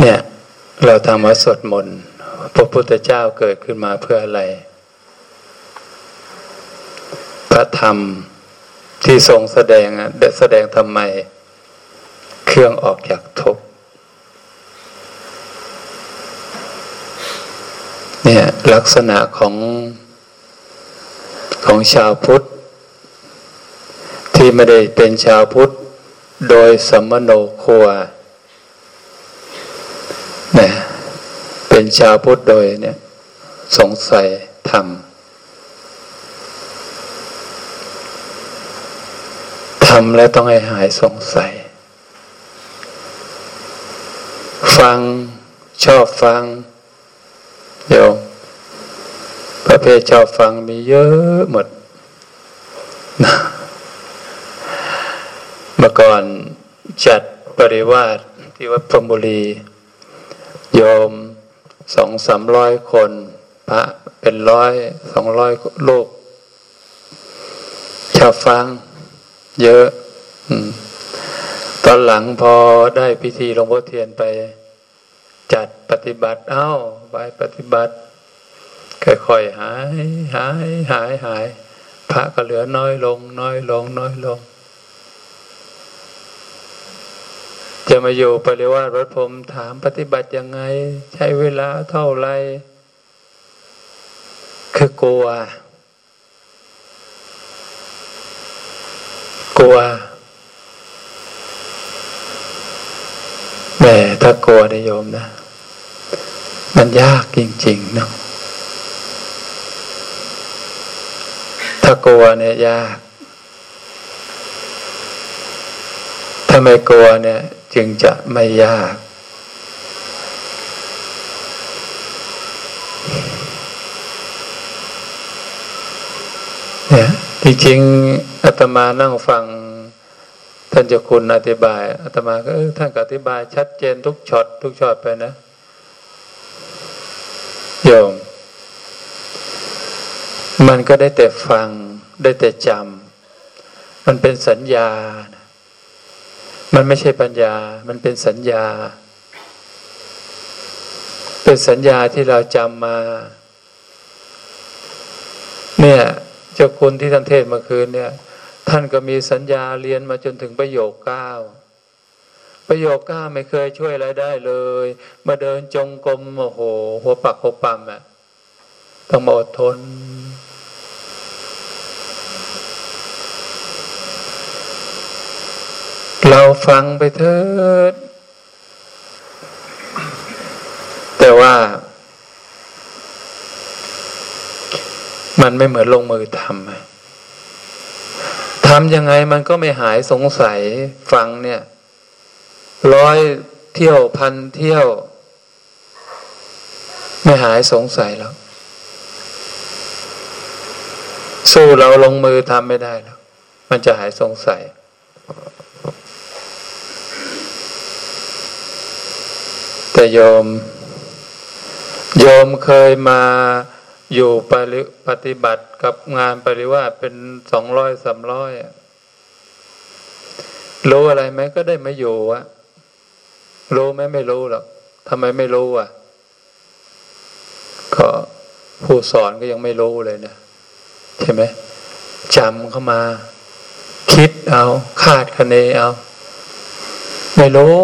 เนี่ยเราทำวัดสวดมนต์พระพุทธเจ้าเกิดขึ้นมาเพื่ออะไร พระธรรมที่ทรงแสดงอะแสดงทำไม เครื่องออกจากทุกข์เนี่ยลักษณะของของชาวพุทธ ที่ไม่ได้เป็นชาวพุทธ โดยสมโนครัว เนี่ยเป็นชาวพุทธโดยเนี่ยสงสัยธรรมทำแล้วต้องให้หายสงสัย ฟังชอบฟังโยมประเภทชอบฟังมีเยอะหมดนะเมื่อก่อนจัดปริวาสที่วัดพรมบุรี โยมสองสามร้อยคน พระเป็นร้อยสองร้อยลูกชอบฟัง เยอะตอนหลังพอได้พิธีหลวงพ่อเทียนไปจัดปฏิบัติ เอ้าไปปฏิบัติค่อยๆหาย หาย หายหาย พระก็เหลือน้อยลง น้อยลง น้อยลง จะมาอยู่ปริวาสวัดผมถามปฏิบัติยังไง ใช้เวลาเท่าไรคือกลัว กลัวแม่ถ้ากลัวนะโยมนะ มันยากจริงๆนะถ้ากลัวเนี่ยยาก ถ้าไม่กลัวเนี่ย จึงจะไม่ยาก เนี่ยจริงๆอาตมานั่งฟังท่านเจ้าคุณอธิบายอาตมาก็ท่านอธิบาย ชัดเจนทุกช็อตทุกช็อตไปนะโยม มันก็ได้แต่ฟังได้แต่จำมันเป็นสัญญา มันไม่ใช่ปัญญา มันเป็นสัญญา เป็นสัญญาที่เราจำมา เนี่ยเจ้าคุณที่ท่านเทศเมื่อคืนเนี่ย ท่านก็มีสัญญาเรียนมาจนถึงประโยคเก้าประโยคเก้าไม่เคยช่วยอะไรได้เลย มาเดินจงกรมโอ้โห หัวปักหัวปั๊มอะต้องมาอดทน เราฟังไปเถิด แต่ว่า มันไม่เหมือนลงมือทำทำยังไงมันก็ไม่หายสงสัยฟังเนี่ย ร้อยเที่ยวพันเที่ยว ไม่หายสงสัยแล้ว สู้เราลงมือทำไม่ได้แล้ว มันจะหายสงสัย แต่โยม โยมเคยมาอยู่ปริปฏิบัติกับงานปริวาเป็นสองร้อยสามร้อยรู้อะไรไหมก็ได้มาอยู่อะรู้ไหมไม่รู้หรอกทำไมไม่รู้อะ ก็ผู้สอนก็ยังไม่รู้เลยนะใช่ไหมจำเข้ามา คิดเอา คาดคะเนเอา ไม่รู้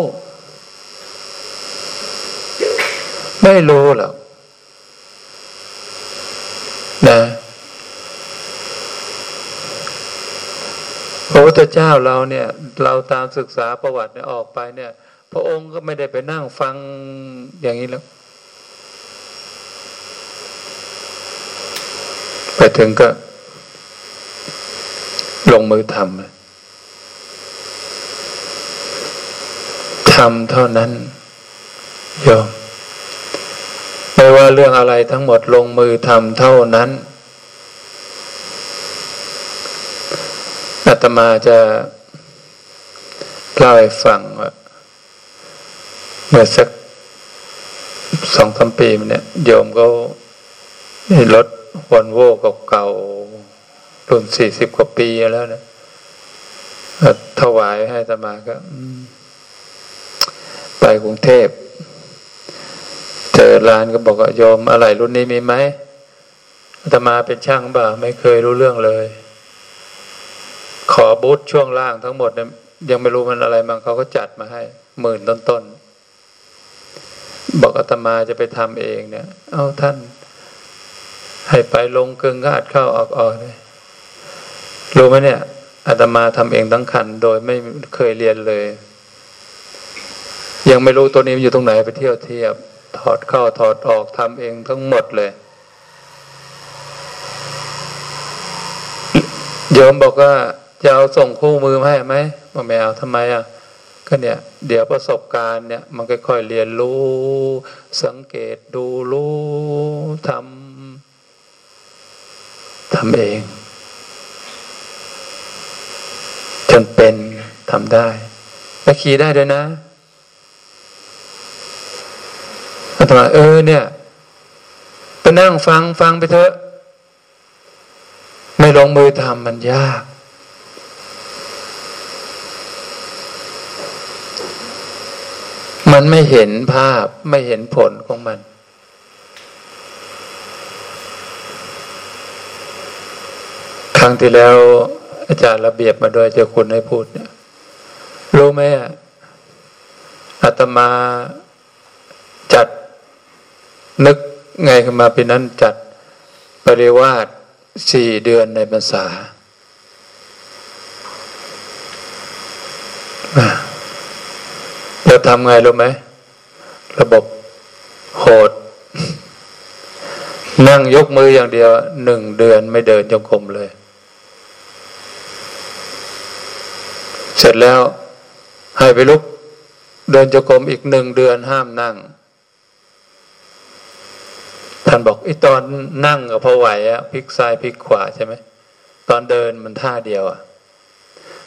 ไม่รู้หรอกนะพระพุทธเจ้าเราเนี่ย เราตามศึกษาประวัติเนี่ยออกไปเนี่ย พระองค์ก็ไม่ได้ไปนั่งฟังอย่างนี้แล้ว ไปถึงก็ ลงมือทำทำเท่านั้นยมไม่ว่า เรื่องอะไรทั้งหมดลงมือทำเท่านั้นอาตมาจะเล่าให้ฟังว่าเมื่อสักสองสามปีเนี่ย โยมก็รถวอนโว่เก่าๆรุ่นสี่สิบกว่าปีแล้วนะถวายให้อาตมาก็ ไปกรุงเทพ ร้านก็บอกว่าโยมอะไรรุ่นนี้มีไหมอาตมาเป็นช่างบ่าไม่เคยรู้เรื่องเลย ขอบูธช่วงล่างทั้งหมดเนี่ยยังไม่รู้มันอะไรบางเขาก็จัดมาให้หมื่นต้นๆบอกอาตมาจะไปทำเองเนี่ย เอาท่าน ให้ไปลงเกึ่งกาดเข้าออกออกเลยรู้ไหมเนี่ยอาตมาทำเองทั้งคัน โดยไม่เคยเรียนเลย ยังไม่รู้ตัวนี้อยู่ตรงไหนไปเที่ยวเทียบ ถอดเข้าถอดออกทำเองทั้งหมดเลยโยมบอกว่าจะเอาส่งคู่มือมาให้ไหมบอกไม่เอาทำไมอะก็เนี่ย เดี๋ยวประสบการณ์เนี่ยมันค่อยๆเรียนรู้ สังเกตดูรู้ทำทำเอง จนเป็นทำได้และขี่ได้ด้วยนะอา ตมาเออเนี่ยไปนั่งฟังฟังไปเถอะ ไม่ลงมือทำมันยาก มันไม่เห็นภาพไม่เห็นผลของมัน ครั้งที่แล้วอาจารย์ระเบียบมาโดยเจ้าคุณให้พูดเนี่ยรู้ไหมอาตมาจัด นึกไงขึ้นมาปีนั้นจัดปริวาสสี่เดือนในภาษาแล้วทำไงรู้ไหม ระบบโหด นั่งยกมืออย่างเดียวหนึ่งเดือนไม่เดินจงกรมเลย เสร็จแล้วให้ไปลุกเดินจงกรมอีกหนึ่งเดือนห้ามนั่ง ท่านบอกไอ้ตอนนั่งกับพอไหวอะพลิกซ้ายพลิกขวาใช่ไหมตอนเดินมันท่าเดียวอะ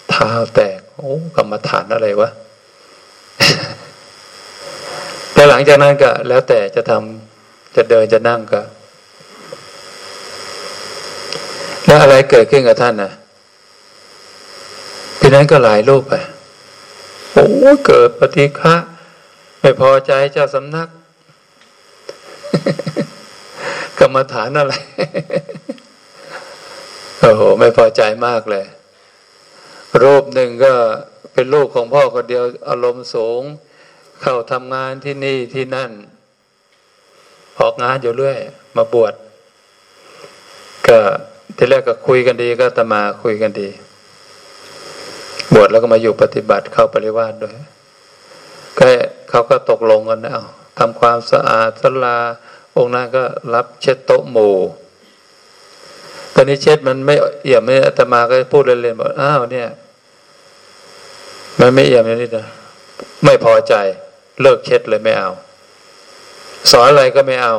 เท้าแตกโอ้กรรมฐานอะไรวะแต่หลังจากนั้นก็ แล้วแต่จะทำจะเดินจะนั่งก็ แล้วอะไรเกิดขึ้นกับท่านนะทีนั้นก็หลายรูปไปโอ้เกิดปฏิฆะไม่พอใจเจ้าสำนัก กรรมฐานอะไร โอ้โห ไม่พอใจมากเลย รูปหนึ่งก็เป็นลูกของพ่อคนเดียว อารมณ์สูง เข้าทำงานที่นี่ที่นั่น ออกงานอยู่เรื่อย มาบวชก็ทีแรกก็คุยกันดีก็ตมาคุยกันดี บวชแล้วก็มาอยู่ปฏิบัติเข้าปริวาสด้วยก็เขาก็ตกลงกันนะเอาทำความสะอาดสลา องค์นั้นก็รับเช็ดโต๊ะหมู่ตอนนี้เช็ดมันไม่เอี่ยมไม่อาตมาก็พูดเล่นๆบอกอ้าวเนี่ย มันไม่เอี่ยมอย่างนี้นะไม่พอใจ เลิกเช็ดเลยไม่เอา สอนอะไรก็ไม่เอา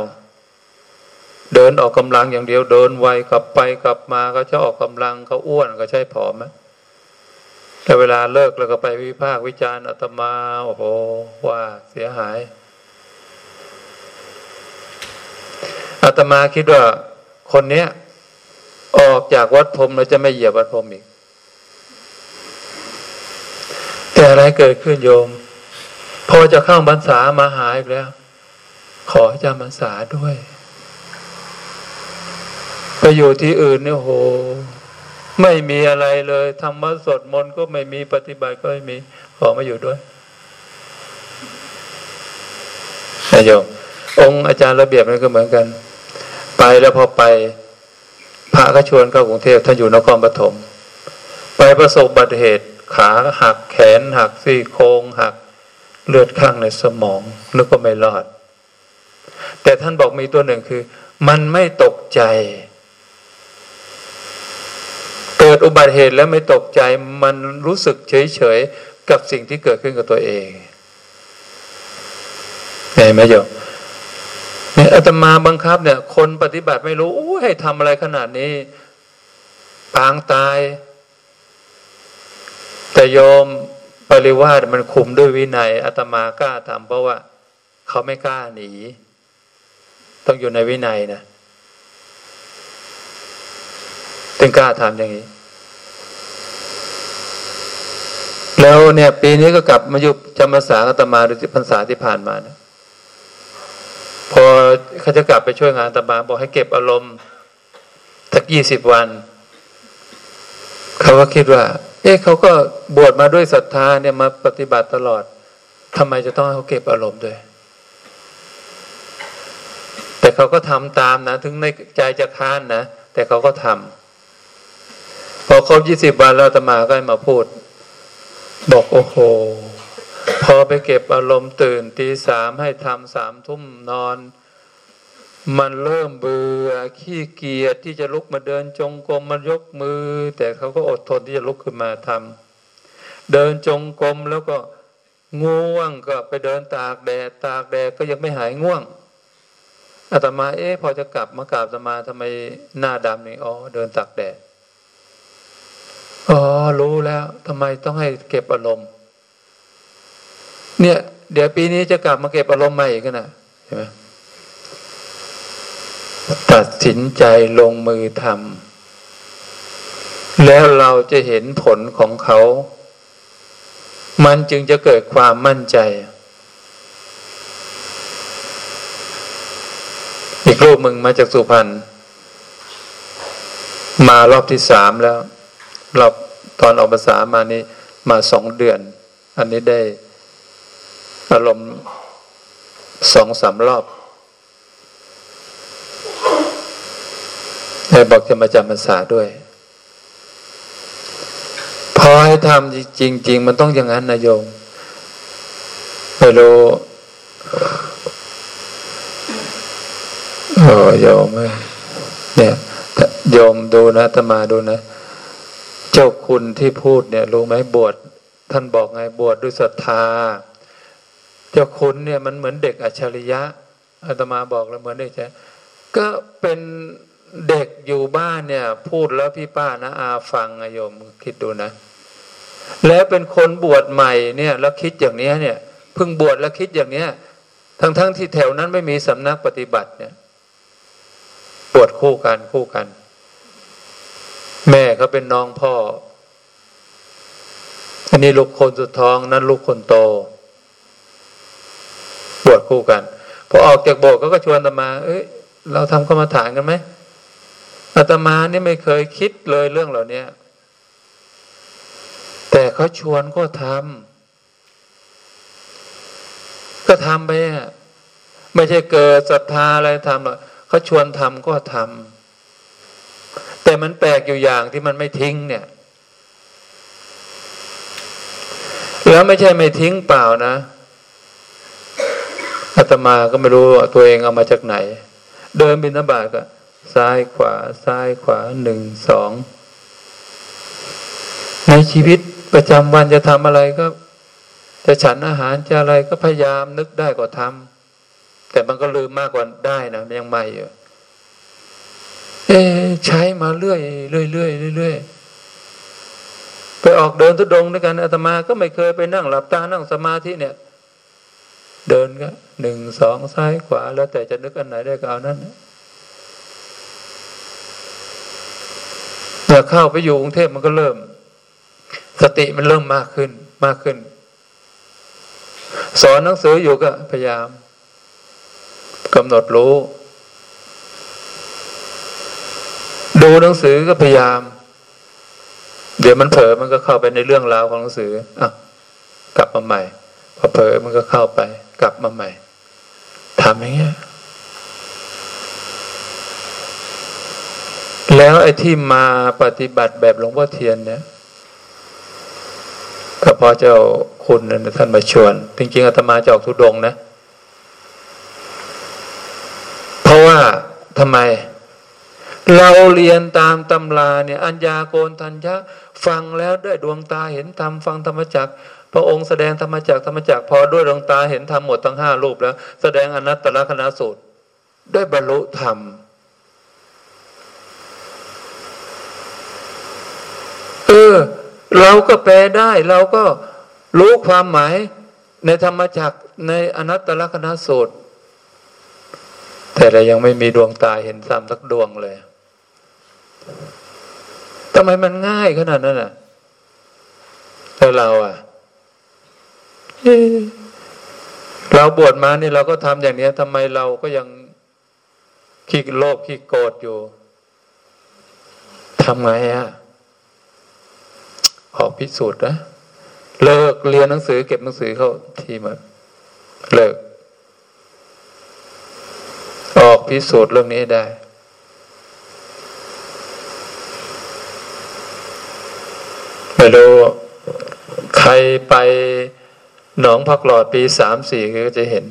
เดินออกกำลังอย่างเดียวเดินไวกลับไปกลับมาก็จะออกกำลังเขาอ้วนก็ใช่ผอมไหมแต่เวลาเลิกแล้วก็ไปวิพากษ์วิจารณ์อาตมาโอ้โหว่าเสียหาย อาตมาคิดว่าคนเนี้ย ออกจากวัดพรมเราจะไม่เหยียบวัดพรมอีก แต่อะไรเกิดขึ้นโยม พอจะเข้าบรรษามาหาอีกแล้ว ขอจำพรรษาด้วย ไปอยู่ที่อื่นเนี่ยโห ไม่มีอะไรเลยธรรมะสดมนก็ไม่มีปฏิบัติก็ไม่มี ขอมาอยู่ด้วยนายโยมองค์อาจารย์ระเบียบนั่นก็เหมือนกัน ไปแล้วพอไป พระก็ชวนเข้ากรุงเทพท่านอยู่นครปฐมไปประสบบัติเหตุขาหักแขนหักซี่โครงหักเลือดข้างในสมองนึกว่าไม่รอด แต่ท่านบอกมีตัวหนึ่งคือ มันไม่ตกใจ เกิดอุบัติเหตุแล้วไม่ตกใจ มันรู้สึกเฉยๆกับสิ่งที่เกิดขึ้นกับตัวเองเห็นไหมโยม เนี่ยอาตมาบังคับเนี่ย คนปฏิบัติไม่รู้โอ้ให้ทำอะไรขนาดนี้ ปางตาย แต่โยมปริวาสมันคุมด้วยวินัยอาตมากล้าทำเพราะว่า เขาไม่กล้าหนี ต้องอยู่ในวินัยนะถึงกล้าทำอย่างนี้ แล้วเนี่ย ปีนี้ก็กลับมาอยู่จำพรรษาอาตมาดูที่พรรษาที่ผ่านมานะ พอเขาจะกลับไปช่วยงานตมาบอกให้เก็บอารมณ์สักยี่สิบวัน เขาก็คิดว่า เอ๊ะเขาก็บวชมาด้วยศรัทธาเนี่ยมาปฏิบัติตลอดทำไมจะต้องให้เขาเก็บอารมณ์ด้วย แต่เขาก็ทำตามนะ ถึงในใจจะค้านนะ แต่เขาก็ทำพอครบยี่สิบวันแล้วตมาก็มาพูด บอกโอ้โห พอไปเก็บอารมณ์ตื่นตีสามให้ทำสามทุ่มนอน มันเริ่มเบื่อขี้เกียจที่จะลุกมาเดินจงกรมมันยกมือ แต่เขาก็อดทนที่จะลุกขึ้นมาทำเดินจงกรมแล้วก็ง่วงก็ไปเดินตากแดดตากแดดก็ยังไม่หายง่วงอาตมาเอ๊ะพอจะกลับมากราบอาตมาทำไมหน้าดำนี่อ๋อเดินตากแดดอ๋อรู้แล้วทำไมต้องให้เก็บอารมณ์ เนี่ย เดี๋ยวปีนี้จะกลับมาเก็บอารมณ์ใหม่อีกนะเห็นไหมตัดสินใจลงมือทำแล้วเราจะเห็นผลของเขา มันจึงจะเกิดความมั่นใจ อีกรูปมึงมาจากสุพรรณมารอบที่สามแล้วรอบตอนออกภาษามานี่มาสองเดือน อันนี้ได้ อารมณ์สองสามรอบแต่บอกจะมาจำภาษาด้วย พอให้ทำจริง ๆ มันต้องอย่างนั้นนะโยมไม่รู้โอ้โยมเนี่ยโยมดูนะตมาดูนะ เจ้าคุณที่พูดเนี่ย รู้ไหมบวชท่านบอกไงบวชดด้วยศรัทธา เจ้าคุณเนี่ยมันเหมือนเด็กอัจฉริยะอาตมาบอกแล้วเหมือนเด็กใช่ก็เป็นเด็กอยู่บ้านเนี่ย พูดแล้วพี่ป้านะอาฟังโยมคิดดูนะ แล้วเป็นคนบวชใหม่เนี่ย แล้วคิดอย่างนี้เนี่ยเพิ่งบวชแล้วคิดอย่างเนี้ยทั้งๆทที่แถวนั้นไม่มีสำนักปฏิบัติเนี่ยบวชคู่กันคู่กัน แม่เขาเป็นน้องพ่อ อันนี้ลูกคนสุดท้องนั้นลูกคนโต บวชคู่กันพอออกจากโบสถ์ก็ชวนอาตมา เอ้ย เราทำกรรมฐานกันไหมอาตมานี่ไม่เคยคิดเลยเรื่องเหล่านี้แต่เขาชวนก็ทำก็ทำไปอะไม่ใช่เกิดศรัทธาอะไรทำหรอกเขาชวนทำก็ทำแต่มันแปลกอยู่อย่างที่มันไม่ทิ้งเนี่ย แล้วไม่ใช่ไม่ทิ้งเปล่านะ อาตมาก็ไม่รู้ตัวเองเอามาจากไหน เดินบินบาตก็ซ้ายขวา ซ้ายขวาหนึ่งสองในชีวิตประจำวันจะทำอะไรก็จะฉันอาหารจะอะไรก็พยายามนึกได้ก็ทำแต่มันก็ลืมมากกว่าได้นะยังไม่อยู่เอใช้มาเรื่อยเรื่อยเรื่อยเรื่อยไปออกเดินทุดงด้วยกันอาตมาก็ไม่เคยไปนั่งหลับตานั่งสมาธิเนี่ย เดินก็หนึ่งสองซ้ายขวา แล้วแต่จะนึกอันไหนได้ก็เอานั้นแต่เข้าไปอยู่กรุงเทพมันก็เริ่ม สติมันเริ่มมากขึ้นมากขึ้น สอนหนังสืออยู่ก็พยายามกำหนดรู้ ดูหนังสือก็พยายาม เดี๋ยวมันเผลอมันก็เข้าไปในเรื่องราวของหนังสืออะกลับมาใหม่พอเผลอมันก็เข้าไป กลับมาใหม่ทำอย่างเงี้ยแล้วไอ้ที่มาปฏิบัติแบบหลวงพ่อเทียนเนี่ยก็พอเจ้าคุณท่านมาชวน จริงๆอาตมาจะออกทุดงนะ เพราะว่าทำไม เราเรียนตามตำราเนี่ย อัญญาโกนทัญญะฟังแล้วด้วยดวงตาเห็นธรรมฟังธรรมจัก พระองค์แสดงธรรมจักธรรมจักพอด้วยดวงตาเห็นธรรมหมดทั้งห้ารูปแล้ว แสดงอนัตตลกนาสูตรด้วยบรรลุธรรมเออเราก็แปลได้เราก็รู้ความหมายในธรรมจักในอนัตตลกนาสูตร แต่เรายังไม่มีดวงตาเห็นซ้ำสักดวงเลยทำไมมันง่ายขนาดนั้นอะแล้วเราอะ เราบวชมานี่เราก็ทำอย่างนี้ทำไมเราก็ยังขี้โลภขี้โกรธอยู่ทำไงอะ ออกพิสูจน์นะ เลิกเรียนหนังสือ เก็บหนังสือเข้าทีมาเลิก ออกพิสูจน์เรื่องนี้ได้ ไม่รู้ใครไป หนองพักหลอดปีสามสี่ก็จะเห็น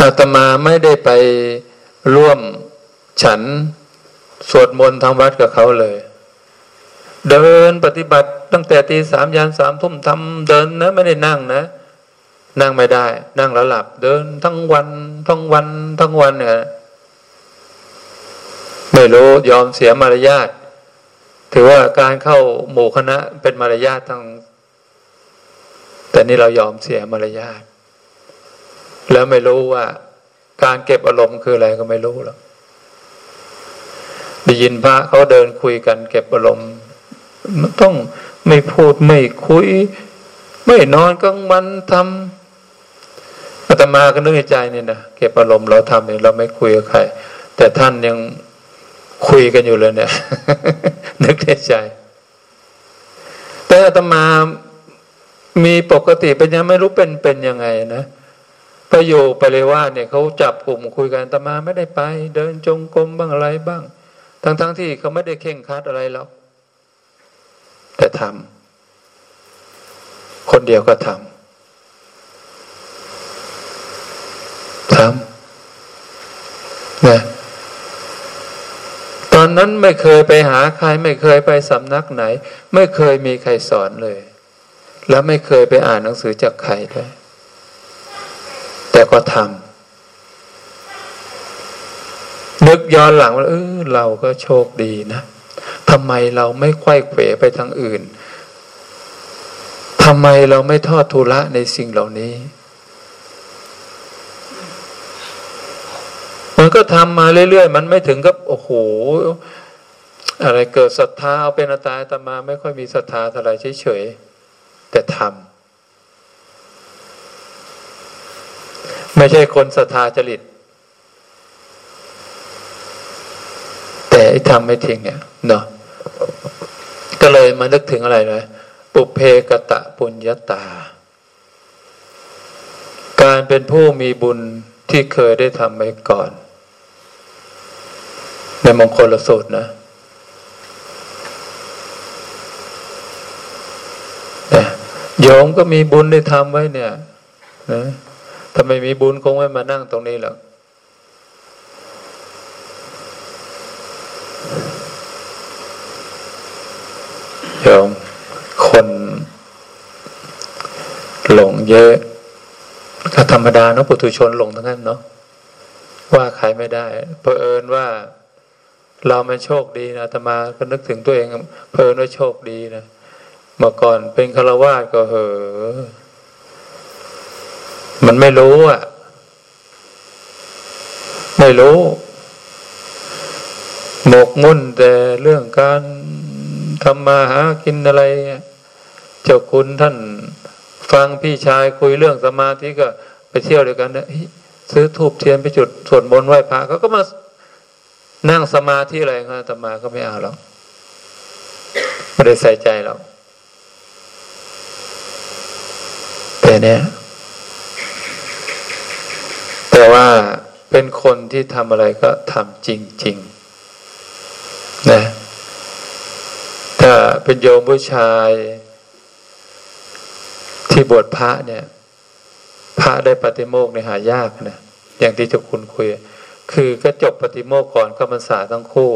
อาตมาไม่ได้ไปร่วมฉันสวดมนต์ทำวัดกับเขาเลย เดินปฏิบัติตั้งแต่ตีสามยันสามทุ่มทำเดินนะไม่ได้นั่งนะ นั่งไม่ได้ นั่งแล้วหลับ เดินทั้งวันทั้งวันทั้งวันเนี่ยไม่รู้ยอมเสียมารยาท ถือว่าการเข้าหมู่คณะเป็นมารยาททั้งแต่นี่เรายอมเสียมารยาทแล้วไม่รู้ว่า การเก็บอารมณ์คืออะไรก็ไม่รู้หรอกได้ยินพระเขาเดินคุยกัน เก็บอารมณ์ต้องไม่พูดไม่คุย ไม่นอนกลางวันทำอาตมาก็นึกในใจนี่นะเก็บอารมณ์เราทำเนี่ยเราไม่คุยกับใครแต่ท่านยัง คุยกันอยู่เลยเนี่ย นึกในใจ แต่อาตมามีปกติเป็นยังไม่รู้เป็นเป็นยังไงนะไปอยู่ไปเลยว่าเนี่ยเขาจับกลุ่มคุยกันตมาไม่ได้ไป เดินจงกรมบ้างอะไรบ้าง ทั้งๆทที่เขาไม่ได้เข่งคัดอะไรหรอกแต่ทำคนเดียวก็ทำทำนะ นั้นไม่เคยไปหาใคร ไม่เคยไปสำนักไหน ไม่เคยมีใครสอนเลย แล้วไม่เคยไปอ่านหนังสือจากใครด้วยแต่ก็ทำนึกย้อนหลังว่าเออเราก็โชคดีนะทำไมเราไม่ควยเขวไปทางอื่นทำไมเราไม่ทอดทุระในสิ่งเหล่านี้ มันก็ทำมาเรื่อยๆ มันไม่ถึงกับโอ้โห อะไรเกิดศรัทธาเอาเป็นอาตายตมา ไม่ค่อยมีศรัทธาเท่าไรเฉยๆแต่ทำไม่ใช่คนศรัทธาจริต แต่ทำไม่ทิ้งเนี่ยเนาะก็เลยมานึกถึงอะไรเลยปุเพกตะปุญญาตา การเป็นผู้มีบุญที่เคยได้ทำไว้ก่อน ในมงคลสูตรนะโยมก็มีบุญได้ทำไว้เนี่ยนะถ้าไม่มีบุญคงไม่มานั่งตรงนี้หรอกโยมคนหลงเยอะก็ธรรมดาเนาะปุถุชนหลงทั้งนั้นเนาะว่าใครไม่ได้เพอเอิญว่า เรามันโชคดีนะธรรมาก็นึกถึงตัวเองเพอเอิญว่าโชคดีนะเมื่อก่อนเป็นฆราวาสก็เหอมันไม่รู้อะ ไม่รู้ หมกมุ่นแต่เรื่องการทำมาหากินอะไร เจ้าคุณท่านฟังพี่ชายคุยเรื่องสมาธิก็ไปเที่ยวด้วยกันนะซื้อทูบเทียนไปจุดสวดมนต์ไหว้พระเขาก็มา นั่งสมาธิอะไรครับธรรมาก็ไม่เอาหรอกไม่ได้ใส่ใจหรอกแต่เนี้ยแต่ว่าเป็นคนที่ทำอะไรก็ทำจริงๆนะถ้าเป็นโยมผู้ชายที่บวชพระเนี่ย พระได้ปฏิโมกข์ในหายากนะอย่างที่เจ้าคุณคุย คือก็จบปฏิโมกก่อนก็มรรษาทั้งคู่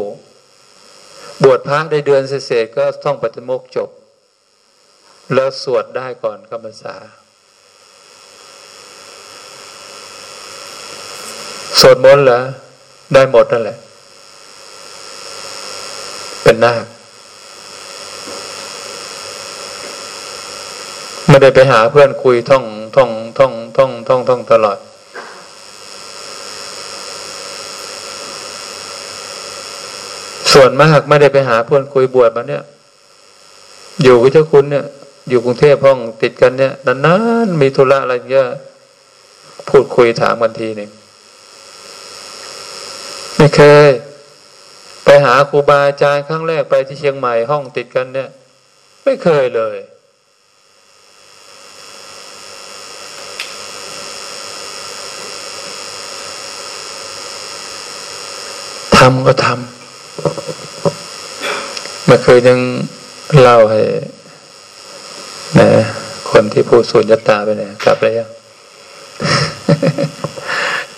บวชพระได้เดือนเศษก็ต้องปฏิโมกจบ แล้วสวดได้ก่อนก็มรรษา สวดมนต์เหรอได้หมดนั่นแหละ เป็นนาคไม่ได้ไปหาเพื่อนคุยท่องท่องท่องท่องท่องท่องตลอด ส่วนมากไม่ได้ไปหาเพื่อนคุยบวชมาเนี่ย อยู่กับเจ้าคุณเนี่ย อยู่กรุงเทพห้องติดกันเนี่ยนานๆมีธุระอะไรเยอะพูดคุยถามกันทีหนึ่งไม่เคย ไปหาครูบาอาจารย์ครั้งแรกไปที่เชียงใหม่ห้องติดกันเนี่ย ไม่เคยเลย ทำก็ทำ เมื่อคืนยังเล่าให้นะคนที่พูดสุญญตาไปเนี่ยกลับแล้วยัง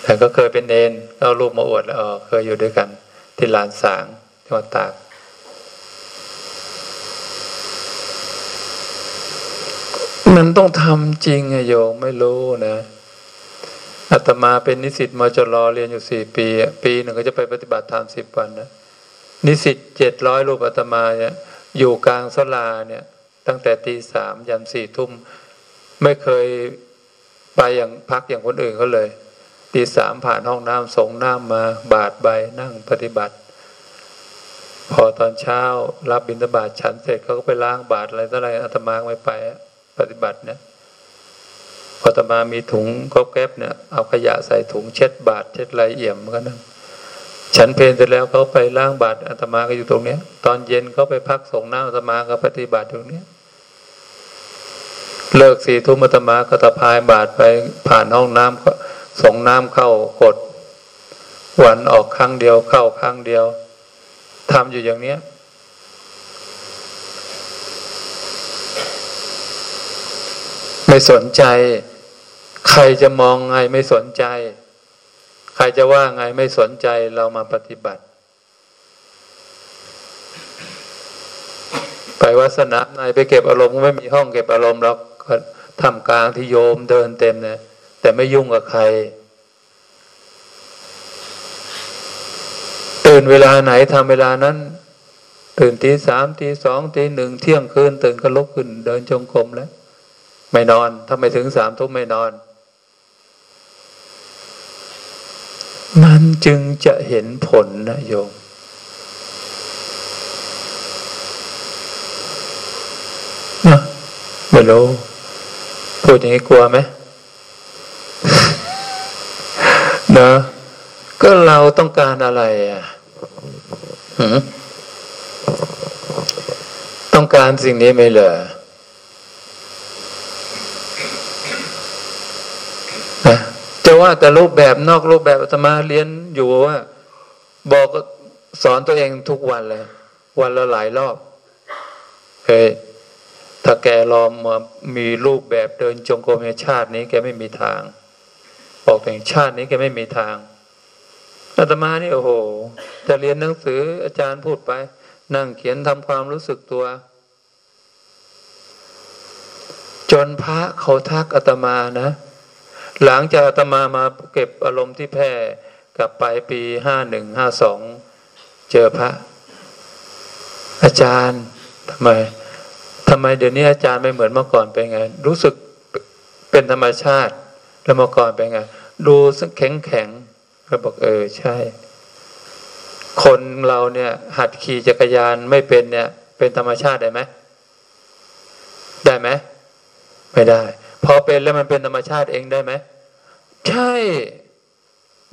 แต่ก็เคยเป็นเนนเอารูปมาอวดแล้วอ๋อเคยอยู่ด้วยกัน ที่ลานสางที่วัดตากมันต้องทำจริงไงโยมไม่รู้นะอาตมาเป็นนิสิตมจรเรียนอยู่สี่ปี ปีหนึ่งก็จะไปปฏิบัติธรรมสิบวันนะ นิสิตเจ็ดร้อยรูปอาตมาเนี่ยอยู่กลางสลาเนี่ยตั้งแต่ตีสามยันสี่ทุ่ม ไม่เคยไปอย่างพักอย่างคนอื่นเขาเลยตีสามผ่านห้องน้ำสงน้ำมาบาดใบนั่งปฏิบัติ พอตอนเช้ารับบิณฑบาตฉันเสร็จเขาก็ไปล้างบาดอะไรต่ออะไรอาตมาไม่ไปปฏิบัติเนี่ยพอตมามีถุงก็แก๊บเนี่ยเอาขยะใส่ถุงเช็ดบาดเช็ดไรเอี่ยมกันนะ ฉันเพลนเสร็จแล้วเขาไปล้างบาดอาตมาก็อยู่ตรงเนี้ย ตอนเย็นเขาไปพักส่งน้ำอาตมาก็ปฏิบัติตรงเนี้ยเลิกสี่ทุ่มอาตมาก็ตะพายบาดไปผ่านห้องน้ำก็ส่งน้ำเข้ากดวันออกครั้งเดียวเข้าครั้งเดียวทำอยู่อย่างเนี้ยไม่สนใจ ใครจะมองไงไม่สนใจ ใครจะว่าไงไม่สนใจเรามาปฏิบัติ ไปวัสนาในไปเก็บอารมณ์ไม่มีห้องเก็บอารมณ์เราก็ทำกลางที่โยมเดินเต็มเนี่ยแต่ไม่ยุ่งกับใครตื่นเวลาไหนทำเวลานั้น ตื่นตีสามตีสองตีหนึ่งเที่ยงคืนตื่นก็ลุกขึ้นเดินจงกรมแล้ว ไม่นอนถ้าไม่ถึงสามทุ่มไม่นอน มันจึงจะเห็นผลนะโยม นะไม่รู้พูดอย่างนี้กลัวไหมนะ ก็เราต้องการอะไรอะต้องการสิ่งนี้ไหมเหรอ จะว่าแต่รูปแบบนอกรูปแบบอาตมาเรียนอยู่ว่า บอกสอนตัวเองทุกวันเลย วันละหลายรอบเฮ้ยถ้าแกรอมามีรูปแบบเดินจงกรมในชาตินี้ แกไม่มีทางบอกแต่ชาตินี้แกไม่มีทางอาตมานี่โอ้โหจะเรียนหนังสืออาจารย์พูดไป นั่งเขียนทำความรู้สึกตัว จนพระเขาทักอาตมานะ หลังจากอาตมามาเก็บอารมณ์ที่แพร่กลับไปปีห้าหนึ่งห้าสองเจอพระ อาจารย์ทำไมทำไมเดี๋ยวนี้อาจารย์ไม่เหมือนเมื่อก่อนเป็นไง รู้สึกเป็นธรรมชาติแล้วเมื่อก่อนเป็นไง ดูสักแข็งแข็งก็บอกเออใช่ คนเราเนี่ย หัดขี่จักรยานไม่เป็นเนี่ย เป็นธรรมชาติได้ไหมได้ไหมไม่ได้ อเป็นแล้วมันเป็นธรรมชาติเองได้ไหมใช่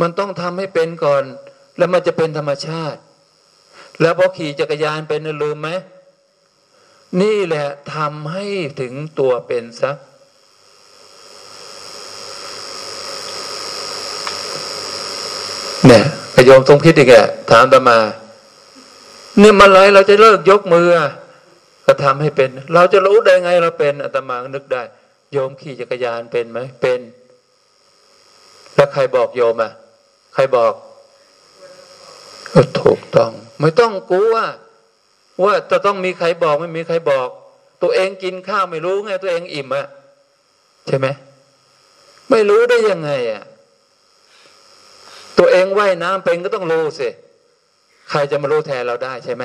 มันต้องทำให้เป็นก่อน แล้วมันจะเป็นธรรมชาติ แล้วพอขี่จักรยานเป็นลืมไหมนี่แหละทำให้ถึงตัวเป็นซักเนี่ยพยมทรงพิษอีกแกถามตมา เนี่ยมาไรเราจะเลิกยกมือก็ทำให้เป็น เราจะรู้ได้ไงเราเป็นอาตมานึกได้ โยมขี่จักรยานเป็นไหมเป็น แล้วใครบอกโยมอะ ใครบอกก็ถูกต้อง ไม่ต้องกลัวว่าจะต้องมีใครบอกไม่มีใครบอก ตัวเองกินข้าวไม่รู้ไง ตัวเองอิ่มอะใช่ไหมไม่รู้ได้ยังไงอะตัวเองว่ายน้ำเป็นก็ต้องรู้สิใครจะมารู้แทนเราได้ใช่ไหม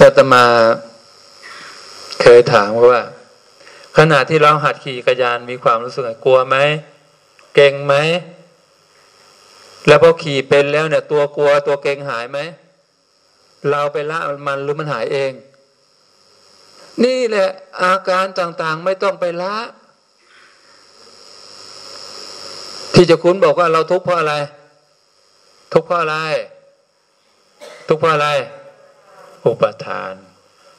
อาตมา เคยถามว่า ขณะที่เราหัดขี่กระยานมีความรู้สึกกลัวไหมเก่งไหมแล้วพอขี่เป็นแล้วเนี่ย ตัวกลัวตัวเก่งหายไหมเราไปละมันหรือมันหายเอง นี่แหละอาการต่างๆไม่ต้องไปละ ที่จะคุณบอกว่าเราทุกข์เพราะอะไร ทุกข์เพราะอะไร ทุกข์เพราะอะไร อุปทาน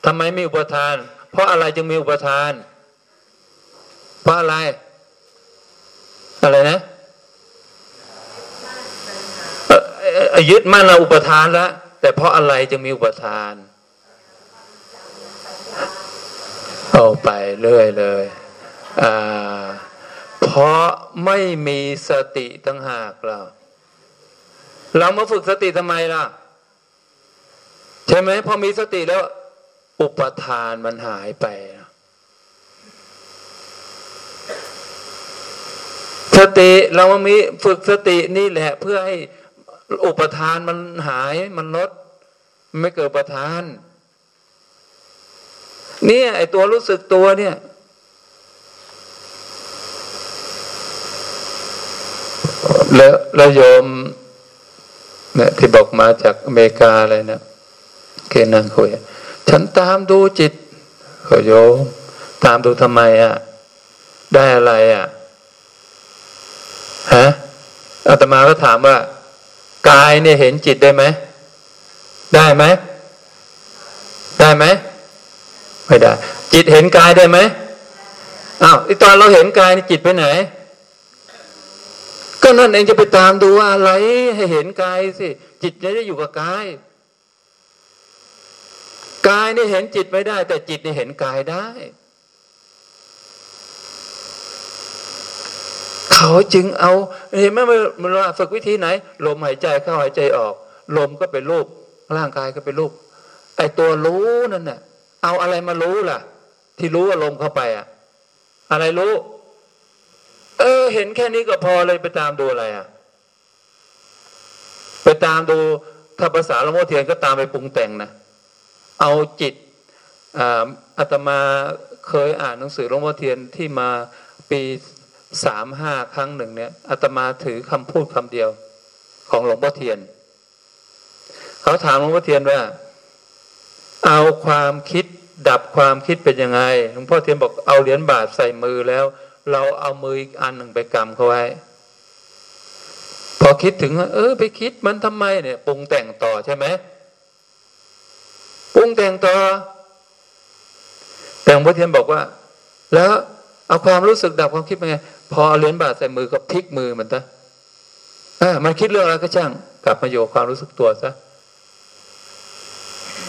ทำไมมีอุปทาน เพราะอะไรจึงมีอุปทาน เพราะอะไร อะไรนะยึดมั่นเราอุปทานแล้วแต่เพราะอะไรจึงมีอุปทานเอาไปเรื่อยเลยเพราะไม่มีสติตั้งหากเราเรามาฝึกสติทำไมล่ะ ใช่ไหมพอมีสติแล้ว อุปทานมันหายไป สติเรามามีฝึกสตินี่แหละ เพื่อให้อุปทานมันหายมันลด ไม่เกิดประทาน เนี่ยไอตัวรู้สึกตัวเนี่ยแล้วแล้วโยมเนี่ยที่บอกมาจากอเมริกาอะไรนะเกนังคุย ฉันตามดูจิตขโยมตามดูทำไมอะ่ะ ได้อะไรอะ่ะฮะอาตมาก็ถามว่ากายเนี่ยเห็นจิตได้ไหมได้ไหมได้ไหมไม่ได้ จิตเห็นกายได้ไหมอ้าวตอนเราเห็นกายนี่จิตไปไหน ก็นั่นเองจะไปตามดูว่าอะไรให้เห็นกายสิจิตจะได้อยู่กับกาย กายนี่เห็นจิตไม่ได้ แต่จิตนี่เห็นกายได้ เขาจึงเอาเห็นไหมเวลาฝึกวิธีไหน ลมหายใจเข้าหายใจออก ลมก็เป็นรูปร่างกายก็เป็นรูปไอตัวรู้นั่นน่ะ เอาอะไรมารู้ล่ะ ที่รู้ว่าลมเข้าไปอะอะไรรู้ เออ เห็นแค่นี้ก็พอเลยไปตามดูอะไรอะไปตามดูถ้าภาษาลวงพ่อเทียนก็ตามไปปรุงแต่งนะ เอาจิตอาตมาเคยอ่านหนังสือหลวงพ่อเทียนที่มาปีสามห้าครั้งหนึ่งเนี่ยอาตมาถือคำพูดคำเดียวของหลวงพ่อเทียน เขาถามหลวงพ่อเทียนว่า เอาความคิดดับความคิดเป็นยังไงหลวงพ่อเทียนบอกเอาเหรียญบาทใส่มือแล้ว เราเอามืออีกอันหนึ่งไปกำเขาไว้ พอคิดถึง เออไปคิดมันทำไมเนี่ยปรุงแต่งต่อใช่ไหม ปรุงแต่งต่อ แต่หลวงพ่อเทียนบอกว่า แล้วเอาความรู้สึกดับความคิดเป็นไง พอเหรียญบาทใส่มือก็พลิกมือมันซะอ่ามันคิดเรื่องอะไรก็ช่าง กลับมาอยู่ความรู้สึกตัวซะ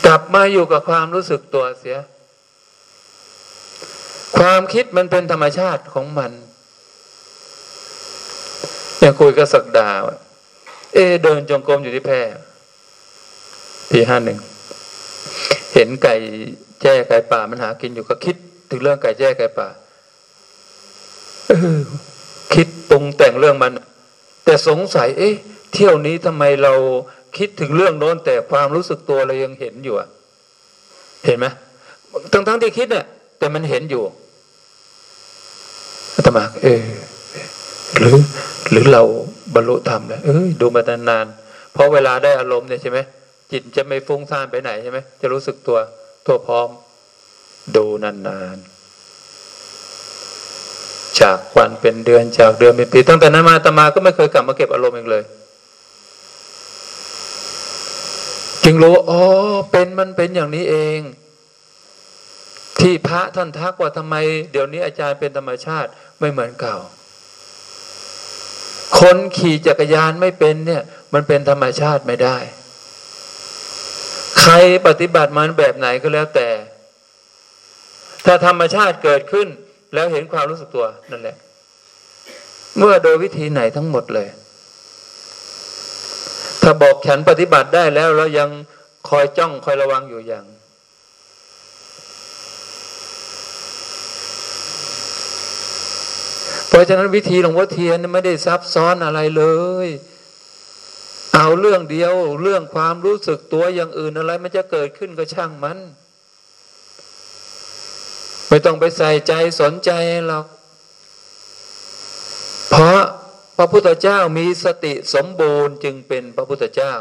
กลับมาอยู่กับความรู้สึกตัวเสีย ความคิดมันเป็นธรรมชาติของมันอย่างคุยกับสักดาเอเดินจงกรมอยู่ที่แพร่ปีห้าหนึ่ง เห็นไก่แจ้ไก่ป่ามันหากินอยู่ก็คิด ถึงเรื่องไก่แจ้ไก่ป่าคิดปรุงแต่งเรื่องมัน แต่สงสัย เอ๊ะ เที่ยวนี้ทำไมเราคิดถึงเรื่องโน้นแต่ความรู้สึกตัวเรายังเห็นอยู่อะเห็นไหมทั้งทั้งที่คิดเนี่ย แต่มันเห็นอยู่อาตมาเออหรือ หรือเราบรรลุธรรมแล้วเอ้ยดูมานานๆเพราะเวลาได้อารมณ์เนี่ยใช่ไหม จิตจะไม่ฟุ้งซ่านไปไหนใช่ไหมจะรู้สึกตัวตัวพร้อม ดูนานๆจากวันเป็นเดือนจากเดือนเป็นปีตั้งแต่นั้นมาตมาก็ไม่เคยกลับมาเก็บอารมณ์อีกเลย จึงรู้อ๋อเป็นมันเป็นอย่างนี้เอง ที่พระท่านทักว่าทำไม เดี๋ยวนี้อาจารย์เป็นธรรมชาติไม่เหมือนเก่า คนขี่จักรยานไม่เป็นเนี่ย มันเป็นธรรมชาติไม่ได้ ใครปฏิบัติมันแบบไหนก็แล้วแต่ ถ้าธรรมชาติเกิดขึ้น แล้วเห็นความรู้สึกตัวนั่นแหละ เมื่อโดยวิธีไหนทั้งหมดเลย ถ้าบอกฉันปฏิบัติได้แล้วแล้วยังคอยจ้องคอยระวังอยู่อย่าง เพราะฉะนั้นวิธีหลวงพ่อเทียนไม่ได้ซับซ้อนอะไรเลย เอาเรื่องเดียวเรื่องความรู้สึกตัวอย่างอื่นอะไร มันจะเกิดขึ้นก็ช่างมัน ไม่ต้องไปใส่ใจสนใจหรอกเพราะพระพุทธเจ้ามีสติสมบูรณ์จึงเป็นพระพุทธเจ้า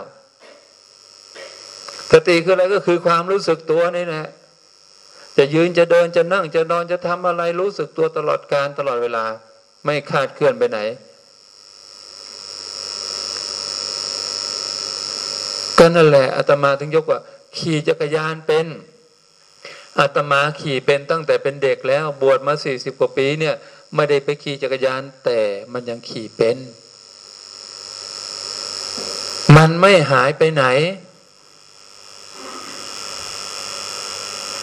สติคืออะไรก็คือความรู้สึกตัวนี่แหละจะยืนจะเดินจะนั่งจะนอนจะทำอะไรรู้สึกตัวตลอดการตลอดเวลา ไม่คาดเคลื่อนไปไหน ก็นั่นแหละอาตมาถึงยกว่า ขี่จักรยานเป็นอาตมาขี่เป็นตั้งแต่เป็นเด็กแล้วบวชมาสี่สิบกว่าปีเนี่ยไม่ได้ไปขี่จักรยาน แต่มันยังขี่เป็น มันไม่หายไปไหน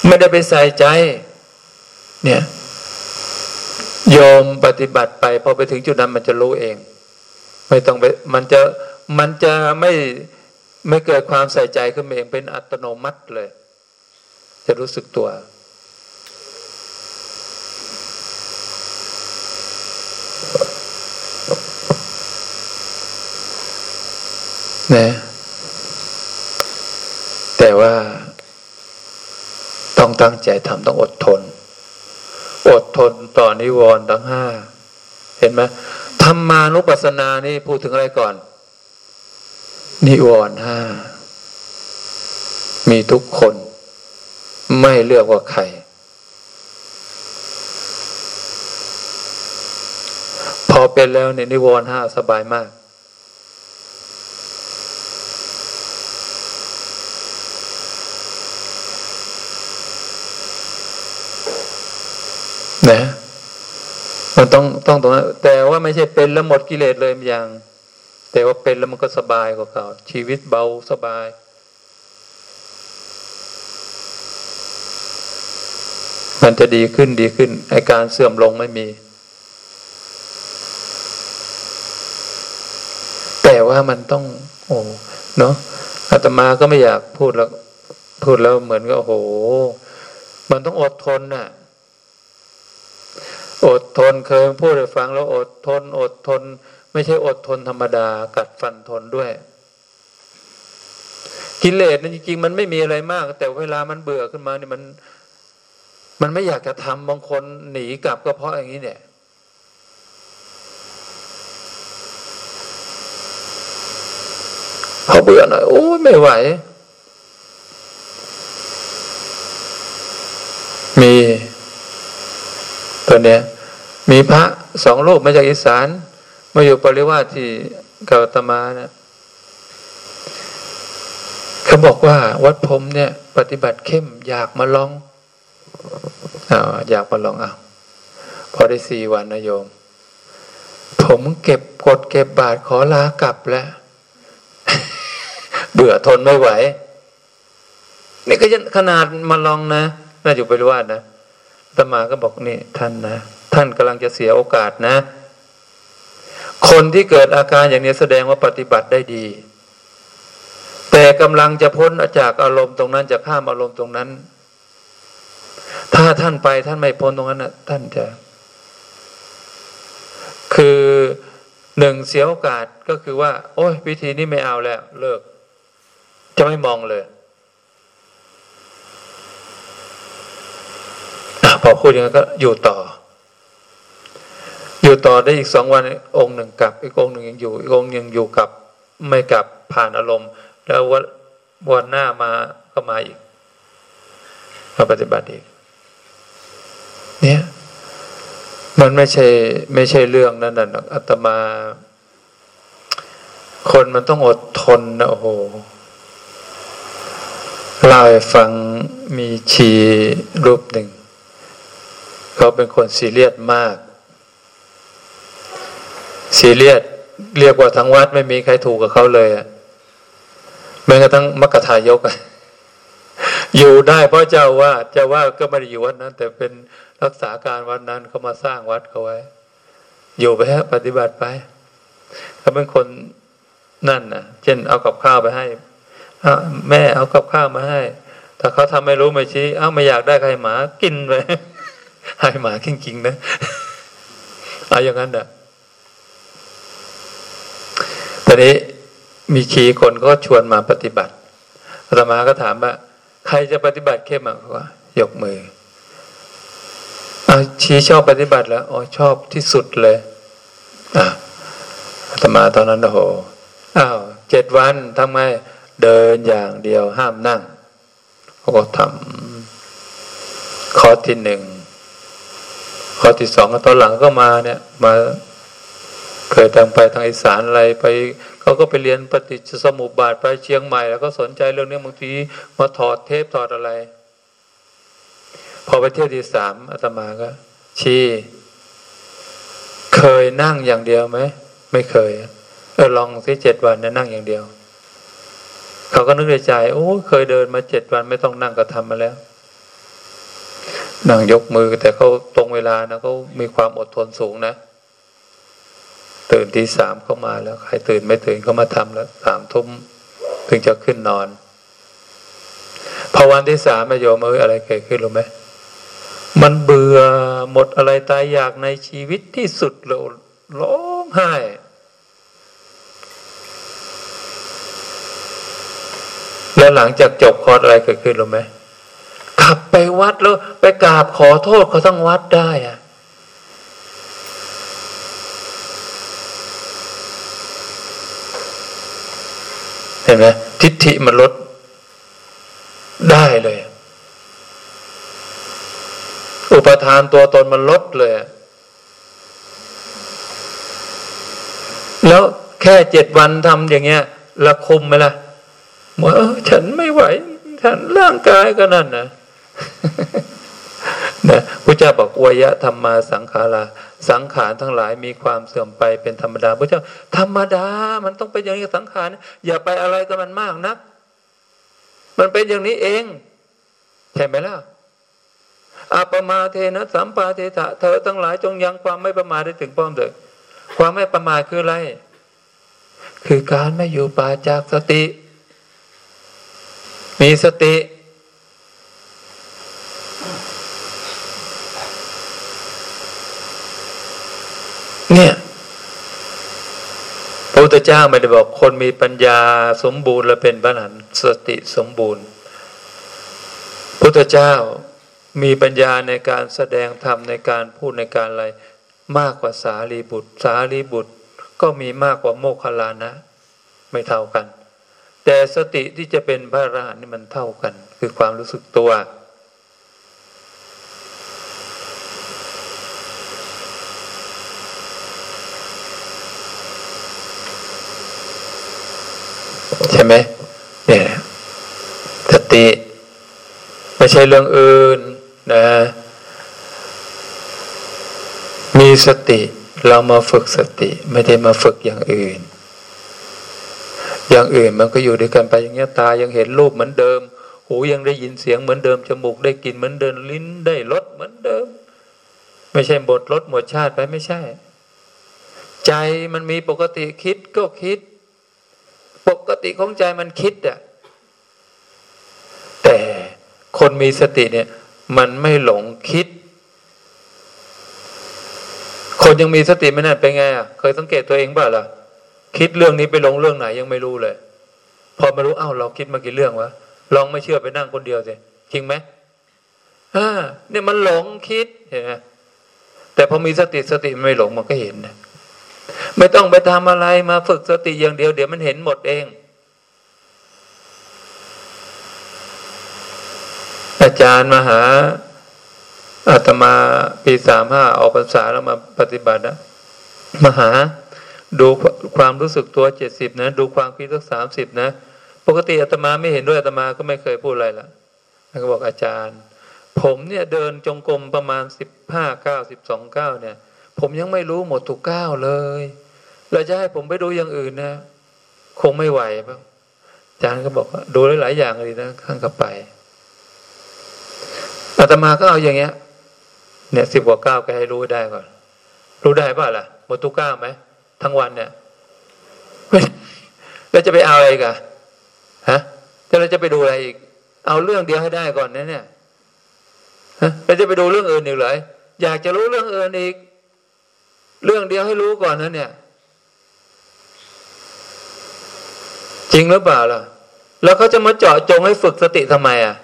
ไม่ได้ไปใส่ใจ เนี่ยโยมปฏิบัติไปพอไปถึงจุดนั้นมันจะรู้เอง ไม่ต้องไปมันจะมันจะไม่ ไม่เกิดความใส่ใจขึ้นเองเป็นอัตโนมัติเลย จะรู้สึกตัว นะ แต่ว่า ต้องตั้งใจทำต้องอดทน อดทนต่อนิวรณ์ทั้งห้า เห็นไหมธรรมานุปัสสนานี่พูดถึงอะไรก่อน นิวรณ์ห้ามีทุกคน ไม่เลือกว่าใคร พอเป็นแล้วเนี่ยนิวรณ์ห้าสบายมาก นะมันต้องต้องตรงนั้นแต่ว่าไม่ใช่เป็นแล้วหมดกิเลสเลยอย่าง แต่ว่าเป็นแล้วมันก็สบายกว่าเก่า ชีวิตเบาสบาย มันจะดีขึ้นดีขึ้นอาการเสื่อมลงไม่มี แต่ว่ามันต้อง โอ้เนาะอาตมาก็ไม่อยากพูดแล้ว พูดแล้วเหมือนกับโอ้โห มันต้องอดทนน่ะ อดทนเคยพูดให้ฟังแล้วอดทน อดทน ไม่ใช่อดทนธรรมดา กัดฟันทนด้วย กิเลสนั้นจริงๆ มันไม่มีอะไรมาก แต่เวลามันเบื่อขึ้นมาเนี่ยมัน มันไม่อยากจะทำบางคนหนีกลับก็เพราะอย่างนี้เนี่ยพอเบื่อหน่อยโอ้ไม่ไหว มีตัวเนี้ยมีพระสองรูปมาจากอีสาน มาอยู่ปริวาสที่เกาตมาเนะเขาบอกว่า วัดพรมเนี่ย ปฏิบัติเข้มอยากมาลองอาอยากมาลองอ้าพอได้สี่วันนะโยม ผมเก็บกดเก็บบาทขอลากลับแล้ว เบื่อทนไม่ไหว นี่ก็ยังขนาดมาลองนะน่าอยู่ปริวาสนะตมาก็บอกนี่ท่านนะ ท่านกำลังจะเสียโอกาสนะ คนที่เกิดอาการอย่างนี้แสดงว่าปฏิบัติได้ดี แต่กำลังจะพ้นจากอารมณ์ตรงนั้นจะข้ามอารมณ์ตรงนั้น ถ้าท่านไปท่านไม่พ้นตรงนั้นนะท่านจะ คือหนึ่งเสียโอกาสก็คือว่า โอ้ยวิธีนี้ไม่เอาแล้ว เลิก จะไม่มองเลยอพอพูดอย่างนั้นก็อยู่ต่อ อยู่ต่อได้อีกสองวันองค์หนึ่งกลับ อีกองค์หนึ่งยังอยู่ อีกองค์ยังอยู่กับไม่กลับผ่านอารมณ์ แล้ววันวันหน้ามาก็มาอีกมาปฏิบัติอีก เนี่ย มันไม่ใช่ ไม่ใช่เรื่องนั้นน่ะอัตมา คนมันต้องอดทนนะโอ้โหเล่าให้ฟังมีชีรูปหนึ่ง เขาเป็นคนซีเรียสมาก ซีเรียสเรียกว่าทั้งวัดไม่มีใครถูกกับเขาเลยอะแม้กระทั่งมกกะทายกอยู่ได้เพราะเจ้าว่าเจ้าว่าก็ไม่ได้อยู่วัดนั้น แต่เป็นรักษาการวัดนั้นเขามาสร้างวัดเขาไว้ อยู่ไปฮะปฏิบัติไปเขาเป็นคนนั่นนะเช่นเอากับข้าวไปให้แม่เอากับข้าวมาให้ถ้าเขาทำไม่รู้ไม่ชี้เอ้าไม่อยากได้ใครหมากินไปให้หมากินกิงนะเอาอย่างนั้นเด้อ ตอนนี้มีขีคนก็ชวนมาปฏิบัติอาตมาก็ถามว่า ใครจะปฏิบัติเข้มอะเขาว่ายกมืออาชี้ชอบปฏิบัติแล้วอ๋อชอบที่สุดเลยอะอาตมาตอนนั้นโอ้โหอ้าวเจ็ดวันทำไงเดินอย่างเดียวห้ามนั่งเขาก็ทำข้อที่หนึ่งข้อที่สองตอนหลังก็มาเนี่ย มา เคยทางไปทางอีสานอะไรไปเขาก็ไปเรียนปฏิจจสมุปบาทไปเชียงใหม่ แล้วก็สนใจเรื่องนี้บางทีมาถอดเทปถอดอะไร พอไปเที่ยวที่สามอาตมาก็ ชี้เคยนั่งอย่างเดียวไหมไม่เคยเออลองสิเจ็ดวันนั่งอย่างเดียวเขาก็นึกในใจ โอ้เคยเดินมาเจ็ดวันไม่ต้องนั่งก็ทำมาแล้ว นั่งยกมือแต่เขาตรงเวลานะเขามีความอดทนสูงนะ ตื่นที่สามเข้ามาแล้ว ใครตื่นไม่ตื่นก็มาทำแล้วสามทุ่มถึงจะขึ้นนอน พอวันที่สามมาโยมเอ้ยอะไรเกิดขึ้นรู้ไหมมันเบื่อหมดอะไรตายอยากในชีวิตที่สุดเลยร้องไห้แล้วหลังจากจบคอร์สอะไรเกิดขึ้นรู้ไหมขับไปวัดแล้วไปกราบขอโทษเขาทั้งวัดได้อะ เห็นไหมทิฏฐิมันลดได้เลย อุปทานตัวตนมันลดเลย แล้วแค่เจ็ดวันทำอย่างเงี้ยละคุมไหมล่ะว่าฉันไม่ไหว ฉันร่างกายก็นั่นนะนะพระเจ้าบอกวยะธรรมาสังขารา สังขารทั้งหลายมีความเสื่อมไปเป็นธรรมดาพระเจ้า ธรรมดา มันต้องเป็นอย่างนี้สังขารอย่าไปอะไรกับมันมากนัก มันเป็นอย่างนี้เองใช่ไหมล่ะอาปมาเทนะสัมปาเทถะเธอทั้งหลายจงยังความไม่ประมาทได้ถึงพร้อมเถิดความไม่ประมาทคืออะไร คือการไม่อยู่ป่าจากสติ มีสติ เนี่ยพระพุทธเจ้าไม่ได้บอกคนมีปัญญาสมบูรณ์และเป็นพระนันสติสมบูรณ์ พุทธเจ้ามีปัญญาในการแสดงธรรมในการพูดในการอะไร มากกว่าสารีบุตร สารีบุตรก็มีมากกว่าโมคคลานะ ไม่เท่ากัน แต่สติที่จะเป็นพระอรหันต์นี่มันเท่ากัน คือความรู้สึกตัว ใช่ไหมเนี่ยสติไม่ใช่เรื่องอื่นนะมีสติเรามาฝึกสติไม่ได้มาฝึกอย่างอื่น อย่างอื่นมันก็อยู่ด้วยกันไปอย่างเงี้ยตายังเห็นรูปเหมือนเดิม หูยังได้ยินเสียงเหมือนเดิมจมูกได้กลิ่นเหมือนเดิมลิ้นได้รสเหมือนเดิม ไม่ใช่บทรสหมดชาติไปไม่ใช่ ใจมันมีปกติคิดก็คิด ปกติของใจมันคิดอะแต่คนมีสติเนี่ย มันไม่หลงคิด คนยังมีสติไม่นั่นเป็นไงอะเคยสังเกตตัวเองบ้างล่ะคิดเรื่องนี้ไปหลงเรื่องไหนยังไม่รู้เลย พอมารู้เอ้าเราคิดมากี่เรื่องวะลองไม่เชื่อไปนั่งคนเดียวสิจริงไหมอ่าเนี่ยมันหลงคิดเห็นไหมแต่พอมีสติสติไม่หลงมันก็เห็นนะ ไม่ต้องไปทำอะไรมาฝึกสติอย่างเดียว เดี๋ยวมันเห็นหมดเอง อาจารย์มหาอาตมาปีสามห้าออกภาษาแล้วมาปฏิบัตินะมหาดูความรู้สึกตัวเจ็ดสิบนะ ดูความคิดสักสามสิบนะ ปกติอาตมาไม่เห็นด้วยอาตมาก็ไม่เคยพูดอะไรละแล้วก็บอกอาจารย์ ผมเนี่ยเดินจงกรมประมาณสิบห้าเก้าสิบสองเก้าเนี่ย ผมยังไม่รู้หมดทุกเก้าเลย เราจะให้ผมไปดูอย่างอื่นนะคงไม่ไหวป่ะอาจารย์ก็บอกว่าดูหลายๆอย่างเลยนะข้างกับไปอาตมาก็เอาอย่างเงี้ย เนี่ยสิบกว่าเก้าก็ให้รู้ได้ก่อน รู้ได้ป่ะล่ะหมดทุกก้าไหมทั้งวันเนี่ยแล้วจะไปเอาอะไรกันฮะแล้วเราจะไปดูอะไรอีก เอาเรื่องเดียวให้ได้ก่อนนะเนี่ยฮะเราจะไปดูเรื่องอื่นอีกเลยอยากจะรู้เรื่องอื่นอีก เรื่องเดียวให้รู้ก่อนนะเนี่ย ริงหรือเปล่าล่ะ แล้วเขาจะมาเจาะจงให้ฝึกสติทำไมอะ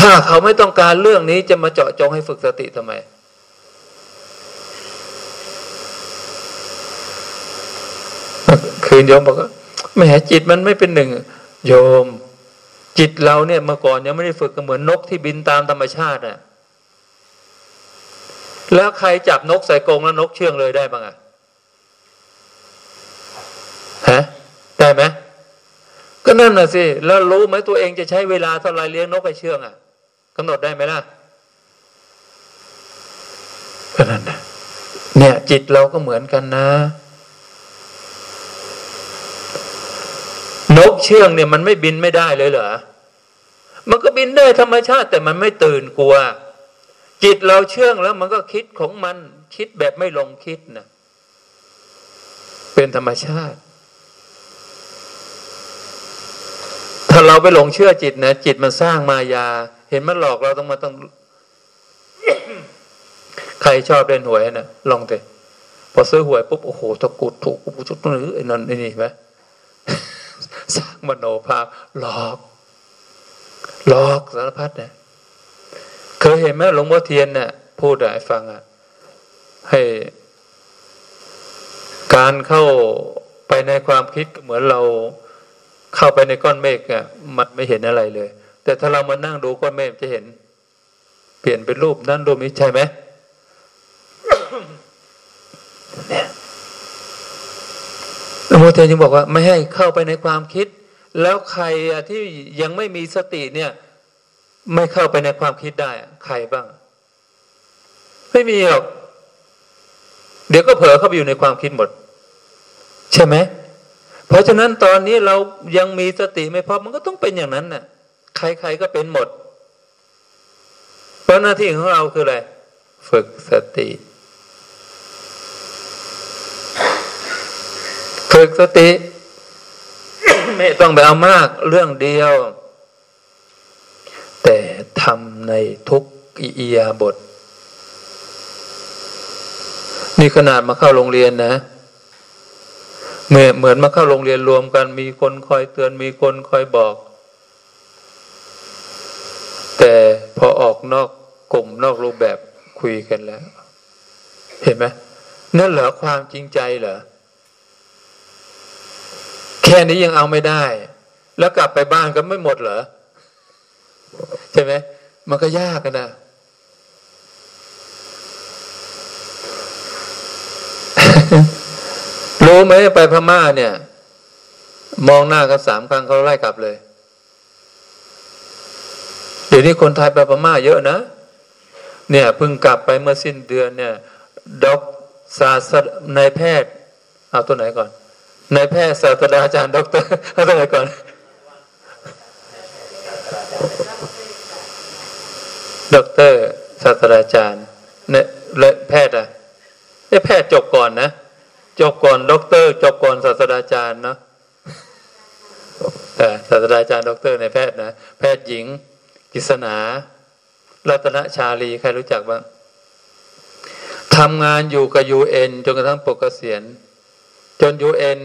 ถ้าเขาไม่ต้องการเรื่องนี้จะมาเจาะจงให้ฝึกสติทำไม คืนโยมบอกว่าแหมจิตมันไม่เป็นหนึ่ง โยม จิตเราเนี่ยเมื่อก่อนยังไม่ได้ฝึกก็เหมือนนกที่บินตามธรรมชาติอะแล้วใครจับนกใส่กรงแล้วนกเชื่องเลยได้บ้างอะฮะ ได้ไหมก็นั่นน่ะสิ แล้วรู้ไหมตัวเองจะใช้เวลาเท่าไรเลี้ยงนกให้เชื่องอะกำหนดได้ไหมล่ะก็นั่นนะเนี่ย จิตเราก็เหมือนกันนะ นกเชื่องเนี่ยมันไม่บินไม่ได้เลยเหรอมันก็บินได้ธรรมชาติแต่มันไม่ตื่นกลัว จิตเราเชื่องแล้วมันก็คิดของมัน คิดแบบไม่ลงคิดนะเป็นธรรมชาติ ถ้า เราไปหลงเชื่อจิตนะจิตมันสร้างมายา เห็นมันหลอกเราต้องมาต้อง ใครชอบเล่นหวยนะลองเถอะพอซื้อหวยปุ๊บโอ้โหตะกุดถูกปุ๊บชุดนี้ไอ้นั่นไอ้นี่ไหมสร้างมโนภาพหลอกหลอกสารพัดเนี่ยเคยเห็นไหมหลวงพ่อเทียนเนี่ยพูดให้ฟังอะให้การเข้าไปในความคิดเหมือนเรา เข้าไปในก้อนเมฆอะมันไม่เห็นอะไรเลย แต่ถ้าเรามานั่งดูก้อนเมฆจะเห็น เปลี่ยนเป็นรูปนั่นรูปนี้ใช่ไหมเนี่ยหลวงพ่อเทียนจึงบอกว่า ไม่ให้เข้าไปในความคิด แล้วใครที่ยังไม่มีสติเนี่ย ไม่เข้าไปในความคิดได้ ใครบ้าง ไม่มีหรอก เดี๋ยวก็เผลอเข้าไปอยู่ในความคิดหมด ใช่ไหม เพราะฉะนั้นตอนนี้เรายังมีสติไม่พอมันก็ต้องเป็นอย่างนั้นน่ะ ใครๆก็เป็นหมด เพราะหน้าที่ของเราคืออะไร ฝึกสติ ฝึกสติ ไม่ต้องไปเอามากเรื่องเดียว แต่ทำในทุกอิยาบท นี่ขนาดมาเข้าโรงเรียนนะ เมื่อเหมือนมาเข้าโรงเรียนรวมกัน มีคนคอยเตือนมีคนคอยบอก แต่พอออกนอกกลุ่มนอกรูปแบบคุยกันแล้ว เห็นไหมนั่นเหรอความจริงใจเหรอแค่นี้ยังเอาไม่ได้ แล้วกลับไปบ้านก็ไม่หมดเหรอใช่ไหมมันก็ยากกันนะ รู้ไหมไปพม่าเนี่ย มองหน้ากันสามครั้งเขาไล่กลับเลย เดี๋ยวนี้คนไทยไปพม่าเยอะนะ เนี่ยเพิ่งกลับไปเมื่อสิ้นเดือนเนี่ยด็อกศาสตร์นายแพทย์เอาตัวไหนก่อนนายแพทย์ศาสตราจารย์ด็อกเตอร์เอาตัวไหนก่อนด็อกเตอร์ศาสตราจารย์เนี่ยแพทย์อะแพทย์จบก่อนนะ จบก่อนด็อกเตอร์จบก่อนศาสตราจารย์เนาะศาสตราจารย์ด็อกเตอร์นายแพทย์นะแพทย์หญิงกฤษณารัตนชาลีใครรู้จักบ้างทำงานอยู่กับยูเอ็นจนกระทั่งปลดเกษียณจนยูเอ็น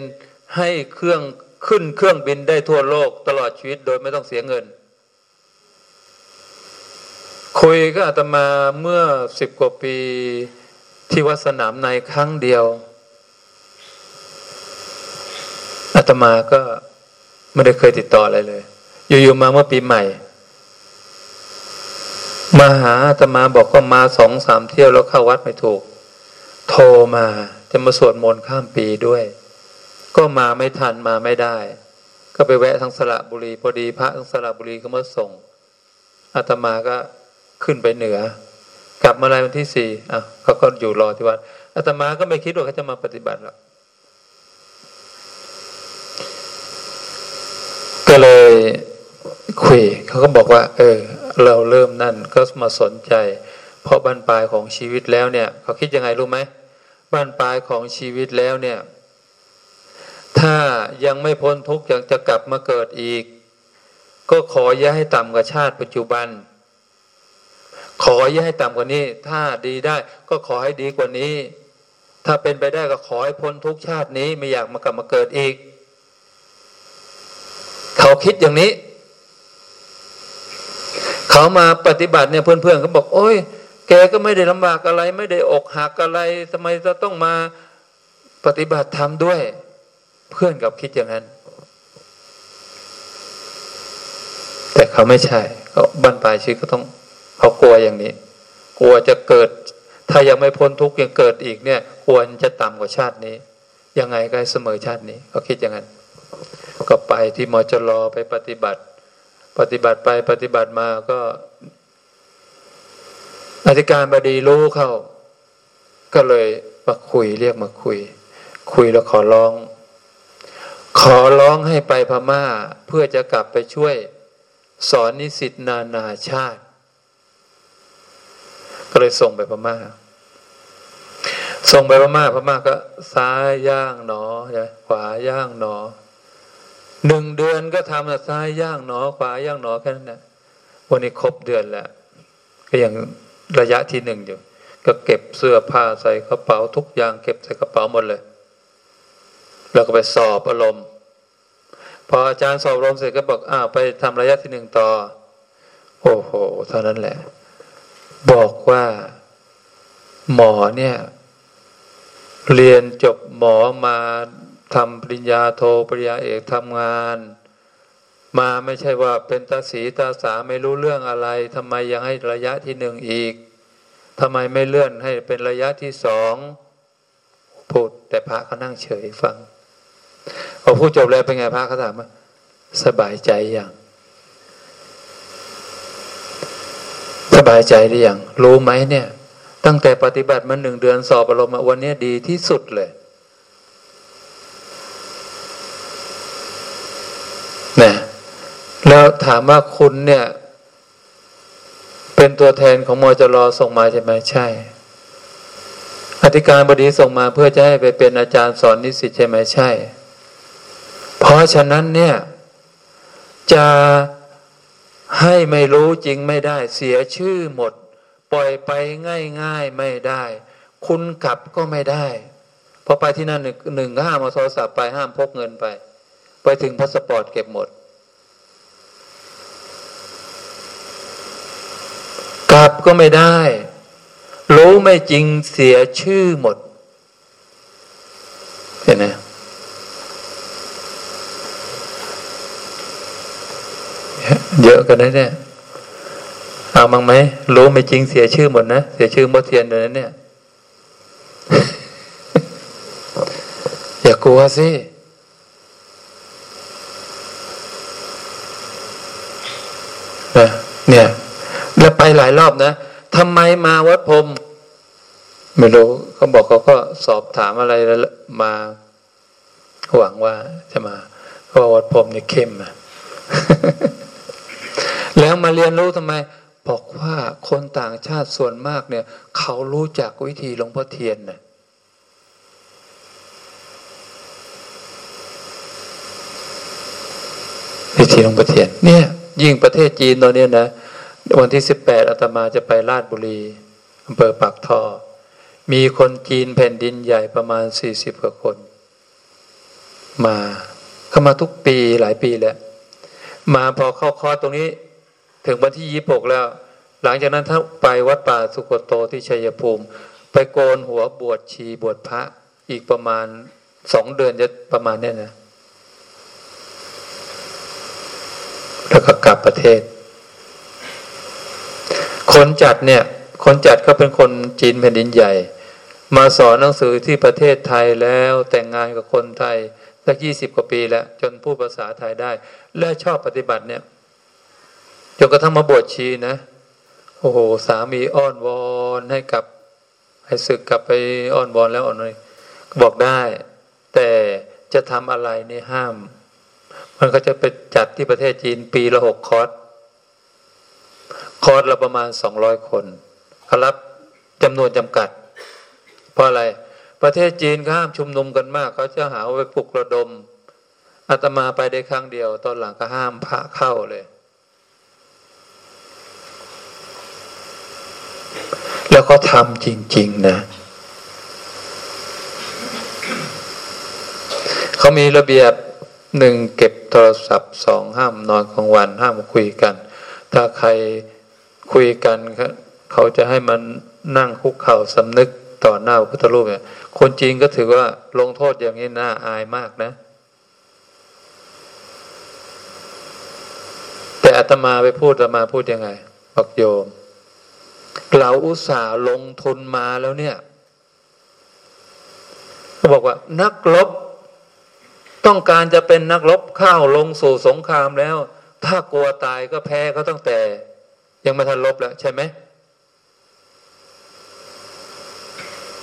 ให้เครื่องขึ้นเครื่องบินได้ทั่วโลกตลอดชีวิตโดยไม่ต้องเสียเงิน คุยก็อาตมาเมื่อสิบกว่าปีที่วัดสนามในครั้งเดียว อาตมาก็ไม่ได้เคยติดต่ออะไรเลย อยู่ๆมาเมื่อปีใหม่ มาหาอาตมาบอกก็มาสองสามเที่ยวแล้วเข้าวัดไม่ถูก โทรมาจะมาสวดมนต์ข้ามปีด้วย ก็มาไม่ทันมาไม่ได้ ก็ไปแวะทางสระบุรีพอดีพระทางสระบุรีเขามาส่งอาตมาก็ขึ้นไปเหนือ กลับมาลายวันที่สี่อะเขาก็อยู่รอที่วัดอาตมาก็ไม่คิดว่าเขาจะมาปฏิบัติหรอกเลย คุยเขาก็บอกว่า เออ เราเริ่มนั่นก็มาสนใจ เพราะบรรปลายของชีวิตแล้วเนี่ย เขาคิดยังไงรู้ไหมบ้านปลายของชีวิตแล้วเนี่ย ถ้ายังไม่พ้นทุกข์ยังจะกลับมาเกิดอีก ก็ขออย่าให้ต่ำกว่าชาติปัจจุบัน ขออย่าให้ต่ำกว่านี้ ถ้าดีได้ ก็ขอให้ดีกว่านี้ ถ้าเป็นไปได้ก็ขอให้พ้นทุกชาตินี้ ไม่อยากมากลับมาเกิดอีก เขาคิดอย่างนี้ เขามาปฏิบัติเนี่ยเพื่อนๆเขาบอก โอ้ยแกก็ไม่ได้ลำบากอะไร ไม่ได้อกหักอะไรทำไมจะต้องมาปฏิบัติธรรมด้วย เพื่อนกับคิดอย่างนั้น แต่เขาไม่ใช่เขาบ้านปลายชีวิตก็ต้องเขากลัวอย่างนี้ กลัวจะเกิด ถ้ายังไม่พ้นทุกข์ยังเกิดอีกเนี่ย ควรจะต่ำกว่าชาตินี้ ยังไงก็เสมอชาตินี้เขาคิดอย่างนั้น ก็ไปที่มอจรไปปฏิบัติ ปฏิบัติไปปฏิบัติมาก็อธิการบดีรู้เข้า ก็เลยมาคุยเรียกมาคุย คุยแล้วขอร้อง ขอร้องให้ไปพม่า เพื่อจะกลับไปช่วยสอนนิสิตนานาชาติ ก็เลยส่งไปพม่า ส่งไปพม่าพม่าก็ซ้ายย่างหนอขวาย่างหนอ หนึ่งเดือนก็ทำแต่ซ้ายย่างหนอขวาย่างหนอแค่นั้นแหละวันนี้ครบเดือนแล้วก็ยังระยะที่หนึ่งอยู่ ก็เก็บเสื้อผ้าใส่กระเป๋าทุกอย่างเก็บใส่กระเป๋าหมดเลย แล้วก็ไปสอบอารมณ์ พออาจารย์สอบอารมณ์เสร็จก็บอกอ้าวไปทำระยะที่หนึ่งต่อ โอ้โหเท่านั้นแหละ บอกว่าหมอเนี่ย เรียนจบหมอมา ทำปริญญาโทปริญญาเอกทำงาน มาไม่ใช่ว่าเป็นตาสีตาสาไม่รู้เรื่องอะไรทำไมยังให้ระยะที่หนึ่งอีกทำไมไม่เลื่อนให้เป็นระยะที่สองพูดแต่พระเขานั่งเฉยฟังพอพูดจบแล้วเป็นไงพระเขาถามว่าสบายใจอย่างสบายใจหรือยังรู้ไหมเนี่ย ตั้งแต่ปฏิบัติมาหนึ่งเดือนสอบอารมณ์วันนี้ดีที่สุดเลยนะ แล้วถามว่าคุณเนี่ย เป็นตัวแทนของมจรส่งมาใช่ไหมใช่ อธิการบดีส่งมาเพื่อจะให้ไปเป็นอาจารย์สอนนิสิตใช่ไหมใช่ เพราะฉะนั้นเนี่ย จะให้ไม่รู้จริงไม่ได้ เสียชื่อหมด ปล่อยไปง่ายๆไม่ได้ คุณกลับก็ไม่ได้พอไปที่นั่นหนึ่งห้ามเอาโทรศัพท์ไปห้ามพกเงินไป ไปถึงพาสปอร์ตเก็บหมด กลับก็ไม่ได้ รู้ไม่จริงเสียชื่อหมด เห็นไหมเยอะกันนะเนี่ยเอามั้งไหมรู้ไม่จริงเสียชื่อหมดนะเสียชื่อมดเทียนเลยนะเนี่ย อย่ากลัวสิเนี่ย ไปหลายรอบนะทำไมมาวัดพรมไม่รู้เขาบอกเขาก็สอบถามอะไรมาหวังว่าจะมาเพราะวัดพรมนี่เข้มอะแล้วมาเรียนรู้ทำไม บอกว่าคนต่างชาติส่วนมากเนี่ย เขารู้จักวิธีหลวงพ่อเทียนนะ่ะวิธีหลวงพ่อเทียน เนี่ย ยิ่งประเทศจีนตอนนี้นะ วันที่สิบแปดอาตมาจะไปราชบุรีอำเภอปากท่อ มีคนจีนแผ่นดินใหญ่ประมาณสี่สิบกว่าคน มาเข้ามาทุกปีหลายปีแล้ว มาพอเข้าคอตรงนี้ ถึงวันที่ยี่ปกแล้ว หลังจากนั้นถ้าไปวัดป่าสุกโตที่ชัยภูมิ ไปโกนหัวบวชชีบวชพระอีกประมาณสองเดือนจะประมาณนี้นะแล้วก็กลับประเทศ คนจัดเนี่ยคนจัดเขาเป็นคนจีนแผ่นดินใหญ่ มาสอนหนังสือที่ประเทศไทยแล้วแต่งงานกับคนไทยสักยี่สิบกว่าปีแล้ว จนพูดภาษาไทยได้ และชอบปฏิบัติเนี่ยจนกระทั่งมาบวชชีนะโอ้โหสามีอ้อนวอนให้กลับ ให้ศึกกลับไปอ้อนวอนแล้วอ่อนเลยบอกได้ แต่จะทำอะไรนี่ห้าม มันก็จะไปจัดที่ประเทศจีนปีละหกคอร์ส คอร์สละประมาณสองร้อยคนเขารับจำนวนจำกัด เพราะอะไรประเทศจีนห้ามชุมนุมกันมาก เขาจะหาว่าไปปลุกระดมอาตมาไปได้ครั้งเดียว ตอนหลังก็ห้ามพระเข้าเลย แล้วก็ทำจริง ๆ นะเขามีระเบียบหนึ่งเก็บโทรศัพท์สองห้ามนอนกลางวันห้ามคุยกัน ถ้าใคร คุยกันเขาจะให้มันนั่งคุกเข่าสำนึกต่อหน้าพระพุทธรูปเนี่ยคนจีนก็ถือว่าลงโทษอย่างนี้น่าอายมากนะ แต่อาตมาไปพูดอาตมาพูดยังไงบอกโยม เราอุตส่าห์ลงทุนมาแล้วเนี่ยก็บอกว่า นักรบต้องการจะเป็นนักรบข้าวลงสู่สงครามแล้ว ถ้ากลัวตายก็แพ้เขาตั้งแต่ ยังไม่ทันลบแล้วใช่ไหม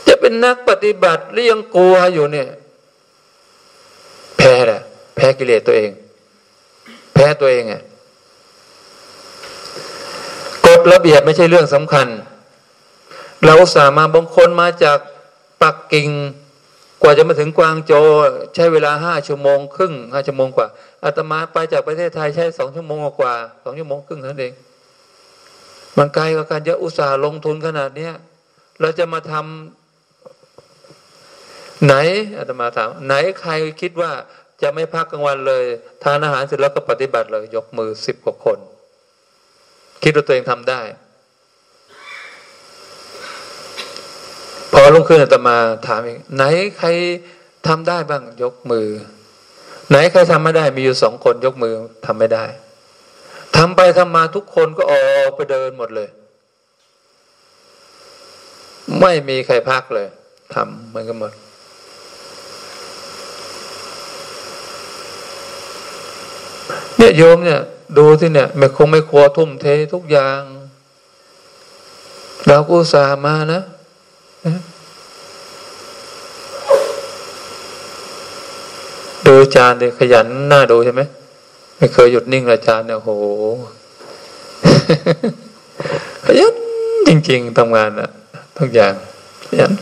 จะเป็นนักปฏิบัติหรือยังกลัวอยู่เนี่ย แพ้แหละแพ้กิเลสตัวเอง แพ้ตัวเองอะกฎระเบียบไม่ใช่เรื่องสำคัญ เราสามาบางคนมาจากปักกิ่งกว่าจะมาถึงกวางโจใช้เวลาห้าชั่วโมงครึ่งห้าชั่วโมงกว่าอาตมาไปจากประเทศไทยใช้สองชั่วโมงกว่าสองชั่วโมงครึ่งนั่นเอง มันไกลกว่าการจะอุตส่าห์ลงทุนขนาดเนี้ยเราจะมาทำไหนอาตมาถาม ไหนใครคิดว่าจะไม่พักกลางวันเลย ทานอาหารเสร็จแล้วก็ปฏิบัติเลย ยกมือสิบกว่าคน คิดว่าตัวเองทำได้ พอลงขึ้นอาตมาถามอีกไหนใครทำได้บ้าง ยกมือ ไหนใครทำไม่ได้ มีอยู่สองคนยกมือทำไม่ได้ ทำไปทำมาทุกคนก็ออกไปเดินหมดเลย ไม่มีใครพักเลยทำมือนกันหมด เนี่ยโยมเนี่ย ดูที่เนี่ยไม่คงไม่ครัวทุ่มเททุกอย่าง เราก็สามานะดูจารย์เนี่ยขยันหน้าดูใช่ไหม ไม่เคยหยุดนิ่งเลยอาจารย์เนี่ยโหขยันจริง ๆทำงานอะทุกอย่างขยัน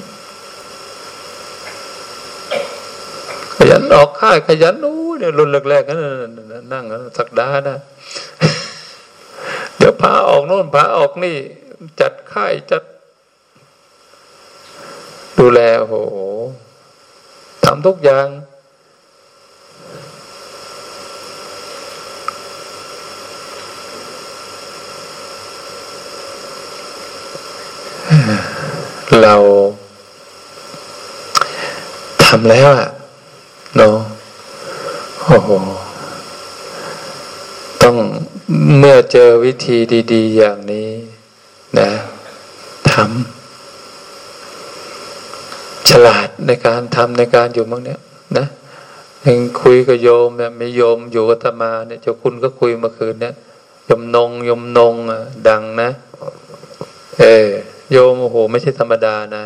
ขยันออกค่ายขยันนู้เนี่ยรุ่นแรกๆนั่นนั่งสักดานะเดี๋ยวพาออกโน่นพาออกนี่ จัดค่ายจัด ดูแลโหทำทุกอย่าง เราทำแล้วอะเนาะโอ้โหต้องเมื่อเจอวิธีดี ๆ อย่างนี้ นะทำฉลาดในการทำในการอยู่มั้งเนี่ย นะยังคุยกับโยมเนี่ยมีโยมอยู่กับตมาเนี่ยเจ้าคุณก็คุยเมื่อคืนเนี่ยยมนงยมนงอะดังนะ เออ โยมโอ้โห ไม่ใช่ธรรมดานะ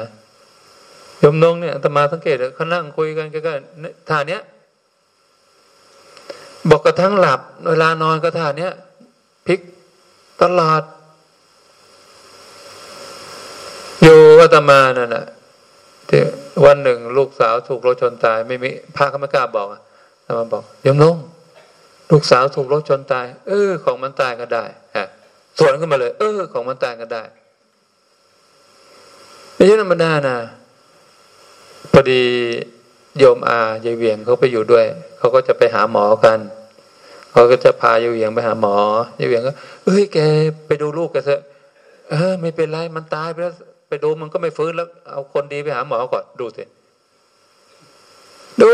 โยมนงเนี่ยตมาสังเกตเขานั่งคุยกันก็ท่าเนี้ยบอกกระทั่งหลับ เวลานอนก็ท่าเนี้ยพลิกตลอดโยวัตมานั่นแหละที่วันหนึ่งลูกสาวถูกรถชนตาย ไม่มีพระเขาไม่กล้าบอกอะมาบอกยมลงลูกสาวถูกรถชนตาย เออ ของมันตายก็ได้ฮะสวนขึ้นมาเลย เออ ของมันตายก็ได้ ไม่ใช่ธรรมดานะพอดีโยมอายายเวียงเขาไปอยู่ด้วย เขาก็จะไปหาหมอกันเขาก็จะพายายเวียงไปหาหมอยายเวียงก็เอ้ยแกไปดูลูกแกเถอะเออไม่เป็นไรมันตายไปแล้วไปดูมันก็ไม่ฟื้นแล้ว เอาคนดีไปหาหมอก่อนดูสิดู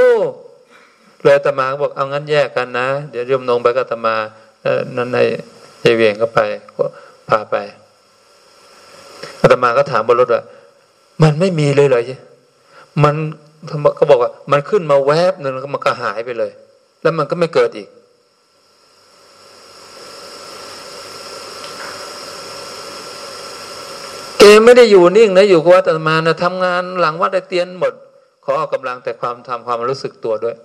เลยตมาบอกเอางั้นแยกกันนะเดี๋ยวโยมนงไปกับตมานั่นในยายเวียงก็ไปก็พาไปอาตมาก็ถามบนรถว่า มันไม่มีเลยเลยมันเขาบอกว่า มันขึ้นมาแวบหนึ่งแล้วมันก็หายไปเลย แล้วมันก็ไม่เกิดอีก เกไม่ได้อยู่นิ่งนะอยู่กับวัดมานะทำงานหลังวัดได้เตียนหมด ขอออกกำลังแต่ความทำความรู้สึกตัวด้วย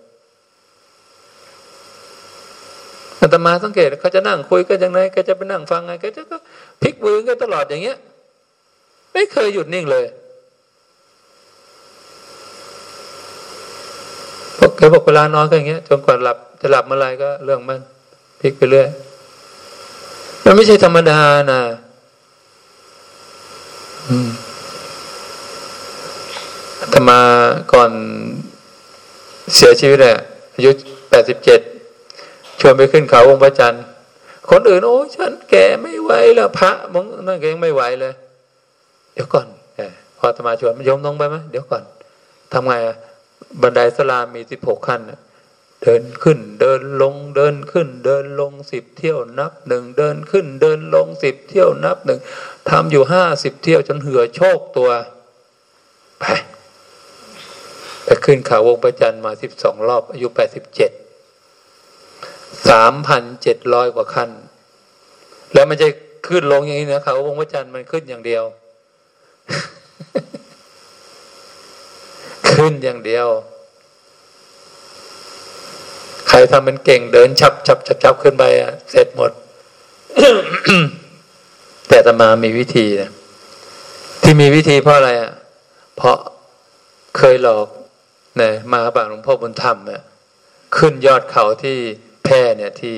อาตมาสังเกตเขาจะนั่งคุยกันยังไงก็จะไปนั่งฟังไงก็จะก็พลิกมือกันตลอดอย่างเงี้ย ไม่เคยหยุดนิ่งเลย พวกแกบอกเวลานอนก็อย่างเงี้ยจนกว่าหลับจะหลับเมื่อไรก็เรื่องมันพลิกไปเรื่อยมันไม่ใช่ธรรมดานะธรรมาก่อนเสียชีวิตเนี่ยอายุแปดสิบเจ็ดชวนไปขึ้นเขาองค์พระจันทร์ คนอื่น โอ้ฉันแก่ไม่ไหวแล้วพระมึงนั่นก็ยังไม่ไหวเลย เดี๋ยวก่อนพอธรรมาชวนยมลงไปไหมเดี๋ยวก่อนทำไงอะ บันไดสลามีสิบหกขั้นเดินขึ้น เดินลงเดินขึ้น เดินลงสิบเที่ยวนับหนึ่งเดินขึ้น เดินลงสิบเที่ยวนับหนึ่งทำอยู่ห้าสิบเที่ยวจนเหือโชคตัวไปไปขึ้นเขาวงประจันมาสิบสองรอบอายุแปดสิบเจ็ดสามพันเจ็ดร้อยกว่าขั้น แล้วมันจะขึ้นลงอย่างนี้นะเขาวงพระจันทร์มันขึ้นอย่างเดียว ขึ้นอย่างเดียว ใครทำเป็นเก่งเดินชับชับชับชับขึ้นไปอะเสร็จหมด แต่ตมามีวิธีนะที่มีวิธีเพราะอะไรอะ เพราะเคยหลอกเนี่ยมาบางหลวงพ่อบุญธรรมเนี่ยขึ้นยอดเขาที่แพร่เนี่ยที่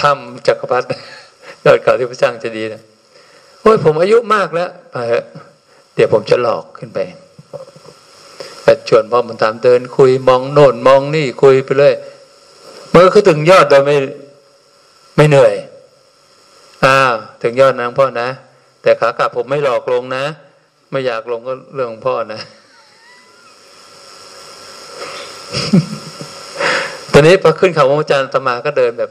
ถ้ำจักรพรรดิยอดเขาที่พระจ้างจะดีนะโอ้ยผมอายุมากแล้วไปเดี๋ยวผมจะหลอกขึ้นไป แต่ชวนพ่อมันตามเดินคุยมองโน่นมองนี่คุยไปเลยเมื่อเขาถึงยอดโดยไม่ไม่เหนื่อยอ้าถึงยอดนะพ่อนะ แต่ขากลับผมไม่หลอกลงนะ ไม่อยากลงก็เรื่องของพ่อนะตอนนี้พอขึ้นเขาพระอาจารย์ตมาก็เดินแบบ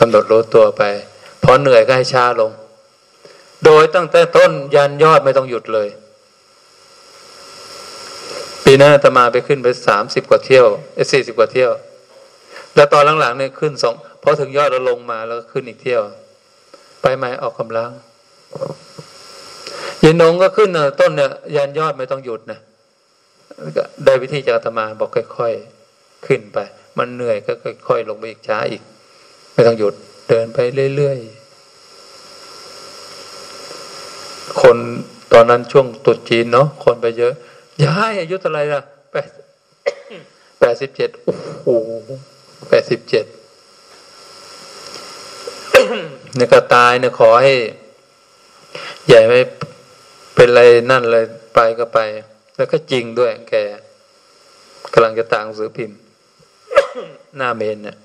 กำหนดรู้ตัวไปพอเหนื่อยก็ให้ช้าลง โดยตั้งแต่ต้นยันยอดไม่ต้องหยุดเลย ปีหน้าตมาไปขึ้นไปสามสิบกว่าเที่ยวสี่สิบกว่าเที่ยว แล้วตอนหลังๆเนี่ยขึ้นสองพอถึงยอดเราลงมาแล้วขึ้นอีกเที่ยว ไปไหม่ออกกำลังยันนงก็ขึ้นต้นเนี่ยยันยอดไม่ต้องหยุดนะได้วิธีจากตมาบอกค่อยๆขึ้นไป มันเหนื่อยก็ค่อยๆลงไปอีกช้าอีก ไม่ต้องหยุดเดินไปเรื่อยๆคนตอนนั้นช่วงตุดจีนเนาะคนไปเยอะ ย้ายอายุเท่าไรล่ะแปดแปดสิบเจ็ดโอ้โหแปดสิบเจ็ดเนี่ยก็ตายเนี่ยขอให้ ใหญ่ไม่เป็นไรนั่นเลยไปก็ไป แล้วก็จริงด้วยแกกำลังจะต่างสือพิมพ์ หน้าเมนเนี่ย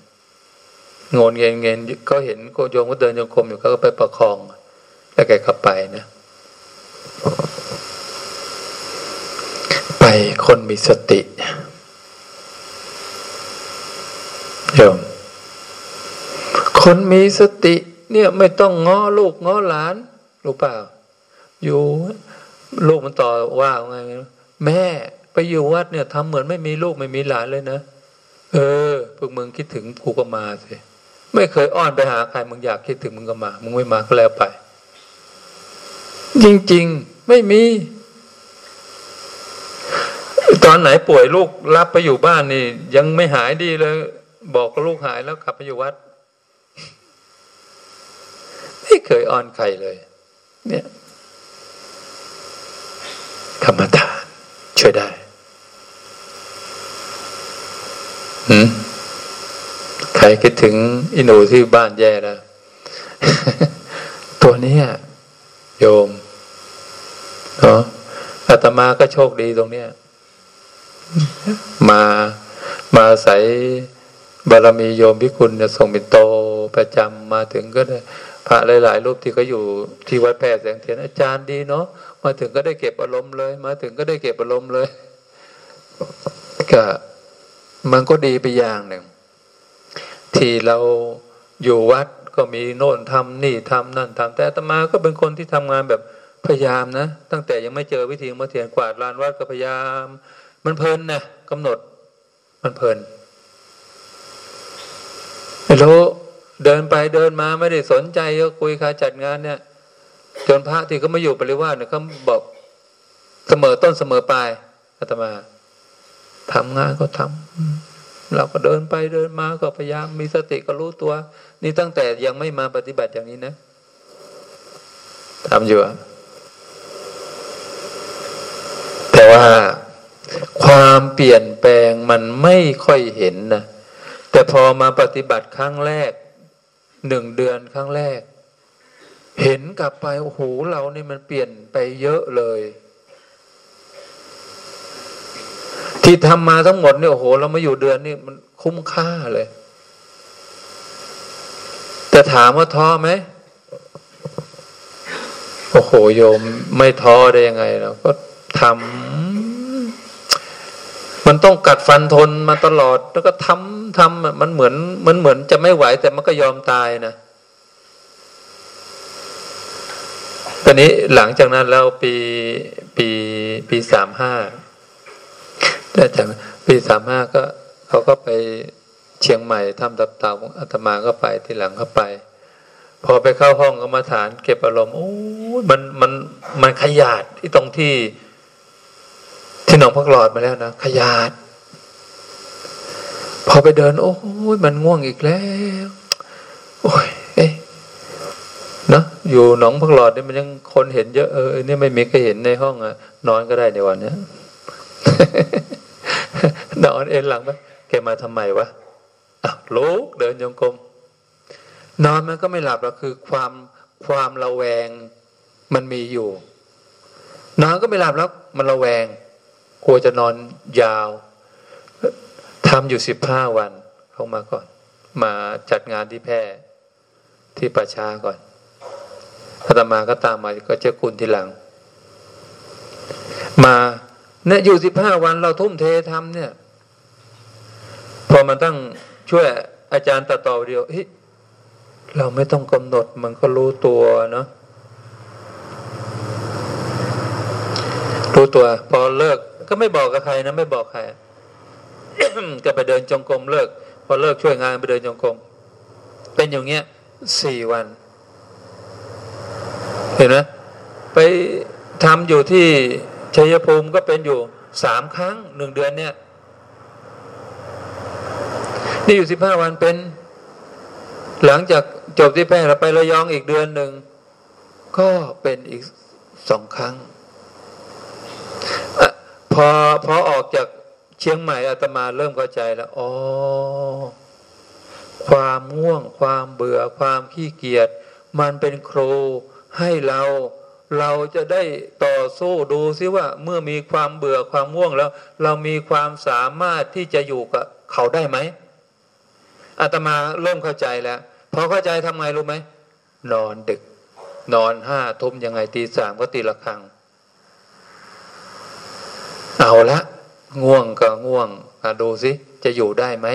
งนเงินเงินก็เห็นโกโยมก็เดินโยงคมอยู่เขาก็ไปประคอง แล้วแกก็ไปนะ คนมีสติโยมคนมีสติ เนี่ยไม่ต้องง้อลูกง้อหลานรู้เปล่า อยู่ลูกมันต่อว่าไงแม่ไปอยู่วัดเนี่ยทำเหมือนไม่มีลูกไม่มีหลานเลยนะเออพวกมึงคิดถึงกูก็มาสิไม่เคยอ้อนไปหาใครมึงอยากคิดถึงมึงก็มา มึงไม่มาก็แล้วไป จริง ๆ ไม่มี ตอนไหนป่วยลูกรับไปอยู่บ้านนี่ ยังไม่หายดีเลย บอกกับลูกหายแล้วขับไปอยู่วัด ไม่เคยอ้อนใครเลย เนี่ยกรรมฐานช่วยได้หืมใครคิดถึงอินูที่บ้านแย่แล้ว ตัวนี้โยมเนาะอาตมาก็โชคดีตรงเนี้ย มามาใส่บารมีโยมพิคุณจะส่งเป็นโตประจำมาถึงก็ได้พระหลาย ๆ รูปที่เขาอยู่ที่วัดแพร่แสงเทียนอาจารย์ดีเนาะมาถึงก็ได้เก็บอารมณ์เลย มาถึงก็ได้เก็บอารมณ์เลย ก็มันก็ดีไปอย่างหนึ่ง ที่เราอยู่วัดก็มีโน่นทำนี่ทำนั่นทำแต่ตมาก็เป็นคนที่ทำงานแบบพยายามนะ ตั้งแต่ยังไม่เจอวิธีมาเทียนกวาดลานวัดก็พยายาม มันเพลินนะกำหนด มันเพลินไม่รู้เดินไปเดินมาไม่ได้สนใจก็คุยคาจัดงานเนี่ย จนพระที่เขามาอยู่ปริวาสเนี่ยเขาบอกเสมอต้นเสมอปลายอาตมาทำงานก็ทำเราก็เดินไปเดินมาก็พยายามมีสติก็รู้ตัว นี่ตั้งแต่ยังไม่มาปฏิบัติอย่างนี้นะทำอยู่แต่ว่า ความเปลี่ยนแปลงมันไม่ค่อยเห็นนะแต่พอมาปฏิบัติครั้งแรกหนึ่งเดือนครั้งแรก เห็นกลับไปโอ้โหเรานี่มันเปลี่ยนไปเยอะเลย ที่ทำมาทั้งหมดเนี่ยโอ้โห เรามาอยู่เดือนนี่มันคุ้มค่าเลย แต่ถามว่าท้อไหมโอ้โหโยมไม่ท้อได้ยังไงเราก็ทำ มันต้องกัดฟันทนมาตลอด แล้วก็ทำทำมันเหมือนมันเหมือนจะไม่ไหว แต่มันก็ยอมตายนะตอนนี้หลังจากนั้นแล้วปีปีปีสามห้าได้จากปีสามห้าก็เขาก็ไปเชียงใหม่ทำตับเต่าอาตมาก็ไปที่หลังก็ไป พอไปเข้าห้องก็มาฐาน เก็บอารมณ์โอ้มันมันมันขยาดที่ตรงที่ ที่หนองพักหลอดมาแล้วนะขยาด พอไปเดิน โอ้ยมันง่วงอีกแล้ว โอ้ยเอ๊ะนะอยู่หนองพักหลอดนี่มันยังคนเห็นเยอะเออเนี่ยไม่มีใครเห็นในห้องอะนอนก็ได้ในวันเนี้ยนอนเอ็นหลังไหมแกมาทำไมวะอะลุกเดินยงกลมนอนมันก็ไม่หลับหรอกคือความความระแวงมันมีอยู่ นอนก็ไม่หลับแล้วมันระแวง กลัวจะนอนยาวทำอยู่สิบห้าวันเข้ามาก่อน มาจัดงานที่แพร่ที่ประชาก่อนอาตมาก็ตามมาก็เจ้าคุณทีหลัง มาเนี่ยอยู่สิบห้าวันเราทุ่มเททำเนี่ย พอมันตั้งช่วยอาจารย์ตัดต่อเดียวเฮ้ยเราไม่ต้องกำหนดมันก็รู้ตัวเนาะรู้ตัว พอเลิก ก็ไม่บอกกับใครนะไม่บอกใครก็ไปเดินจงกรมเลิก พอเลิกช่วยงานไปเดินจงกรมเป็นอย่างเงี้ยสี่วัน เห็นไหมไปทำอยู่ที่ชัยภูมิก็เป็นอยู่สามครั้งหนึ่งเดือนเนี่ยนี่อยู่สิบห้าวันเป็น หลังจากจบที่แพร่เราไประยองอีกเดือนหนึ่ง ก็เป็นอีกสองครั้ง พอพอออกจากเชียงใหม่อาตมาเริ่มเข้าใจแล้วอ๋อความง่วง ความเบื่อความขี้เกียจมันเป็นครูให้เรา เราจะได้ต่อสู้ดูซิว่า เมื่อมีความเบื่อความง่วงแล้ว เรามีความสามารถที่จะอยู่กับเขาได้ไหมอาตมาเริ่มเข้าใจแล้วพอเข้าใจทำไงรู้ไหมนอนดึก นอนห้าทุ่มยังไงตีสามก็ตีละครัง เอาละง่วงก็ง่วงดูสิ จะอยู่ได้ไหม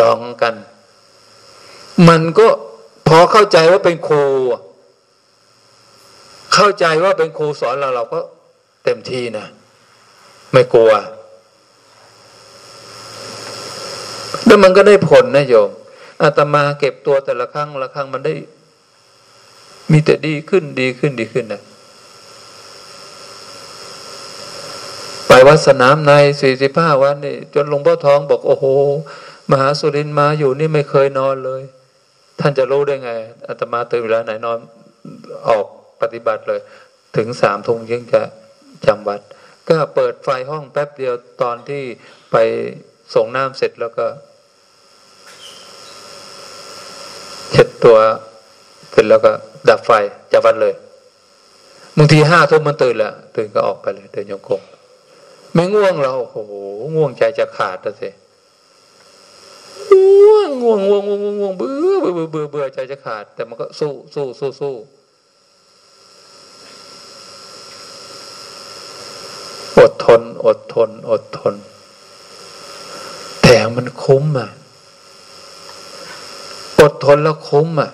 ลองกัน มันก็พอเข้าใจว่าเป็นครู เข้าใจว่าเป็นครูสอนเราเราก็เต็มที่นะ ไม่กลัว แล้วมันก็ได้ผลนะโยมอาตมาเก็บตัวแต่ละครั้งละครั้งมันได้ มีแต่ดีขึ้นดีขึ้นดีขึ้นนะ ไปวัดสนามในสี่สิบห้าวันนี่จนหลวงพ่อทองบอกโอ้โห มหาสุรินมาอยู่นี่ไม่เคยนอนเลย ท่านจะรู้ได้ไงอาตมาตื่นเวลาไหนนอนออกปฏิบัติเลย ถึงสามทุ่มยังจะจำวัด ก็เปิดไฟห้องแป๊บเดียวตอนที่ไปส่งน้ำเสร็จแล้วก็เช็ดตัวเสร็จแล้วก็ดับไฟจะวัดเลยบางทีห้าทุ่มมันตื่นแล้วตื่นก็ออกไปเลยเดินโยงกง ไม่ง่วงเราโอ้โหง่วงใจจะขาดแล้วสิง่วงง่วงง่วงง่วงง่วงเบื่อเบื่อเบื่อเบื่อใจจะขาด แต่มันก็สู้สู้สู้สู้อดทน อดทน อดทน แต่มันคุ้มอะ อดทนแล้วคุ้มอะ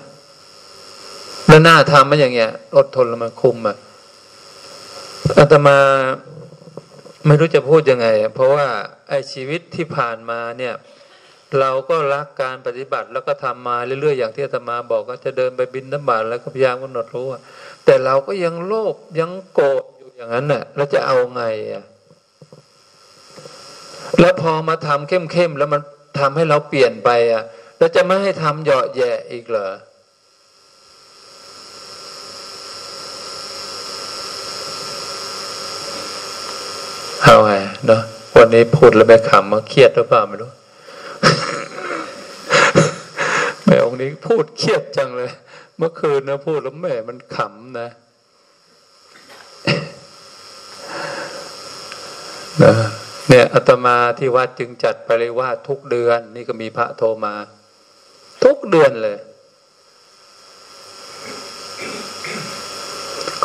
แล้วน่าทำมันอย่างเงี้ย อดทนแล้วมันคุ้มอะอาตมา ไม่รู้จะพูดยังไง เพราะว่าไอ้ชีวิตที่ผ่านมาเนี่ย เราก็รักการปฏิบัติแล้วก็ทำมาเรื่อยๆอย่างที่อาตมาบอกก็จะเดินไปบินน้ำบาตแล้วก็พยายามกำหนดรู้แต่เราก็ยังโลภยังโกรธอยู่อย่างนั้นน่ะแล้วจะเอาไงอะแล้วพอมาทำเข้มๆแล้วมันทำให้เราเปลี่ยนไปอะแล้วจะไม่ให้ทำเหยาะแย่อีกเหรอ เอาไงเนาะวันนี้พูดแล้วแม่ขำมาเครียดหรือเปล่าไม่รู้แม่องค์นี้พูดเครียดจังเลย เมื่อคืนนะพูดแล้วแม่มันขำนะนะเนี่ยอาตมาที่วัดจึงจัดปริวาสทุกเดือน นี่ก็มีพระโทรมา ทุกเดือนเลย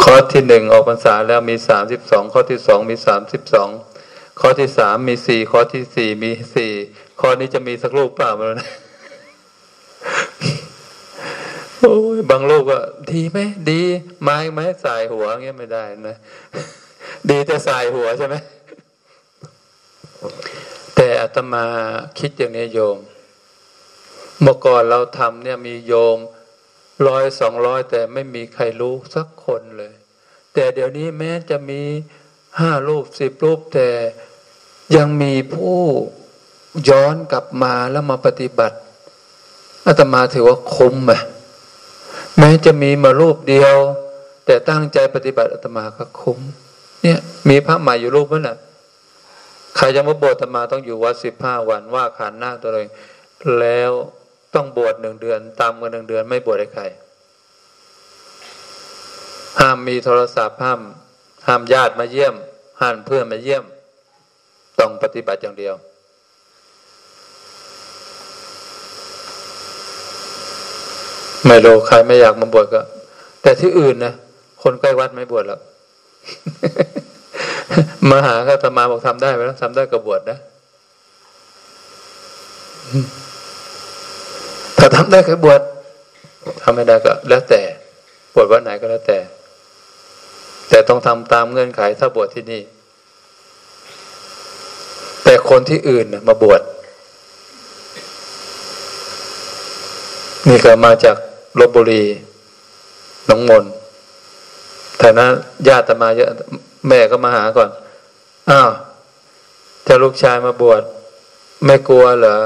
ข้อที่หนึ่งออกพรรษาแล้วมีสามสิบสองข้อที่สองมีสามสิบสองข้อที่สามมีสี่ข้อที่สี่มีสี่ข้อนี้จะมีสักรูปเปล่าม่รู้นะโอ้ยบางรูปก็ดีไหมดีไม้ไหมสายหัวเงี้ยไม่ได้นะดีแต่สายหัวใช่ไหมแต่อาตมาคิดอย่างนี้โยม เมื่อก่อนเราทำเนี่ยมีโยม ร้อยสองร้อยแต่ไม่มีใครรู้สักคนเลย แต่เดี๋ยวนี้แม้จะมีห้ารูปสิบรูปแต่ยังมีผู้ย้อนกลับมาแล้วมาปฏิบัติอาตมาถือว่าคุ้มไหมแม้จะมีมารูปเดียว แต่ตั้งใจปฏิบัติอาตมาก็คุ้ม เนี่ยมีพระใหม่อยู่รูปนั้นน่ะใครจะมาบวชอาตมาต้องอยู่วัดสิบห้าวันว่าขานหน้าตัวเองแล้ว ต้องบวชหนึ่งเดือน ตามกันหนึ่งเดือนไม่บวชให้ใคร ห้ามมีโทรศัพท์ห้ามห้ามญาติมาเยี่ยม ห้ามเพื่อนมาเยี่ยม ต้องปฏิบัติอย่างเดียว ไม่รู้ใครไม่อยากมาบวชก็ แต่ที่อื่นนะคนใกล้วัดไม่บวชหรอกมาหาก็ตมาบอกทำได้ไหมทำได้ก็บวชนะ ถ้าทำได้ก็บวชทำไม่ได้ก็ แล้วแต่บวชวันไหนก็แล้วแต่ แต่ต้องทำตามเงื่อนไขถ้าบวชที่นี่ แต่คนที่อื่นมาบวชนี่ก็มาจากลบบุรีหนองมนแต่นั้นญาติมาเยอะแม่ก็มาหาก่อน อ้าวจะลูกชายมาบวชไม่กลัวเหรอ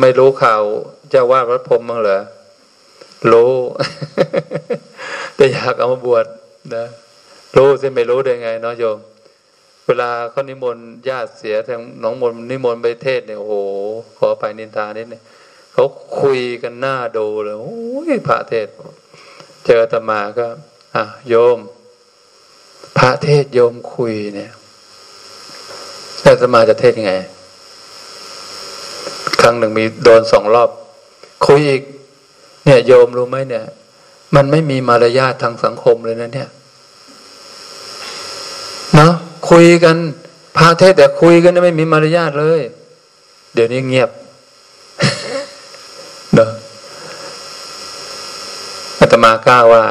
ไม่รู้ข่าว เจ้าว่าวัดพรมมั้งเหรอรู้ แต่อยากเอามาบวชนะรู้สิไม่รู้ได้ไงเนาะโยม เวลาเขานิมนต์ญาติเสียทางหนองมนนิมนต์ไปเทศเนี่ยโอ้โหขอไปนินทานิดเนี่ยเขาคุยกันหน้าดูเลยโอ้ยพระเทศ เจอตมาก็อะโยม พระเทศโยมคุยเนี่ยแต่ตมาจะเทศยังไง ครั้งหนึ่งมีโดนสองรอบ คุยอีก เนี่ยโยมรู้ไหมเนี่ย มันไม่มีมารยาททางสังคมเลยนะเนี่ยเนาะคุยกันพระเทศแต่คุยกันไม่มีมารยาทเลย เดี๋ยวนี้เงียบเนาะอาตมากล้าว่า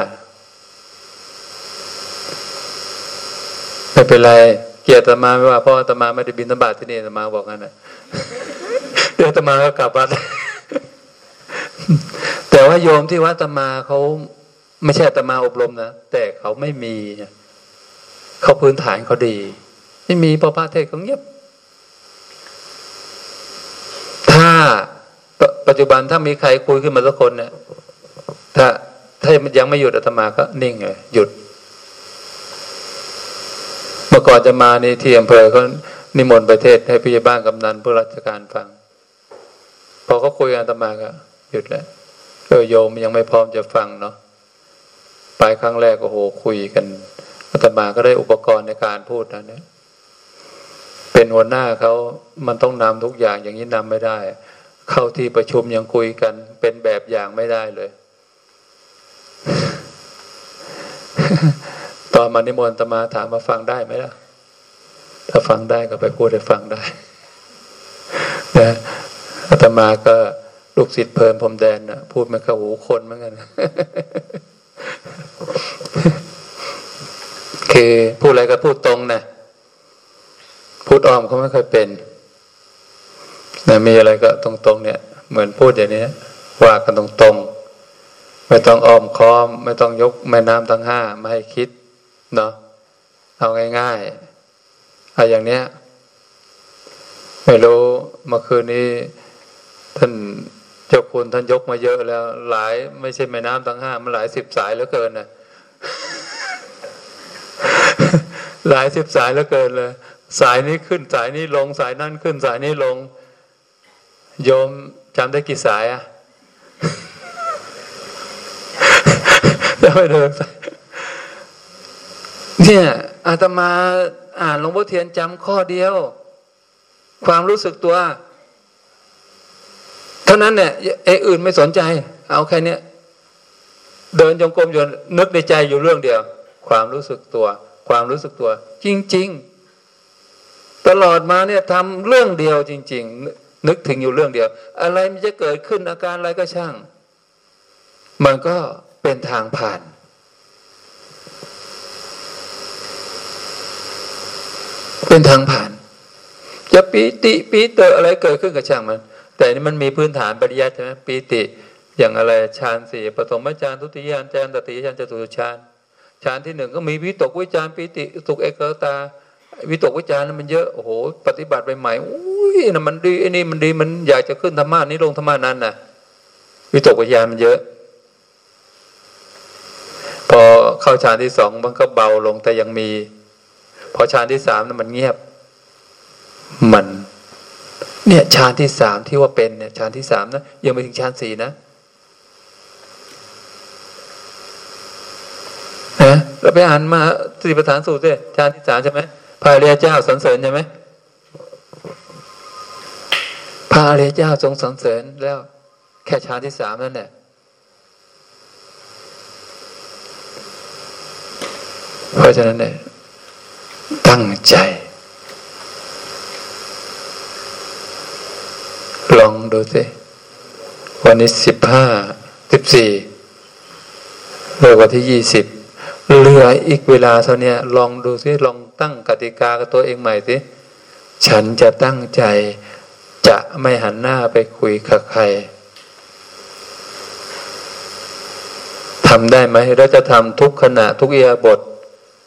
ไม่เป็นไร เกียรติอาตมาไม่ว่าเพราะอาตมาไม่ได้บินธบาตที่นี่อาตมาบอกงั้นนะเดี๋ยวอาตมาก็กลับบ้าน แต่ว่าโยมที่วัดตมาเขาไม่ใช่ตมาอบรมนะแต่เขาไม่มี เขาพื้นฐานเขาดี ไม่มีพอพระเทศเขาเงียบ ถ้าปัจจุบันถ้ามีใครคุยขึ้นมาสักคนเนี่ยถ้าถ้ายังไม่หยุดอาตมาก็นิ่งเลยหยุด เมื่อก่อนจะมาในที่อำเภอเขานิมนต์ประเทศให้พี่บ้านกำนันผู้ราชการฟัง พอเขาคุยกับอาตมาก็ หยุดแล้วเออโยมยังไม่พร้อมจะฟังเนาะไปครั้งแรกโอ้โหคุยกันอาตมาก็ได้อุปกรณ์ในการพูดนะเนี่ยเป็นหัวหน้าเขามันต้องนำทุกอย่างอย่างนี้นำไม่ได้ เข้าที่ประชุมยังคุยกัน เป็นแบบอย่างไม่ได้เลย ตอนมานิมนต์ตมาถามมาฟังได้ไหมล่ะ ถ้าฟังได้ก็ไปพูดให้ฟังได้นะอาตมาก็ ลูกศิษย์เพลินพรมแดนนะพูดไม่เข้าหูคนเหมือนกัน คือพูดอะไรก็พูดตรงนะพูดอ้อมเขาไม่เคยเป็นนะมีอะไรก็ตรงๆเนี่ย เหมือนพูดอย่างนี้ว่ากันตรงๆ ไม่ต้องอ้อมค้อม ไม่ต้องยกแม่น้ำทั้งห้ามาให้คิด เนาะเอาง่ายๆอะไรอย่างเนี้ย ไม่รู้เมื่อคืนนี้ท่าน เจ้าคุณท่านยกมาเยอะแล้ว หลายไม่ใช่แม่น้ำทั้งห้ามันหลายสิบสายแล้วเกินนะหลายสิบสายแล้วเกินเลย สายนี้ขึ้นสายนี้ลงสายนั่นขึ้นสายนี้ลง โยมจำได้กี่สายอะจำไม่ได้เนี่ยอาตมาอ่านหลวงพ่อเทียนจำข้อเดียว ความรู้สึกตัว เท่านั้นเนี่ยไอ้อื่นไม่สนใจ เอาแค่นี้เดินจงกรมอยู่นึกในใจอยู่เรื่องเดียว ความรู้สึกตัว ความรู้สึกตัว จริง ๆ ตลอดมาเนี่ยทำเรื่องเดียวจริง ๆ นึกถึงอยู่เรื่องเดียว อะไรมันจะเกิดขึ้นอาการอะไรก็ช่าง มันก็เป็นทางผ่านเป็นทางผ่าน จะปีติปีเตออะไรเกิดขึ้นกับช่างมัน แต่นี่มันมีพื้นฐานปริยัติใช่ไหมปีติอย่างอะไรฌานสี่ปฐมฌานทุติยฌานตติยฌานจตุฌานฌานที่หนึ่งก็มีวิตกวิจารปีติสุขเอกตา วิตกวิจารณ์มันเยอะโอ้โหปฏิบัติไปใหม่อุ้ยนะมันดีไอ้นี่มันดีมันอยากจะขึ้นธรรมะนี้ลงธรรมะนั้นน่ะ วิตกวิจารณ์มันเยอะ พอเข้าฌานที่สองมันก็เบาลงแต่ยังมี พอฌานที่สามนั้นมันเงียบ มัน เนี่ยฌานที่สามที่ว่าเป็นเนี่ยฌานที่สามนะยังไม่ถึงฌานสี่นะนะเราไปอ่านมาสี่ประธานสูตรเลยฌานที่สามใช่ไหมพระเรียเจ้าสรรเสริญใช่ไหมพระเรียเจ้าทรงสรรเสริญแล้ว แค่ฌานที่สามนั่นแหละเพราะฉะนั้นเนี่ยตั้งใจ องดูสิ วันนี้สิบห้าสิบสี่เลยวันที่ยี่สิบเหลืออีกเวลาเท่านี้ลองดูสิลองตั้งกติกากับตัวเองใหม่สิฉันจะตั้งใจจะไม่หันหน้าไปคุยกับใครทำได้ไหมเราจะทำทุกขณะทุกเอียบท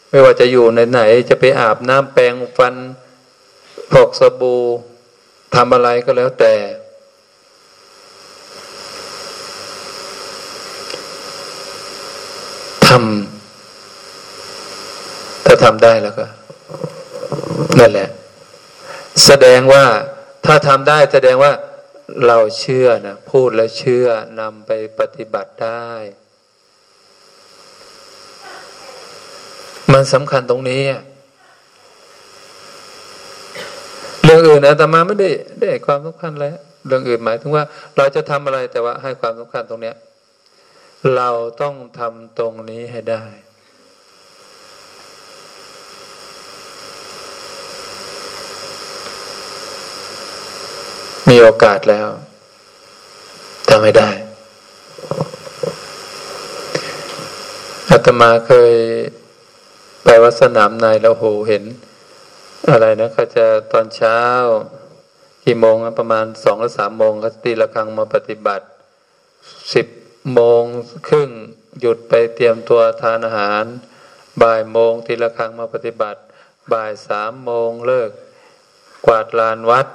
ไม่ว่าจะอยู่ในไหนจะไปอาบน้ำแปรงฟันพอกสบู่ทำอะไรก็แล้วแต่ทำถ้า ทำได้แล้วก็ นั่นแหละ แสดงว่าถ้าทำได้แสดงว่าเราเชื่อนะพูดแล้วเชื่อนำไปปฏิบัติได้ มันสำคัญตรงนี้เรื่องอื่นอาตมาไม่ได้ได้ความสำคัญแล้วเรื่องอื่นหมายถึงว่า เราจะทำอะไรแต่ว่าให้ความสำคัญตรงเนี้ย เราต้องทำตรงนี้ให้ได้ มีโอกาสแล้วทำไม่ได้อาตมาเคยไปวัดสนามในแล้วโหเห็น อะไรนะเขาจะตอนเช้ากี่โมงประมาณสองหรือสามโมงเขาตีละครังมาปฏิบัติสิบโมงครึ่งหยุดไปเตรียมตัวทานอาหาร บ่ายโมงตีละครังมาปฏิบัติ บ่ายสามโมงเลิก กวาดลานวัด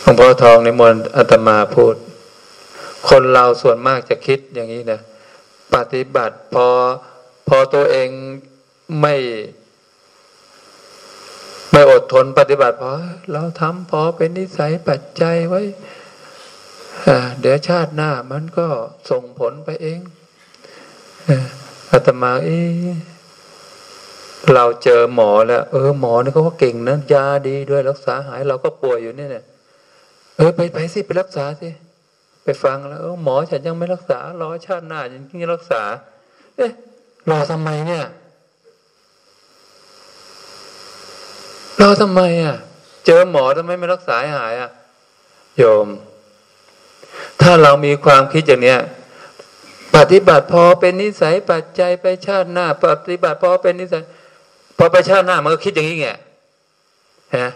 หลว งพ่อทองในมนอาตมาพูด คนเราส่วนมากจะคิดอย่างนี้นะปฏิบัติพอพอตัวเองไม่ ไม่อดทนปฏิบัติพอเราทำพอเป็นนิสัยปัจจัยไว้เดี๋ยวชาติหน้ามันก็ส่งผลไปเองอาตมาเอเราเจอหมอแล้ว เออหมอนี่เขาเก่งนะยาดีด้วยรักษาหาย เราก็ป่วยอยู่นี่เนี่ย ออไปไปสิไปรักษาสิไปฟังแล้ว หมอฉันยังไม่รักษารอชาติหน้ายังที่รักษา เอ๊ะรอทำไมเนี่ยรอทำไมอะ เจอหมอทำไมไม่รักษาหายอะโยม ถ้าเรามีความคิดอย่างเนี้ยปฏิบัติพอเป็นนิสัยปัจจัยไปชาติหน้า ปฏิบัติพอเป็นนิสัยพอไปชาติหน้ามันก็คิดอย่างนี้ไงฮะ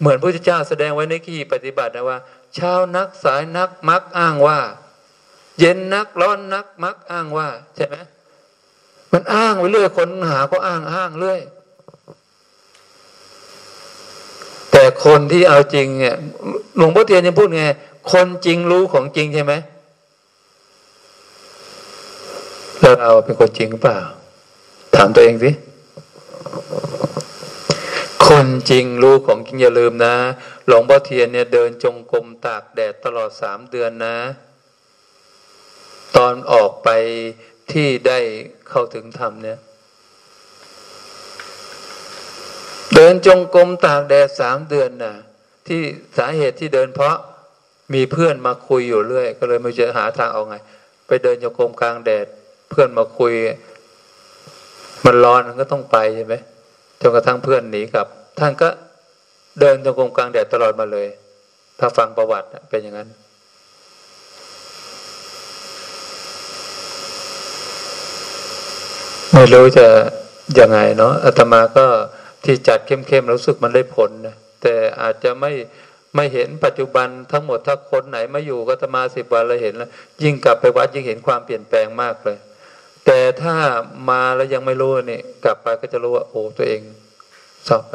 เหมือนพระเจ้าแสดงไว้ในขีปฏิบัตินะว่าชาวนักสายนักมักอ้างว่า เย็นนักร้อนนักมักอ้างว่าใช่ไหมมันอ้างไปเรื่อยคนหาก็อ้างอ้างเรื่อยแต่คนที่เอาจริงเนี่ยหลวงพ่อเทียนยังพูดไงคนจริงรู้ของจริงใช่ไหมแล้วเราเป็นคนจริงหรือเปล่า ถามตัวเองสิ คนจริงรู้ของจริงอย่าลืมนะ หลวงพ่อเทียนเนี่ยเดินจงกรมตากแดดตลอดสามเดือนนะ ตอนออกไปที่ได้เข้าถึงธรรมเนี่ย เดินจงกรมตากแดดสามเดือนนะที่สาเหตุที่เดินเพราะมีเพื่อนมาคุยอยู่เรื่อย ก็เลยไม่จะหาทางเอาไง ไปเดินจงกรมกลางแดด เพื่อนมาคุย มันร้อนก็ต้องไปใช่ไหมจนกระทั่งเพื่อนหนีกลับ ท่านก็เดินจงกรมกลางแดดตลอดมาเลย ถ้าฟังประวัติเป็นอย่างนั้น ไม่รู้จะยังไงเนาะอาตมาก็ที่จัดเข้มๆรู้สึกมันได้ผลนะแต่อาจจะไม่ไม่เห็นปัจจุบันทั้งหมดถ้าคนไหนมาอยู่ก็ตมาสิบวันเราเห็นแล้วยิ่งกลับไปวัดยิ่งเห็นความเปลี่ยนแปลงมากเลย แต่ถ้ามาแล้วยังไม่รู้นี่กลับไปก็จะรู้ว่าโอ้ตัวเองสอบไป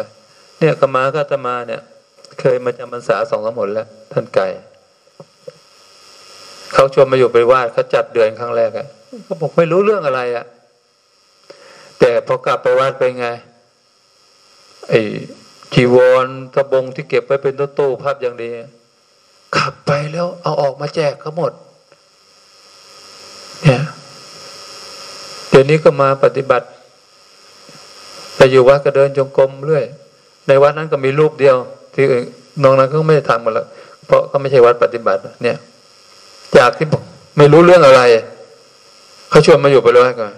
เนี่ยกมาก็ตมาเนี่ย เคยมาจำพรรษาสองสามหนแล้ว ท่านไก่เขาชวนมาอยู่ไปวาดเขาจัดเดือนครั้งแรกอะ่ะเขาบอกไม่รู้เรื่องอะไรอะ่ะแต่พอกลับไปวาดไปไง ไอ้จีวรตะบงที่เก็บไว้เป็นตู้ภาพอย่างดีขับไปแล้วเอาออกมาแจกเขาหมด เนี่ยเดี๋ยวนี้ก็มาปฏิบัติแต่อยู่วัดก็เดินจงกรมเรื่อย ในวัดนั้นก็มีรูปเดียว ที่อื่นนองนั้นก็ไม่ได้ทำหมดแล้วเพราะก็ไม่ใช่วัดปฏิบัติ เนี่ย จากที่ไม่รู้เรื่องอะไรเขาชวนมาอยู่ไปเลยก่อน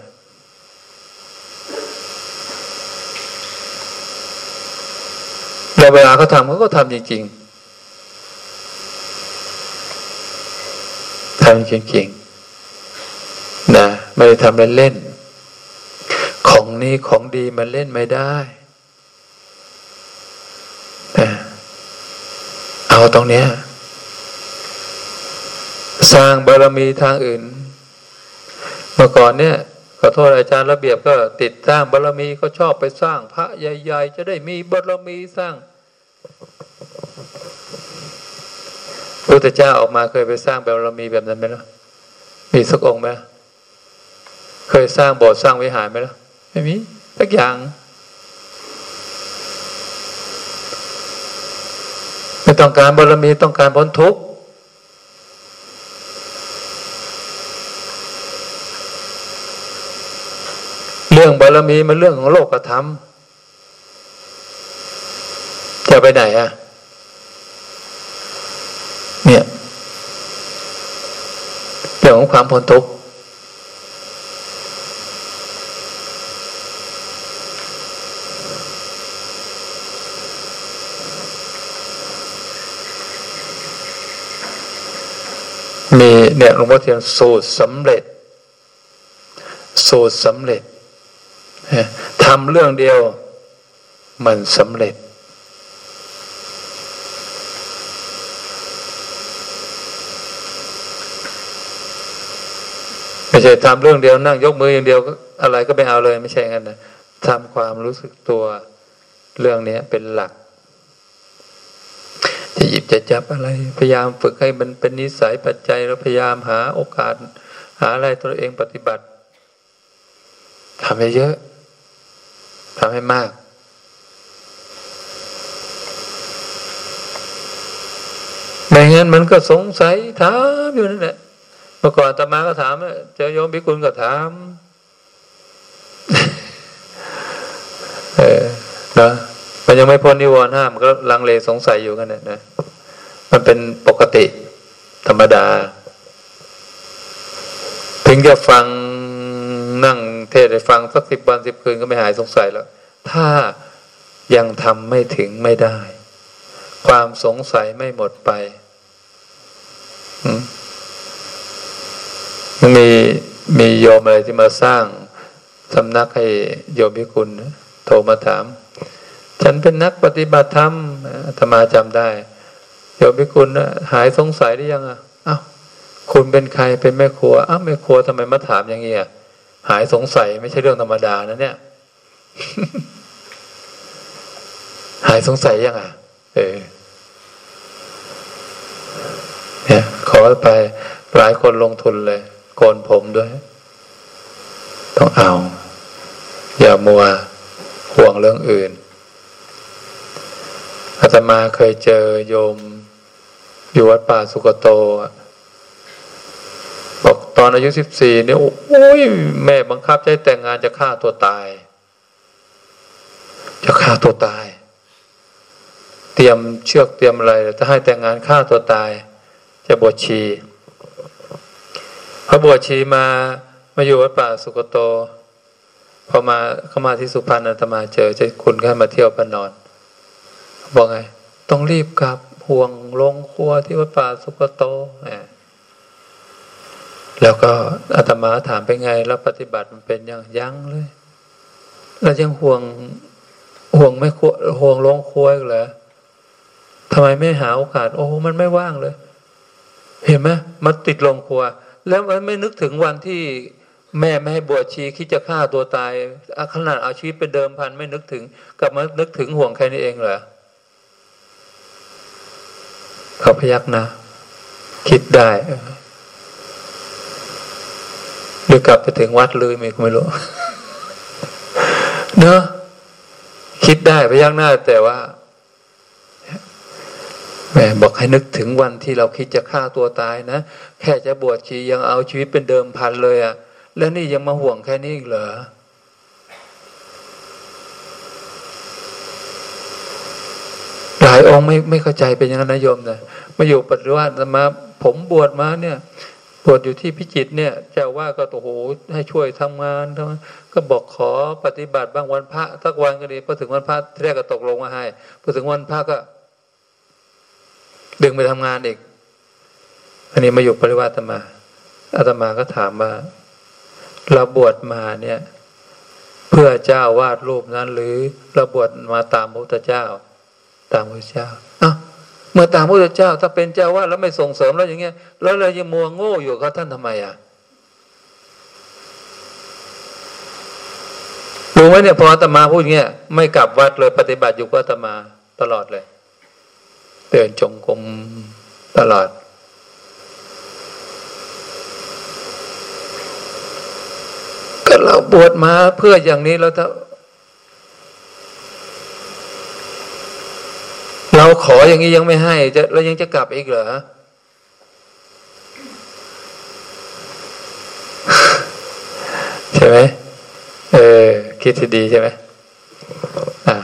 แต่เวลาเขาทำเขาก็ทำจริงๆทำจริงๆนะไม่ได้ทำเล่นๆของนี้ของดีมันเล่นไม่ได้ เอาตรงเนี้ย สร้างบารมีทางอื่น เมื่อก่อนเนี่ยขอโทษอาจารย์ระเบียบก็ติดสร้างบารมีก็ชอบไปสร้างพระใหญ่ๆ จะได้มีบารมีสร้างพระพุทธเจ้าออกมาเคยไปสร้างบารมีแบบนั้นไหมล่ะมีสักองค์ไหมเคยสร้างโบสถ์สร้างวิหารไหมล่ะไม่มีสักอย่าง ไม่ต้องการบารมีต้องการพ้นทุกข์เรื่องบารมีมันเรื่องของโลกธรรมจะไปไหนอะเนี่ยเรื่องของความพ้นทุกข์ มีเนี่ยหลวงพ่อเทียนสูตรสำเร็จ สูตรสำเร็จทำเรื่องเดียวมันสำเร็จ ไม่ใช่ทำเรื่องเดียวนั่งยกมืออย่างเดียวก็อะไรก็ไม่เอาเลย ไม่ใช่งั้นนะทำความรู้สึกตัวเรื่องนี้เป็นหลัก จะหยิบจะจับอะไร พยายามฝึกให้มันเป็นนิสัยปัจจัยแล้วพยายามหาโอกาส หาอะไรตัวเองปฏิบัติทำให้เยอะทำให้มากไม่งั้นมันก็สงสัยถามอยู่นั่นแหละเมื่อก่อนตมาก็ถามเจอโยมพิกุลก็ถามเออนะ มันยังไม่พ้นนิวรณ์ห้ามก็ลังเลสงสัยอยู่กันเนี่ยนะมันเป็นปกติธรรมดา ถึงจะฟังนั่งเทศได้ฟังสักสิบวันสิบคืนก็ไม่หายสงสัยแล้ว ถ้ายังทำไม่ถึงไม่ได้ ความสงสัยไม่หมดไปมีมีโยมอะไรที่มาสร้างสำนักให้โยมพิคุณโทรมาถาม ฉันเป็นนักปฏิบัติธรรมธรรมาจำได้โยมพิคุณหายสงสัยได้ยังอะอ้าวคุณเป็นใครเป็นแม่ครัวอ้าวแม่ครัวทำไมมาถามอย่างเงี้ยหายสงสัยไม่ใช่เรื่องธรรมดานะเนี่ย หายสงสัยยังอะ เออเนี่ยขอไปหลายคนลงทุนเลยโกนผมด้วย ต้องเอา อย่ามัวห่วงเรื่องอื่น อาตมาเคยเจอโยม อยู่วัดป่าสุกโตบอกตอนอายุสิบสี่เนี่ยโอ้ยแม่บังคับใจแต่งงานจะฆ่าตัวตาย จะฆ่าตัวตาย เตรียมเชือกเตรียมอะไรจะให้แต่งงานฆ่าตัวตาย จะบวชชีพระบวชชีมามาอยู่วัดป่าสุกโต พอมาเข้ามาที่สุพรรณอาตมาเจอเจะคุณก็มาเที่ยวพระนอน บอกไง ต้องรีบกลับห่วงลงครัวที่วัดป่าสุกโตแล้วก็อาตมาถามไปไง แล้วปฏิบัติมันเป็นยังยั้งเลยแล้วยังห่วงห่วงไม่ครัวห่วงลงครัวอีกเหรอทำไมไม่หาโอกาส โอ้มันไม่ว่างเลย เห็นไหมมันติดลงครัว แล้วมันไม่นึกถึงวันที่แม่ไม่ให้บวชชีคิดจะฆ่าตัวตายขนาดเอาชีวิตเป็นเดิมพันไม่นึกถึงกลับมานึกถึงห่วงแค่นี้เองเหรอ เขาพยักหนะคิดได้หรือกลับไปถึงวัดเลยไม่ไม่รู้เนอะคิดได้พยักหน้า แต่ว่าแม่บอกให้นึกถึงวันที่เราคิดจะฆ่าตัวตายนะแค่จะบวชชียังเอาชีวิตเป็นเดิมพันเลยอะ่ะ แล้วนี่ยังมาห่วงแค่นี้อีกเหรอ หลายองค์ไม่ไม่เข้าใจเป็นอย่างนั้นนะโยมนะมาอยู่ปฏิวัติมาผมบวชมาเนี่ยบวชอยู่ที่พิจิตเนี่ยเจ้าว่าก็โอ้โหให้ช่วยทำงานทำก็บอกขอปฏิบัติบางวันพระสักวันก็ดีพอถึงวันพระแรกก็ตกลงมาให้พอถึงวันพระก็ ดึงไปทำงานอีก อันนี้มาอยู่ปริวัติมาอาตมาก็ถามว่าเราบวชมาเนี่ย เพื่อเจ้าวาดรูปนั้น หรือเราบวชมาตามพระพุทธเจ้า ตามพระเจ้าอะเมื่อตามพระเจ้า ถ้าเป็นเจ้าวาดแล้วไม่ส่งเสริมแล้วอย่างเงี้ย แล้วเรายังมัวโง่อยู่กับท่านทำไมอะรู้ไหมเนี่ยพออาตมาพูดเงี้ยไม่กลับวัดเลยปฏิบัติอยู่กับอาตมาตลอดเลยเดินจงกรมตลอด ก็เราบวชมาเพื่ออย่างนี้แล้วถ้า เราขออย่างนี้ยังไม่ให้จะเรายังจะกลับอีกเหรอใช่ไหมเออคิดดีใช่ไหมอ่า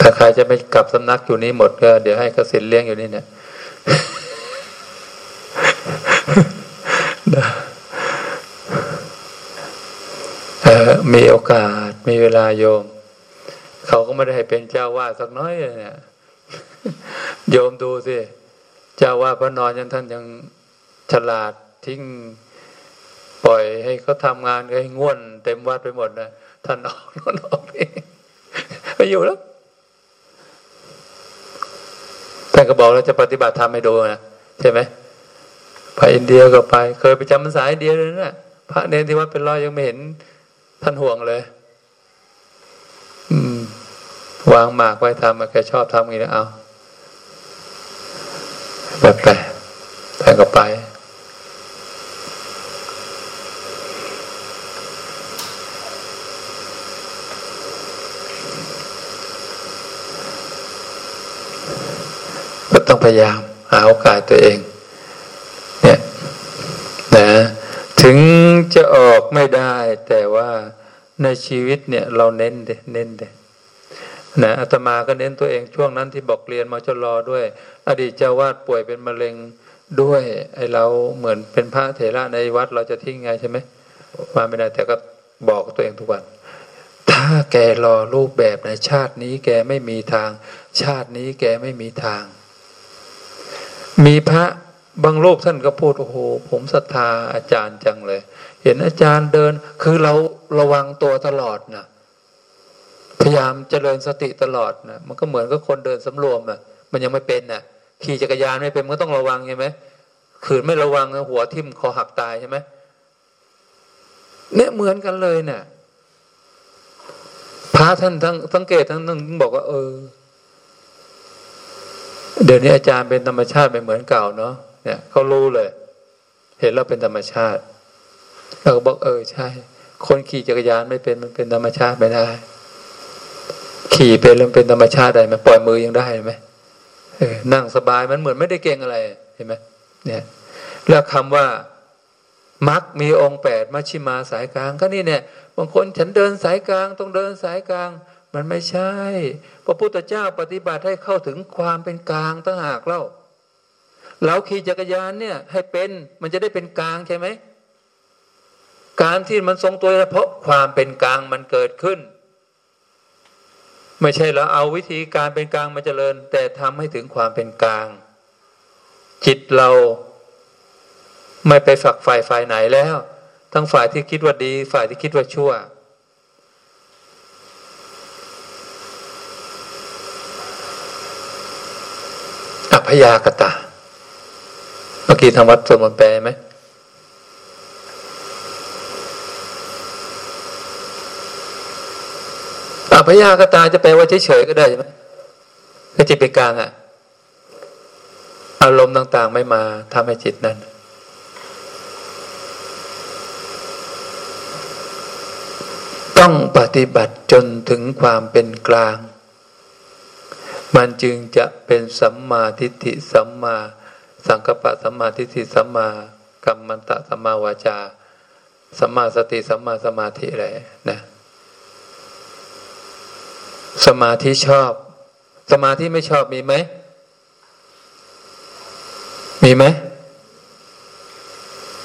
ถ้าใครจะไม่กลับสำนักอยู่นี้หมดก็เดี๋ยวให้กสินเลี้ยงอยู่นี่เนี่ยมีโอกาสมีเวลาโยม เขาก็ไม่ได้ให้เป็นเจ้าวาดสักน้อยเนี่ยโยมดูสิเจ้าวาดพระนอนยังท่านยังฉลาดทิ้งปล่อยให้เขาทำงานให้ง่วนเต็มวัดไปหมดนะท่านออกนอนออกนี่ไปอยู่แล้วท่านก็บอกเราจะปฏิบัติธรรมให้ดูนะใช่ไหมไปอินเดียก็ไป เคยไปจำพรรษาอินเดียเลยนะพระเนรที่วัดเป็นร้อยยังไม่เห็นท่านห่วงเลย วางหมากไว้ทำแกชอบทำอย่างนี้เอาแบบไปแต่ก็ไป ก็ต้องพยายามหาโอกาสตัวเอง เนี่ยนะถึงจะออกไม่ได้ แต่ว่าในชีวิตเนี่ย เราเน้นเดเน้นเด นะอาตมาก็เน้นตัวเองช่วงนั้นที่บอกเรียนมาจรอด้วย อดีตเจ้าวาดป่วยเป็นมะเร็งด้วย ไอเราเหมือนเป็นพระเถระในวัดเราจะทิ้งไงใช่ไหมมาไม่ได้แต่ก็บอกตัวเองทุกวัน ถ้าแกรอรูปแบบในชาตินี้แกไม่มีทาง ชาตินี้แกไม่มีทาง มีพระบางรูปท่านก็พูดโอ้โหผมศรัทธาอาจารย์จังเลย เห็นอาจารย์เดิน คือเราระวังตัวตลอดนะ พยายามเจริญสติตลอดนะมันก็เหมือนกับคนเดินสำรวมอะ มันยังไม่เป็นน่ะ ขี่จักรยานไม่เป็นมันก็ต้องระวังใช่ไหมขืนไม่ระวังหัวทิ่มคอหักตายใช่ไหมเนี่ยเหมือนกันเลยเนี่ยพระท่านทั้งสังเกตทั้งนึงบอกว่า เออ เดี๋ยวนี้อาจารย์เป็นธรรมชาติไม่เหมือนเก่าเนาะเนี่ยเขารู้เลย เห็นแล้วเป็นธรรมชาติเราก็บอกเออใช่ คนขี่จักรยานไม่เป็นมันเป็นธรรมชาติไม่ได้ ขี่เป็นเรื่องเป็นธรรมชาติได้ไหมปล่อยมือยังได้ไหมนั่งสบายมันเหมือนไม่ได้เก่งอะไรเห็นไหมเนี่ย แล้วคำว่ามักมีองค์แปดมัชชิมาสายกลางก็นี่เนี่ยบางคนฉันเดินสายกลางต้องเดินสายกลาง มันไม่ใช่ พระพุทธเจ้าปฏิบัติให้เข้าถึงความเป็นกลางตั้งหากเล่าเราขี่จักรยานเนี่ย ให้เป็นมันจะได้เป็นกลางใช่ไหมการที่มันทรงตัวเพราะความเป็นกลางมันเกิดขึ้น ไม่ใช่เราเอาวิธีการเป็นกลางมาเจริญ แต่ทำให้ถึงความเป็นกลาง จิตเราไม่ไปฝักฝ่ายฝ่ายไหนแล้ว ทั้งฝ่ายที่คิดว่าดี ฝ่ายที่คิดว่าชั่วอพยากตา เมื่อกี้ทางวัดสวดมนต์แปลไหม อพยากตาจะแปลว่าเฉยๆก็ได้ใช่ไหมก็จิตเป็นกลางอะอารมณ์ต่าง ๆ ไม่มาทำให้จิตนั้น ต้องปฏิบัติจนถึงความเป็นกลาง มันจึงจะเป็นสัมมาทิฏฐิสัมมา สังกปะสัมมาทิฏฐิสัมมากัมมันตะสัมมาวาจาสัมมาสติสัมมาสมาธิอะไรนะ สมาธิชอบ สมาธิไม่ชอบมีไหม มีไหม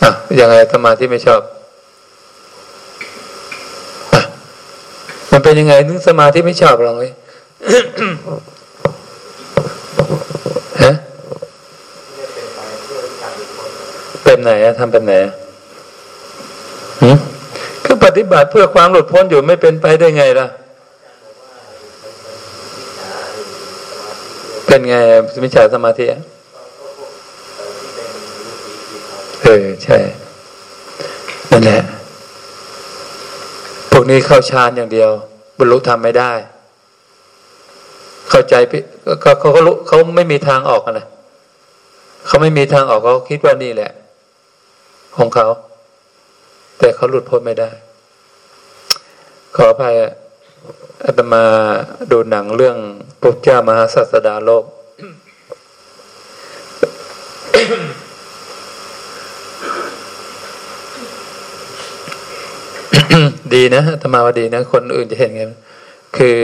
อะยังไงสมาธิไม่ชอบอะมันเป็นยังไงนึกสมาธิไม่ชอบลองเลยฮะเป็นไหนอะทำเป็นไหนหืมคือปฏิบัติเพื่อความหลุดพ้นอยู่ไม่เป็นไปได้ไงล่ะ เป็นไงมิจฉาสมาธิเออใช่นั่นแหละพวกนี้เข้าฌานอย่างเดียว บรรลุธรรมไม่ได้ เข้าใจเขาเขาเขาเขาไม่มีทางออกนะเขาไม่มีทางออกเขาคิดว่านี่แหละ ของเขา แต่เขาหลุดพ้นไม่ได้ ขออภัยอาตมาดูหนังเรื่องพระเจ้ามหาศาสดาโลก ดีนะอาตมาว่าดีนะ คนอื่นจะเห็นไงคือ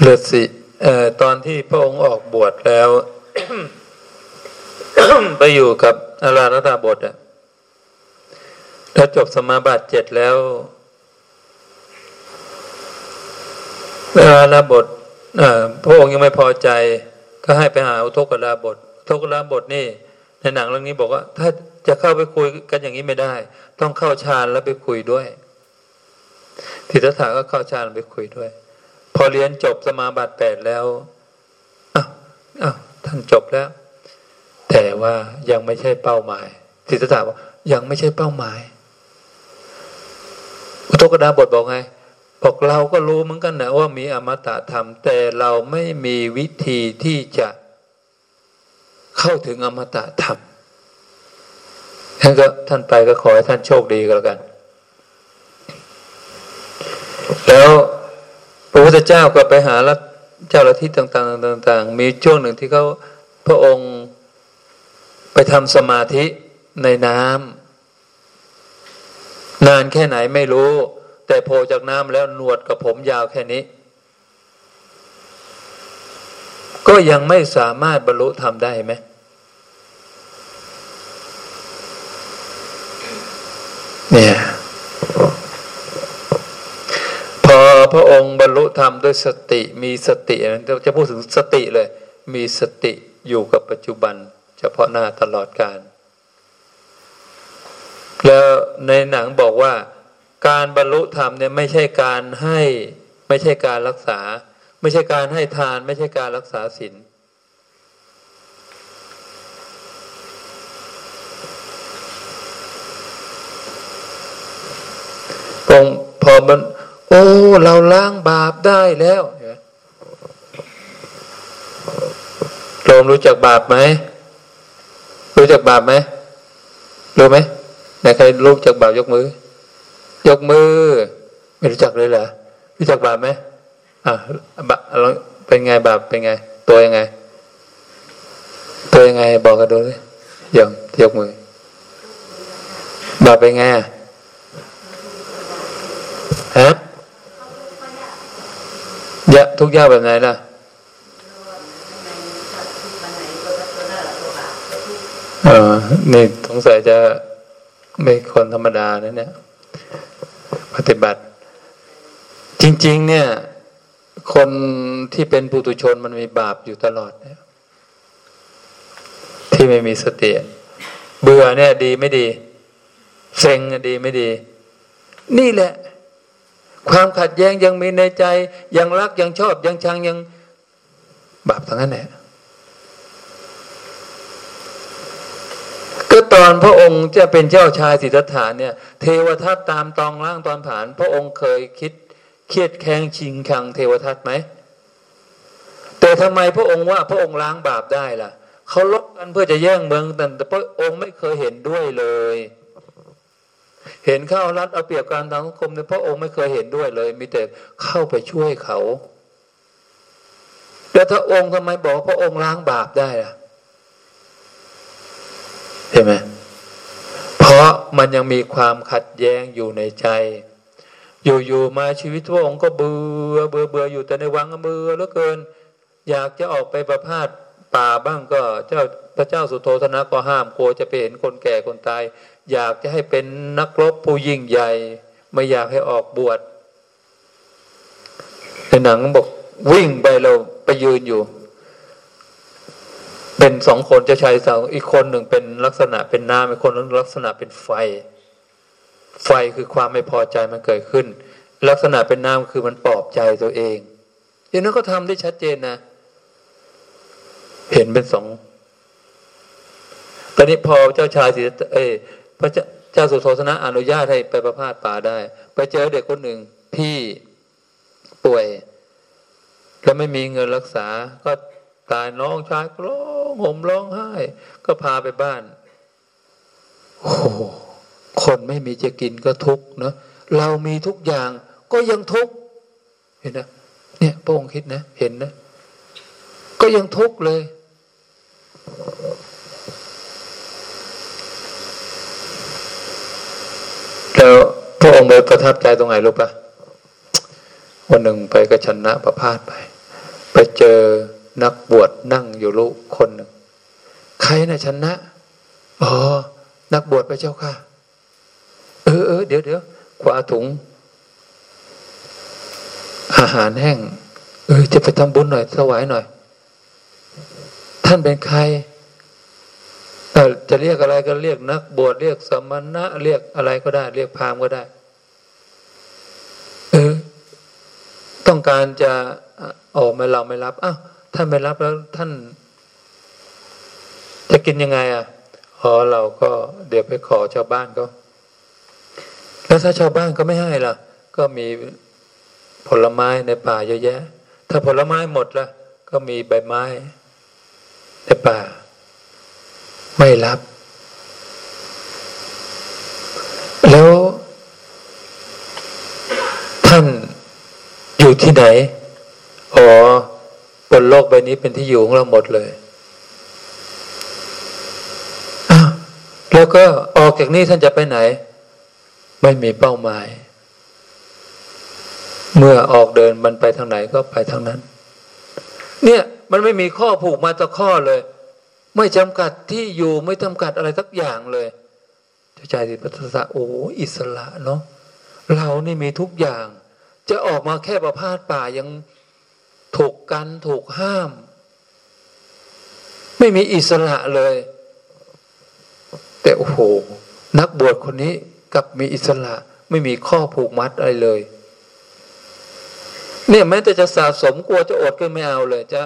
เลือดสิเอ่อตอนที่พระองค์ออกบวชแล้ว ไปอยู่กับอาราธดาบทอะ ถ้าจบสมาบัติเจ็ดแล้วอาราบทพระองค์ยังไม่พอใจ ก็ให้ไปหาอุทกดาบทอุทกดาบทนี่ ในหนังเรื่องนี้บอกว่า ถ้าจะเข้าไปคุยกันอย่างนี้ไม่ได้ ต้องเข้าฌานแล้วไปคุยด้วยทิฏฐาก็เข้าฌานไปคุยด้วย พอเรียนจบสมาบัติแปดแล้วอ้าวอ้าวท่านจบแล้ว แต่ว่ายังไม่ใช่เป้าหมายทิฏฐาบอกยังไม่ใช่เป้าหมาย อุทกดาบทบอกไงบอกเราก็รู้เหมือนกันนะว่ามีอมตะธรรม แต่เราไม่มีวิธีที่จะเข้าถึงอมตะธรรมท่านก็ท่านไปก็ขอให้ท่านโชคดีก็แล้วกัน แล้วพระพุทธเจ้าก็ไปหาลัทเจ้าลัทธิต่าง ๆ ต่าง ๆ มีช่วงหนึ่งที่เขาพระองค์ไปทำสมาธิในน้ำ นานแค่ไหนไม่รู้ แต่โผล่จากน้ำแล้วหนวดกับผมยาวแค่นี้ ก็ยังไม่สามารถบรรลุทำได้ไหมเนี่ยพอพระองค์บรรลุธรรมด้วยสติมีสติจะพูดถึงสติเลย มีสติอยู่กับปัจจุบัน เฉพาะหน้าตลอดการ แล้วในหนังบอกว่า การบรรลุธรรมเนี่ยไม่ใช่การให้ไม่ใช่การรักษา ไม่ใช่การให้ทาน ไม่ใช่การรักษาศีลพงพอมัน โอ้ เราล้างบาปได้แล้วโยมรู้จักบาปไหมรู้จักบาปไหมรู้ไหม ไหนใครรู้จักบาปยกมือ ยกมือ ไม่รู้จักเลยเหรอรู้จักบาปไหมอะบาปเป็นไงบาปเป็นไง ตัวยังไง ตัวยังไง บอกกันดูเลยยกยกมือ บาปเป็นไงฮะยะทุกยากแบบไหนล่ะเออนี่สงสัยจะ ไม่คนธรรมดานะเนี่ยปฏิบัติ จริง ๆ เนี่ย คนที่เป็นปุถุชนมันมีบาปอยู่ตลอดเนี่ยที่ไม่มีสติเบื่อเนี่ย ดีไม่ดีเซ็งดีไม่ดี นี่แหละ ความขัดแย้งยังมีในใจ ยังรักยังชอบยังชังยังบาปทั้งนั้นแหละ ก็ตอนพระองค์จะเป็นเจ้าชายสิทธัตถะเนี่ย เทวทัตตามตองล่างตอนผ่าน พระองค์เคยคิดเครียดแค้งชิงชังเทวทัตไหม แต่ทำไมพระองค์ว่าพระองค์ล้างบาปได้ล่ะเขาลบกันเพื่อจะแย่งเมืองแต่พระองค์ไม่เคยเห็นด้วยเลย เห็นเข้ารัดเอาเปรียบการทางสังคมในพระองค์ไม่เคยเห็นด้วยเลย มีแต่เข้าไปช่วยเขาแต่ถ้าองค์ทำไมบอกพระองค์ล้างบาปได้ล่ะ เห็นไหมเพราะมันยังมีความขัดแย้งอยู่ในใจ อยู่ๆมาชีวิตพระองค์ก็เบื่อเบื่อเบื่ออยู่แต่ในวังเบื่อเหลือเกิน อยากจะออกไปประพาสป่าบ้างก็เจ้าพระเจ้าสุโธธนะก็ห้ามกลัวจะไปเห็นคนแก่คนตาย อยากจะให้เป็นนักรบผู้ยิ่งใหญ่ ไม่อยากให้ออกบวชในหนังบอกวิ่งไปเราไปยืนอยู่ เป็นสองคนจะใช้สาวอีกคนหนึ่งเป็นลักษณะเป็นน้ำอีกคนนึงลักษณะเป็นไฟ ไฟคือความไม่พอใจมันเกิดขึ้น ลักษณะเป็นน้ำคือมันปลอบใจตัวเองอย่างนั้นก็ทำได้ชัดเจนนะ เห็นเป็นสองตอนนี้พอเจ้าชายสิเอพระเจ้าสุโธธนะอนุญาตให้ไปประพาสป่าได้ ไปเจอเด็กคนหนึ่งที่ป่วย แล้วไม่มีเงินรักษาก็ ตายน้องชายร้องห่มร้องไห้ ก็พาไปบ้าน โอ้คนไม่มีจะกินก็ทุกข์เนาะเรามีทุกอย่างก็ยังทุกข์เห็นนะเนี่ยพระองค์คิดนะเห็นนะ ก็ยังทุกข์เลย แล้วพระองค์ไปประทับใจตรงไหนรู้ปะวันหนึ่งไปก็ชนะประพาสไป ไปเจอ นักบวชนั่งอยู่ลูกคนหนึ่งใครนะชนะอ๋อนักบวชไปเจ้าค่ะ เออเออเดี๋ยวเดี๋ยวขวาถุง อาหารแห้ง เออ จะไปทำบุญหน่อยถวายหน่อย ท่านเป็นใครจะเรียกอะไรก็เรียกนักบวชเรียกสมณะเรียกอะไรก็ได้ เรียกพามก็ได้ เออ ต้องการจะออกมาเราไม่รับอ้าว ท่านไม่รับแล้วท่านจะกินยังไงอะอ๋อเราก็เดี๋ยวไปขอชาวบ้านก็ แล้วถ้าชาวบ้านก็ไม่ให้ล่ะ ก็มีผลไม้ในป่าเยอะแยะ ถ้าผลไม้หมดละก็มีใบไม้ในป่า ไม่รับ แล้วท่านอยู่ที่ไหน อ๋อ บนโลกใบนี้เป็นที่อยู่ของเราหมดเลยแล้วก็ออกจากนี้ท่านจะไปไหน ไม่มีเป้าหมาย เมื่อออกเดินมันไปทางไหนก็ไปทางนั้น เนี่ยมันไม่มีข้อผูกมาตะข้อเลย ไม่จำกัดที่อยู่ไม่จำกัดอะไรสักอย่างเลยเจ้าชายสิทธัตถะโอ้อิสระเนาะเรานี่มีทุกอย่าง จะออกมาแค่ประพาสป่ายัง ถูกกันถูกห้าม ไม่มีอิสระเลย แต่โอ้โห นักบวชคนนี้กับมีอิสระ ไม่มีข้อผูกมัดอะไรเลย เนี่ยแม้แต่จะสะสมกลัวจะอดก็ไม่เอาเลย จะ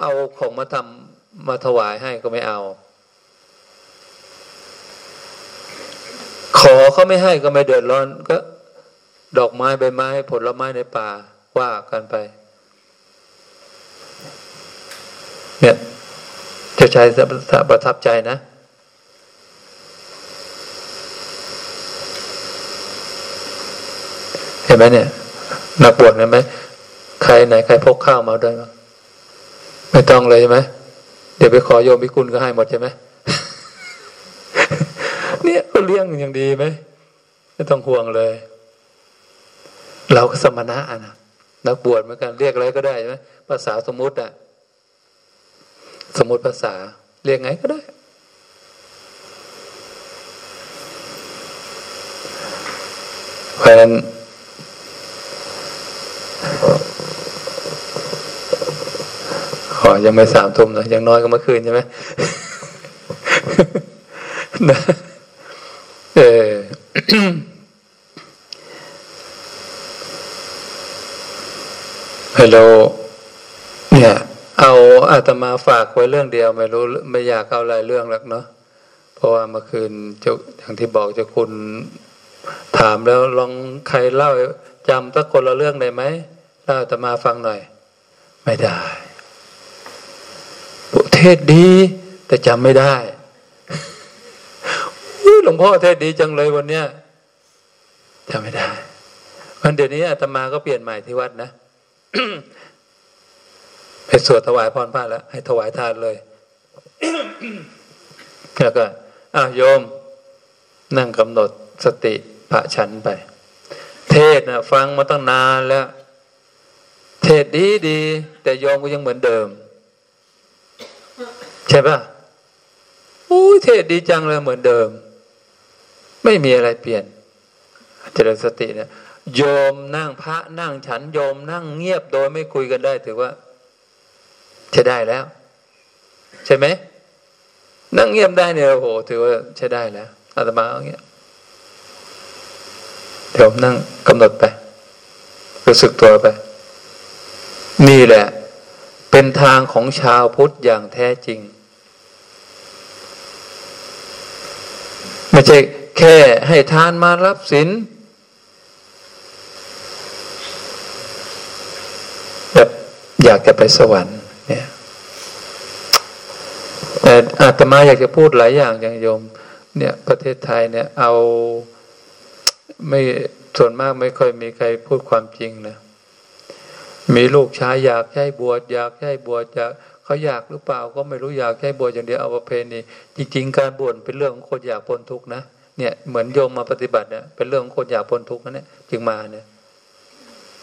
เอาของมาทำมาถวายให้ก็ไม่เอา ขอเขาไม่ให้ก็ไม่เดือดร้อนก็ ดอกไม้ใบไม้ผลไม้ในป่าว่ากันไป เนี่ยจะใช้ประทับใจนะ เห็นไหมเนี่ยนักบวชเห็นไหมใครไหนใครพกข้าวมาด้วยมั้งไม่ต้องเลยใช่ไหมเดี๋ยวไปขอโยมพิคุณก็ให้หมดใช่ไหมเนี่ยเลี้ยงอย่างดีไหมไม่ต้องห่วงเลย เราก็สมณะนะนักบวชเหมือนกันเรียกอะไรก็ได้ใช่ไหมภาษาสมมุติอะ สมมติภาษา เรียกไงก็ได้ เพราะนั้นออยังไม่สามทุ่มนะยังน้อยกว่าเมื่อคืนใช่ไหมเออเฮลโหลเนี่ย เอาอาตมาฝากไว้เรื่องเดียวไม่รู้ไม่อยากเอาหลายเรื่องหรอกเนาะเพราะว่าเมื่อคืนเจ้าอย่างที่บอกเจ้าคุณถามแล้วลองใครเล่าจำตักคนละเรื่องได้ไหมเล่าอาตมาฟังหน่อย ไม่ได้ประเทศดี แต่จำไม่ได้หลวงพ่อเทศดีจังเลยวันเนี้ยจำไม่ได้วันเดี๋ยวนี้อาตมาก็เปลี่ยนใหม่ที่วัดนะ ไปสวดถวายพรพระแล้ว ให้ถวายทานเลย แล้วก็อ้าวโยม นั่งกำหนดสติพระฉันไป เทศนะฟังมาตั้งนานแล้ว เทศดีดี แต่โยมก็ยังเหมือนเดิม ใช่ปะอู้เทศดีจังเลยเหมือนเดิม ไม่มีอะไรเปลี่ยน เจริญสติเนี่ยโยมนั่งพระนั่งฉันโยมนั่งเงียบโดยไม่คุยกันได้ ถือว่า ใช้ได้แล้ว ใช่ไหมนั่งเงียบได้เนี่ยโอ้โหถือว่าใช้ได้แล้วอาตมาอย่างเงี้ยเดี๋ยวนั่งกำหนดไป รู้สึกตัวไป นี่แหละ เป็นทางของชาวพุทธอย่างแท้จริง ไม่ใช่แค่ให้ทานมารับศีลแบบอยากจะไปสวรรค์ แต่อาตมาอยากจะพูดหลายอย่างอย่างโยม เนี่ยประเทศไทยเนี่ยเอาไม่ส่วนมากไม่ค่อยมีใครพูดความจริงนะมีลูกชายอยากให้บวชอยากให้บวชอยากเขาอยากหรือเปล่าก็ไม่รู้อยากให้บวชอย่างเดียวเอาประเพณีจริง ๆ การบวชเป็นเรื่องของคนอยากพ้นทุกข์นะเนี่ยเหมือนโยมมาปฏิบัติเนี่ยเป็นเรื่องของคนอยากพ้นทุกข์นะเนี่ยจึงมาเนี่ย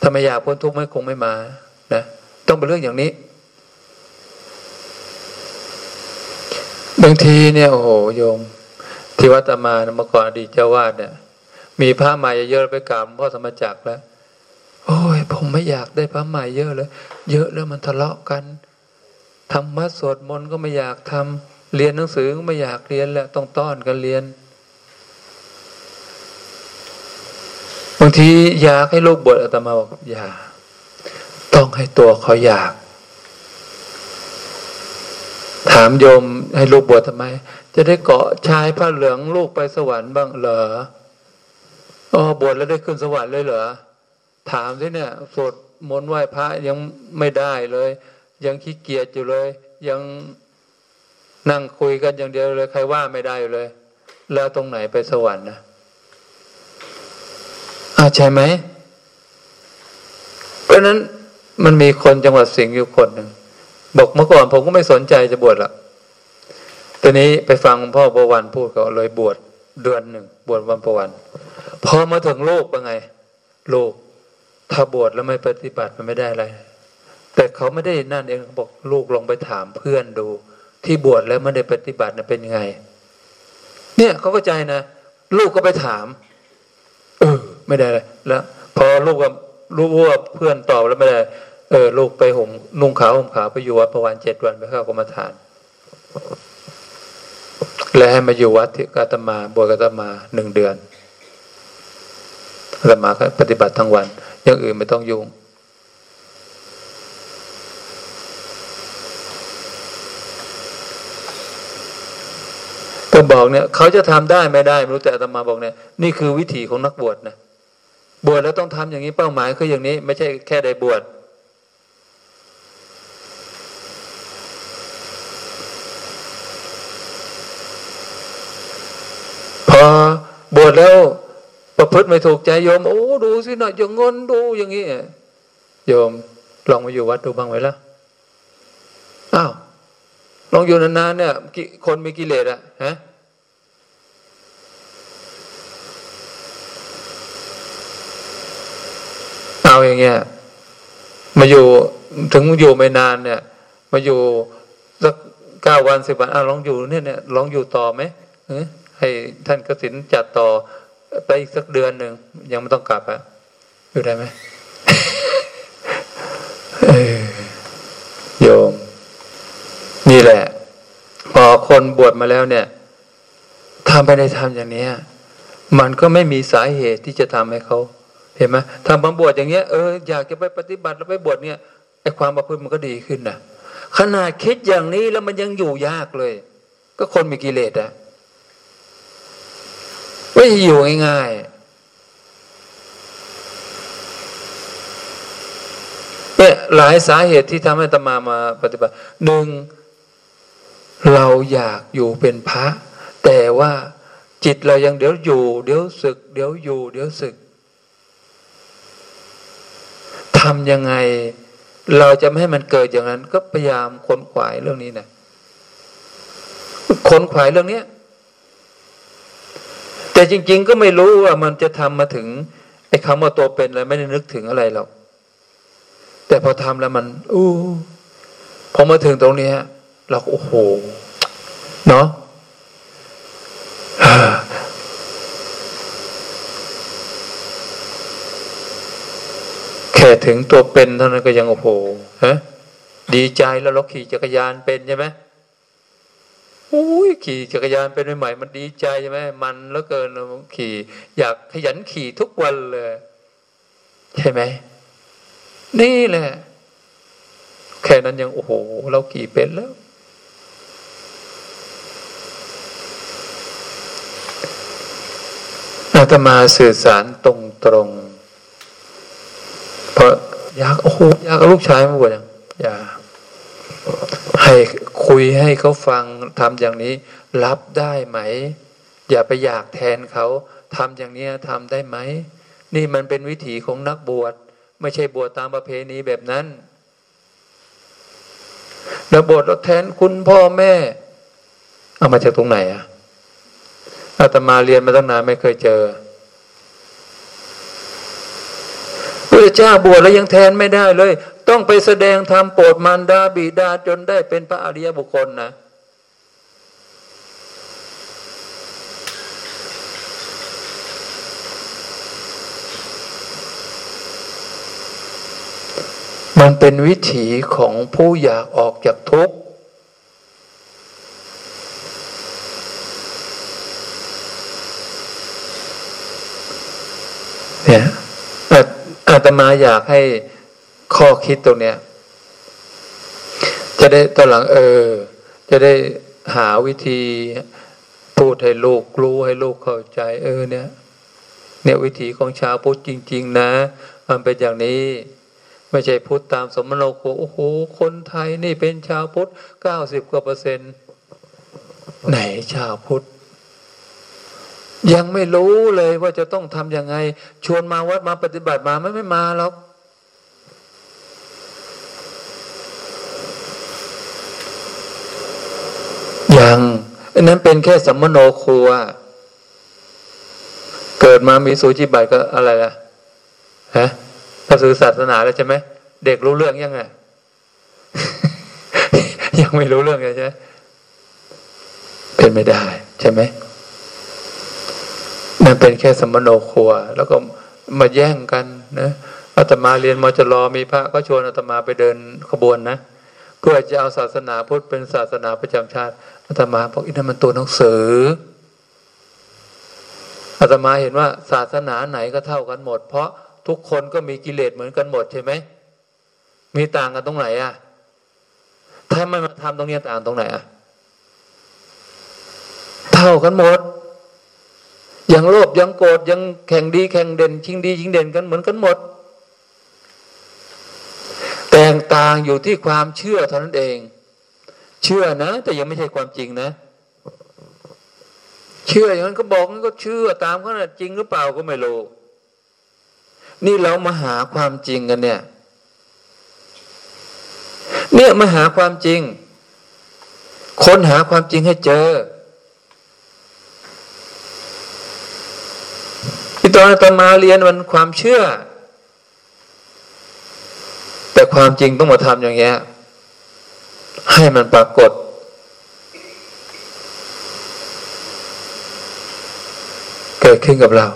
ถ้าไม่อยากพ้นทุกข์ไม่คงไม่มานะต้องเป็นเรื่องอย่างนี้ บางทีเนี่ยโอ้โหโยม ที่วัดตมาเมื่อก่อนอดีตเจ้าวาดเนี่ย มีพระใหม่เยอะไปกราบพ่อธรรมจักรแล้วโอ้ยผมไม่อยากได้พระใหม่เยอะเลย เยอะแล้วมันทะเลาะกันทำมัดสวดมนต์ก็ไม่อยากทำเรียนหนังสือก็ไม่อยากเรียนแล้วต้องต้อนกันเรียนบางทีอยากให้ลูกบวชอาตมาบอกอย่า ต้องให้ตัวเขาอยาก ถามโยมให้ลูกบวชทำไม จะได้เกาะชายผ้าเหลืองลูกไปสวรรค์บ้างเหรออ๋อบวชแล้วได้ขึ้นสวรรค์เลยเหรอถามสิเนี่ยสวดมนต์ไหว้พระยังไม่ได้เลย ยังขี้เกียจอยู่เลย ยังนั่งคุยกันอย่างเดียวเลย ใครว่าไม่ได้เลย แล้วตรงไหนไปสวรรค์นะอาใช่ไหมเพราะนั้นมันมีคนจังหวัดสิงห์อยู่คนหนึ่ง บอกเมื่อก่อนผมก็ไม่สนใจจะบวชละตอนนี้ไปฟังพ่อประวันพูดก็เลยบวชเดือนหนึ่งบวชวันประวัน พอมาถึงลูกเป็นไงลูกถ้าบวชแล้วไม่ปฏิบัติมันไม่ได้อะไร แต่เขาไม่ได้นั่นเองเขาบอกลูกลองไปถามเพื่อนดู ที่บวชแล้วไม่ได้ปฏิบัติเป็นยังไง เนี่ยเขาก็ใจนะ ลูกก็ไปถาม เออ ไม่ได้เลยแล้ว พอลูกกับรู้ว่าเพื่อนตอบแล้วไม่ได้ เออลูกไปห่มนุ่งขาวห่มขาวไปอยู่วัดประวันเจ็ดวันไปเข้ากรรมฐาน และให้มาอยู่วัดที่กาตมาบวชกาตมาหนึ่งเดือนอาตมาก็ปฏิบัติทั้งวันอย่างอื่นไม่ต้องยุ่งก็บอกเนี่ย เขาจะทำได้ไม่ได้ไม่รู้แต่อาตมาบอกเนี่ย นี่คือวิถีของนักบวชนะบวชแล้วต้องทำอย่างนี้เป้าหมายคืออย่างนี้ ไม่ใช่แค่ได้บวชพ อบวชแล้วประพฤติไม่ถูกใจโยม โอ้ดูสิหน่อยอย่างงนดูอย่างนี้โยมลองมาอยู่วัดดูบ้างไหมล่ะอ้าวลองอยู่นานๆเนี่ยคนมีกิเลสอะฮะเอาอย่างเงี้ยมาอยู่ถึงอยู่ไม่นานเนี่ย มาอยู่สักเก้าวันสิบวันอ้าวลองอยู่เนี่ยเนี่ยลองอยู่ต่อไหม ให้ท่านกสินจัดต่อไปอีกสักเดือนหนึ่งยังไม่ต้องกลับอะอยู่ได้ไหมโยม นี่แหละ พอคนบวชมาแล้วเนี่ยทำไปในธรรมอย่างนี้มันก็ไม่มีสาเหตุที่จะทำให้เขาเห็นไหมทำบำบวชอย่างเงี้ยเอออยากจะไปปฏิบัติแล้วไปบวชเนี่ยไอความประพฤติมันก็ดีขึ้นนะขนาดคิดอย่างนี้แล้วมันยังอยู่ยากเลย ก็คนมีกิเลสอะ ไม่อยู่ง่ายๆเนี่ยหลายสาเหตุที่ทำให้ตมามาปฏิบัติหนึ่งเราอยากอยู่เป็นพระ แต่ว่าจิตเรายังเดี๋ยวอยู่ เดี๋ยวสึก เดี๋ยวอยู่ เดี๋ยวสึกทำยังไง เราจะไม่ให้มันเกิดอย่างนั้น ก็พยายามค้นขวายเรื่องนี้นะค้นขวายเรื่องนี้ แต่จริง ๆ ก็ไม่รู้ว่ามันจะทำมาถึงไอ้คำว่าตัวเป็นอะไรไม่ได้นึกถึงอะไรหรอกแต่พอทำแล้วมันอู้พอมาถึงตรงนี้เราโอ้โหเนาะแค่ถึงตัวเป็นเท่านั้นก็ยังโอ้โหฮะดีใจแล้วเราขี่จักรยานเป็นใช่ไหม อ้ยขี่จักรยานเป็นใหม่มันดีใจใช่ไหมมันแล้วเกินขี่ อยากขยันขี่ทุกวันเลย ใช่ไหมนี่แหละ แค่นั้นยังโอ้โห เราขี่เป็นแล้ว อาตมาสื่อสารตรงตรงเพราะอยากโอ้โหอยากลูกชายมาบวชยังอยาก ให้คุยให้เขาฟังทำอย่างนี้ รับได้ไหม อย่าไปอยากแทนเขาทำอย่างนี้ทำได้ไหม นี่มันเป็นวิถีของนักบวช ไม่ใช่บวชตามประเพณีแบบนั้นแล้วบวชเราแทนคุณพ่อแม่ เอามาจากตรงไหนอะอาตมาเรียนมาตั้งนานไม่เคยเจอพระเจ้าบวชแล้วยังแทนไม่ได้เลย ต้องไปแสดงธรรมโปรดมารดาบิดาจนได้เป็นพระอริยบุคคลนะ มันเป็นวิถีของผู้อยากออกจากทุกข์เนี่ยอาตมาอยากให้ ข้อคิดตรงเนี้ย จะได้ตอนหลัง เออ จะได้หาวิธีพูดให้ลูกรู้ให้ลูกเข้าใจ เออ เนี่ย เนี่ยวิถีของชาวพุทธจริง ๆ นะ มันเป็นอย่างนี้ไม่ใช่พุทธตามสมโนโคโอ้โหคนไทยนี่เป็นชาวพุทธเก้าสิบกว่าเปอร์เซ็นต์ไหนชาวพุทธยังไม่รู้เลยว่าจะต้องทำยังไง ชวนมาวัดมาปฏิบัติมาไม่ไม่มาหรอก ยังอันนั้นเป็นแค่สัมมโนครัว เกิดมามีสูจิบัตก็อะไรล่ะฮะพระสือศาสนาแล้วใช่ไหมเด็กรู้เรื่องยังไงยังไม่รู้เรื่องเลยใช่ไหมเป็นไม่ได้ ใช่ไหมนั่นเป็นแค่สมโนครัว แล้วก็มาแย่งกันนะอาตมาเรียนมจรมีพระก็ชวนอาตมาไปเดินขบวนนะเพื่อจะเอาศาสนาพุทธเป็นศาสนาประจำชาติ อาตมาบอกอินทมันตัวหนังสืออาตมาเห็นว่าศาสนาไหนก็เท่ากันหมด เพราะทุกคนก็มีกิเลสเหมือนกันหมดใช่ไหมมีต่างกันตรงไหนอะถ้าไม่มาทำตรงนี้ต่างตรงไหนอะเท่ากันหมดยังโลภยังโกรธยังแข่งดีแข่งเด่น ชิงดีชิงเด่นกันเหมือนกันหมด แต่ต่างอยู่ที่ความเชื่อเท่านั้นเอง เชื่อนะ แต่ยังไม่ใช่ความจริงนะ เชื่ออย่างนั้นก็บอกงั้นก็เชื่อตามเขานะจริงหรือเปล่าก็ไม่รู้นี่เรามาหาความจริงกันเนี่ย เนี่ยมาหาความจริง ค้นหาความจริงให้เจอที่ตอนอาตมาเรียนมันความเชื่อ แต่ความจริงต้องมาทำอย่างเงี้ย ให้มันปรากฏ เกิดขึ้นกับเรา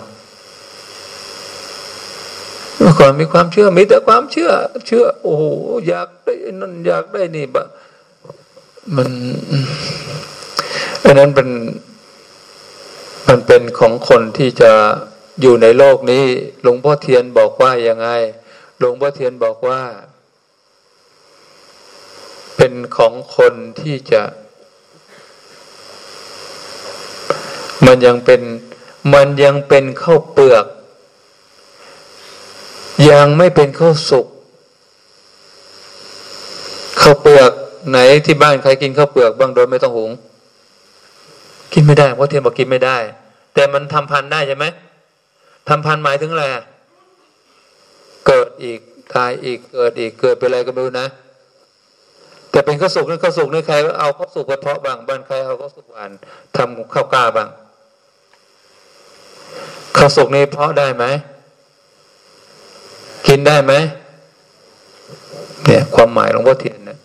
เมื่อก่อนมีความเชื่อมีแต่ความเชื่อ เชื่อ โอ้โหอยากได้นั่นอยากได้นี่บะมันอันนั้นเป็นมันเป็นของคนที่จะอยู่ในโลกนี้ หลวงพ่อเทียนบอกว่ายังไง หลวงพ่อเทียนบอกว่า ของคนที่จะ มันยังเป็นมันยังเป็นข้าวเปลือก ยังไม่เป็นข้าวสุกข้าวเปลือกไหนที่บ้านใครกินข้าวเปลือกบ้างโดยไม่ต้องหุง กินไม่ได้เพราะเทียนบอกกินไม่ได้ แต่มันทำพันธุ์ได้ใช่ไหมทำพันธุ์หมายถึงอะไรเกิดอีกตายอีกเกิดอีกเกิดเป็นอะไรก็ไม่รู้นะ แต่เป็นข้าวสุกนี่ข้าวสุกนี่ใครเอาข้าวสุกไปเพาะบ้างบ้านใครเอาข้าวสุกหวานทำข้าวกล้าบ้างข้าวสุกนี่เพาะได้ไหมกินได้ไหมเนี่ย ความหมายหลวงพ่อเทียนนะ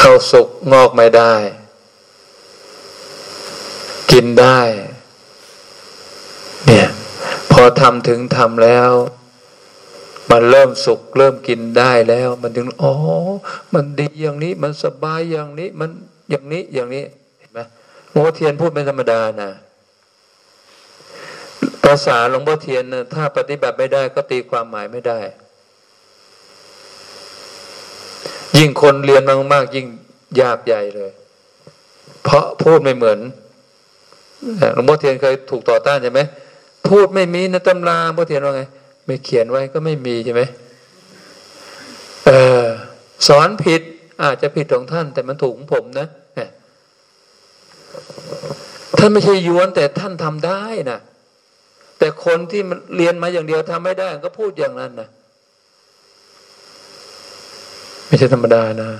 ข้าวสุกงอกไม่ได้ กินได้ เนี่ย พอทำถึงทำแล้ว มันเริ่มสุกเริ่มกินได้แล้ว มันถึงอ๋อ มันดีอย่างนี้ มันสบายอย่างนี้ มันอย่างนี้อย่างนี้เห็นไหมหลวงพ่อเทียนพูดไม่ธรรมดานะภาษาหลวงพ่อเทียนนะถ้าปฏิบัติไม่ได้ก็ตีความหมายไม่ได้ ยิ่งคนเรียนมากๆยิ่งยากใหญ่เลย เพราะพูดไม่เหมือนหลวงพ่อเทียนเคยถูกต่อต้านใช่ไหมพูดไม่มีในตำราหลวงพ่อเทียนว่าไง ไม่เขียนไว้ก็ไม่มีใช่ไหมเออสอนผิดอาจจะผิดของท่าน แต่มันถูกของผมนะท่านไม่ใช่ยวนแต่ท่านทำได้นะแต่คนที่มันเรียนมาอย่างเดียวทำไม่ได้ก็พูดอย่างนั้นนะไม่ใช่ธรรมดานะ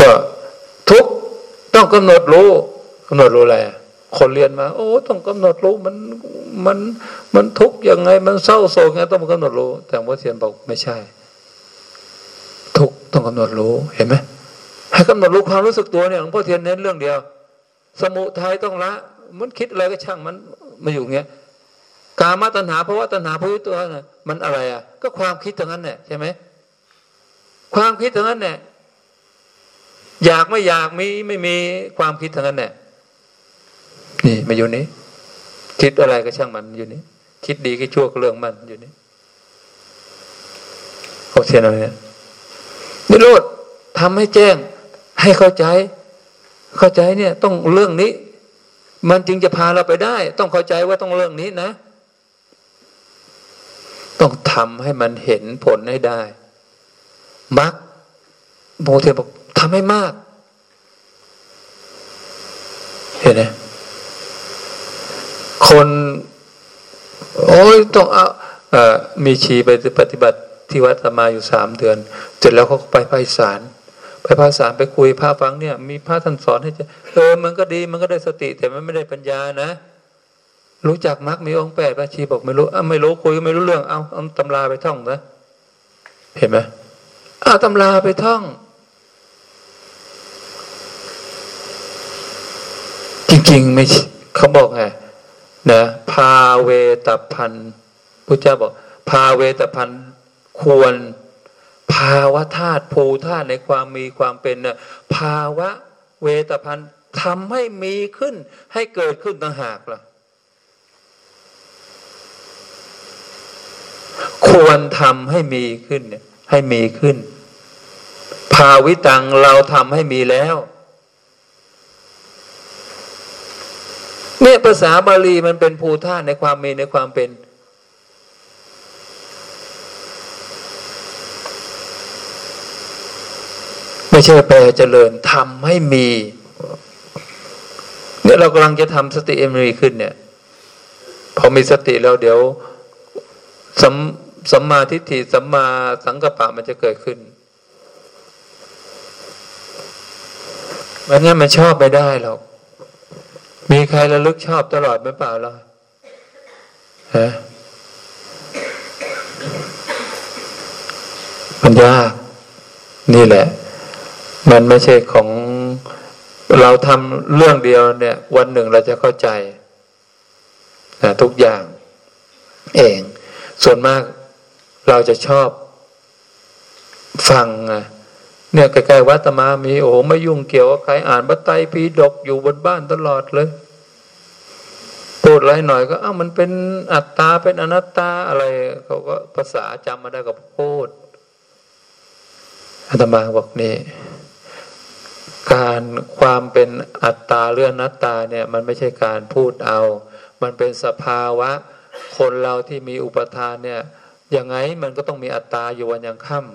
ก็ทุกต้อง กำหนดรู้กำหนดรู้อะไรคนเรียนมา โอ้ ต้องกำหนดรู้มันมันมันทุกยังไง มันเศร้าโศกไงต้องกำหนดรู้ แต่ว่าเทียนบอกไม่ใช่ ทุกต้องกำหนดรู้เห็นไหมให้กำหนดรู้ความรู้สึกตัวเนี่ยหลวงพ่อเทียนเน้นเรื่องเดียว สมุทัยต้องละ มันคิดอะไรก็ช่างมันมาอยู่เงี้ยกามาตัณหาเพราะว่าตัณหาพยุตัวน่ะมันอะไรอะ ก็ความคิดตรงนั้นเนี่ยใช่ไหมความคิดตรงนั้นเนี่ย อยากไม่อยากมีไม่มีความคิดตรงนั้นเนี่ยนี่มาอยู่นี้ คิดอะไรก็ช่างมันอยู่นี้ คิดดีคิดชั่วก็เรื่องมันอยู่นี้เขาเทียอะไรเนี่ยนิโรธทำให้แจ้ง ให้เข้าใจ เข้าใจเนี่ย ต้องเรื่องนี้ มันจึงจะพาเราไปได้ ต้องเข้าใจว่าต้องเรื่องนี้นะ ต้องทำให้มันเห็นผลให้ได้มักโมเทบอก ทำให้มาก เห็นไหมคน โอ้ยต้องเอาเออมีชีไปปฏิบัติที่วัดมาอยู่สามเดือน เสร็จแล้วเขาไปภาคสารไปภาคสารไปคุยพระฟังเนี่ย มีพระท่านสอนให้จะเออมันก็ดีมันก็ได้สติ แต่มันไม่ได้ปัญญานะ รู้จักมรรคมีองค์แปดพระชีบอกไม่รู้อะไม่รู้คุยไม่รู้เรื่องเอาเอาตำราไปท่องนะเห็นไหมเอาตำราไปท่อง ริงๆไม่เขาบอกไงนะพาเวตพันพระเจ้าบอกพาเวตพันควร ภาวะธาตุภูธาตุในความมีความเป็นน่ะภาวะเวตพันทำให้มีขึ้น ให้เกิดขึ้นต่างหากล่ะควรทำให้มีขึ้นเนี่ยให้มีขึ้น ภาวิตังเราทำให้มีแล้ว เนี่ยภาษาบาลีมันเป็นภูธาในความมีในความเป็น ไม่ใช่แปลเจริญทำให้มีเนี่ยเรากำลังจะทำสติเอมีขึ้นเนี่ย พอมีสติแล้วเดี๋ยวสัมสัมมาทิฏฐิสัมมาสังกัปปะมันจะเกิดขึ้นไม่งั้นมันชอบไม่ได้หรอก มีใครระลึกชอบตลอดไหมเปล่าล่ะฮะมันยากนี่แหละ มันไม่ใช่ของเราทำเรื่องเดียวเนี่ย วันหนึ่งเราจะเข้าใจนะทุกอย่างเอง ส่วนมากเราจะชอบฟัง เนี่ยใกล้ๆวัดตมามีโอ้ไม่ยุ่งเกี่ยวกับใครอ่านบัตไตปีดกอยู่บนบ้านตลอดเลยพูดอะไรหน่อยก็อ้ามันเป็นอัตตาเป็นอนัตตาอะไรเขาก็ภาษาจำมาได้กับพูดอาตมาบอกนี่การความเป็นอัตตาเรื่องนัตตาเนี่ย มันไม่ใช่การพูดเอา มันเป็นสภาวะ คนเราที่มีอุปทานเนี่ยยังไงมันก็ต้องมีอัตตาอยู่วันยังค่ำ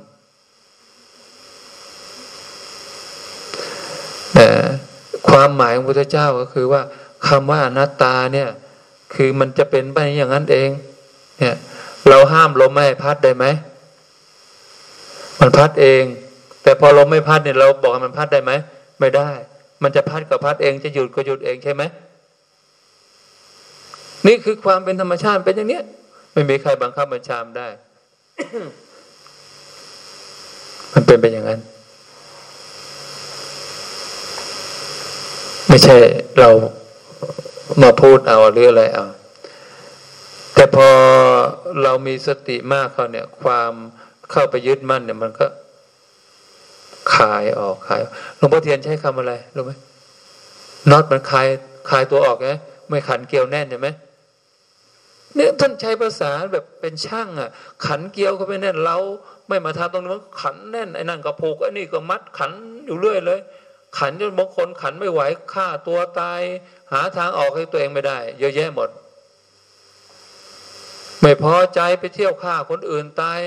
แต่ ความหมายของพระพุทธเจ้าก็คือว่าคำว่าอนัตตาเนี่ย คือมันจะเป็นไปอย่างนั้นเอง เนี่ย เราห้ามลมไม่ให้พัดได้ไหมมันพัดเอง แต่พอลมไม่พัดเนี่ยเราบอกมันพัดได้ไหมไม่ได้ มันจะพัดก็พัดเองจะหยุดก็หยุดเองใช่ไหมนี่คือความเป็นธรรมชาติเป็นอย่างเนี้ย ไม่มีใครบังคับบัญชามได้ มันเป็นไปอย่างนั้น ไม่ใช่เรามาพูดเอาหรืออะไรเอา แต่พอเรามีสติมากเขาเนี่ย ความเข้าไปยึดมั่นเนี่ย มันก็คลายออกคลายหลวงพ่อเทียนใช้คำอะไรรู้ไหมน็อตมันคลายคลายตัวออกไงไม่ขันเกลียวแน่นใช่ไหมเนี่ยท่านใช้ภาษาแบบเป็นช่างอะ ขันเกลียวเขาไปแน่นเราไม่มาทำตรงนั้นขันแน่นไอ้นั่นก็ผูกไอ้นี่ก็มัดขันอยู่เรื่อยเลย ขันจนบางคนขันไม่ไหวฆ่าตัวตาย หาทางออกให้ตัวเองไม่ได้ เยอะแยะหมด ไม่พอใจไปเที่ยวฆ่าคนอื่นตาย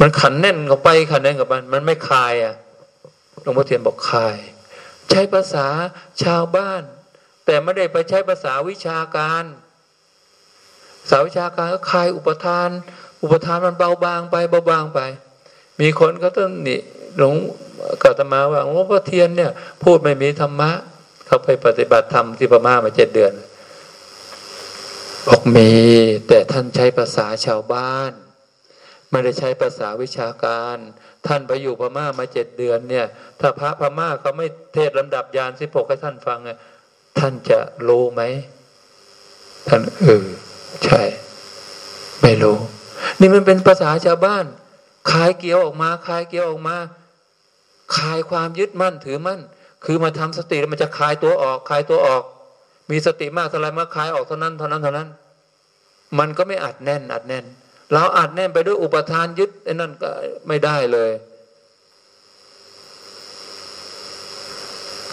มันขันแน่นกับไปขันแน่นกับมัน มันไม่คลายอะหลวงพ่อเทียนบอกคลาย ใช้ภาษาชาวบ้าน แต่ไม่ได้ไปใช้ภาษาวิชาการสาวิชาการก็คลายอุปทาน อุปทานมันเบาบางไปเบาบางไป มีคนก็ต้องนี่ หลวงกัตมาว่าหลวงพ่อเทียนเนี่ย พูดไม่มีธรรมะ เขาไปปฏิบัติธรรมที่พม่ามาเจ็ดเดือนบอกมี แต่ท่านใช้ภาษาชาวบ้าน ไม่ได้ใช้ภาษาวิชาการ ท่านไปอยู่พม่ามาเจ็ดเดือนเนี่ย ถ้าพระพม่าเขาไม่เทศลำดับยานสิบหกให้ท่านฟังเนี่ยท่านจะรู้ไหมท่านเออใช่ ไม่รู้ นี่มันเป็นภาษาชาวบ้านคลายเกี่ยวออกมาคลายเกี่ยวออกมา คลายความยึดมั่นถือมั่น คือมาทำสติแล้วมันจะคลายตัวออกคลายตัวออก มีสติมากเท่าไรมาคลายออกเท่านั้นเท่านั้นเท่านั้น มันก็ไม่อัดแน่น อัดแน่น เราอัดแน่นไปด้วยอุปทานยึดไอ้นั่นก็ไม่ได้เลย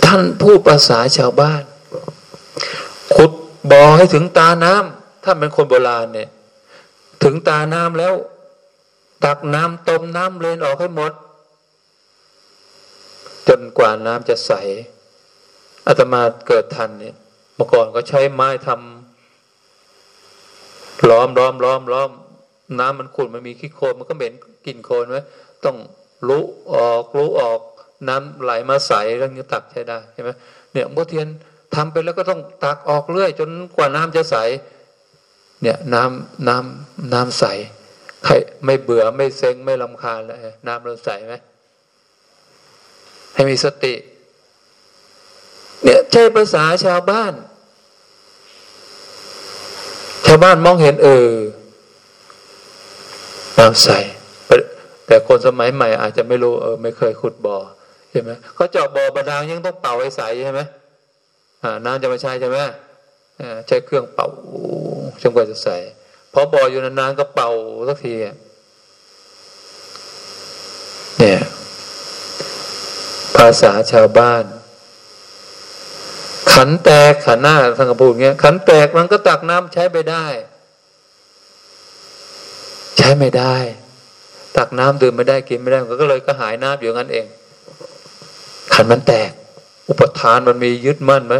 ท่านผู้ภาษาชาวบ้าน ขุดบ่อให้ถึงตาน้ำถ้าเป็นคนโบราณเนี่ย ถึงตาน้ำแล้ว ตักน้ำต้มน้ำเลนออกให้หมด จนกว่าน้ำจะใสอาตมาเกิดทันเนี่ยเมื่อก่อนก็ใช้ไม้ทำล้อมล้อมล้อมล้อม น้ำมันขุ่นมันมีขี้โคลนมันก็เหม็นกลิ่นโคลนไหมต้องรู้ออกรู้ออก น้ำไหลมาใสแล้วนี้ตักใช้ได้ใช่ไหมเนี่ยหลวงพ่อเทียนทำไปแล้วก็ต้องตักออกเรื่อย จนกว่าน้ำจะใส เนี่ยน้ำน้ำน้ำใสใครไม่เบื่อไม่เซ็งไม่ลำคาญเลยน้ำเราใสไหม ให้มีสติ เนี่ยใช้ภาษาชาวบ้าน ชาวบ้านมองเห็นเออน้ำใส่แต่คนสมัยใหม่ อาจจะไม่รู้เออ ไม่เคยขุดบ่อใช่ไหมเขาเจาะบ่อบาดาลยังต้องเป่าให้ใสใช่ไหมอ่าน้ำจะมาใช้ใช่ไหมใช้เครื่องเป่าจนกว่าจะใส่พอบ่ออยู่นานๆก็เป่าสักทีเนี่ย ภาษาชาวบ้าน ขันแตกขันหน้าทางกระพูดเงี้ย ขันแตกมันก็ตักน้ำใช้ไปได้ ใช้ไม่ได้ ตักน้ำดื่มไม่ได้กินไม่ได้ก็เลยก็หายน้ำอยู่งั้นเอง ขันมันแตก อุปทานมันมียึดมั่นไหม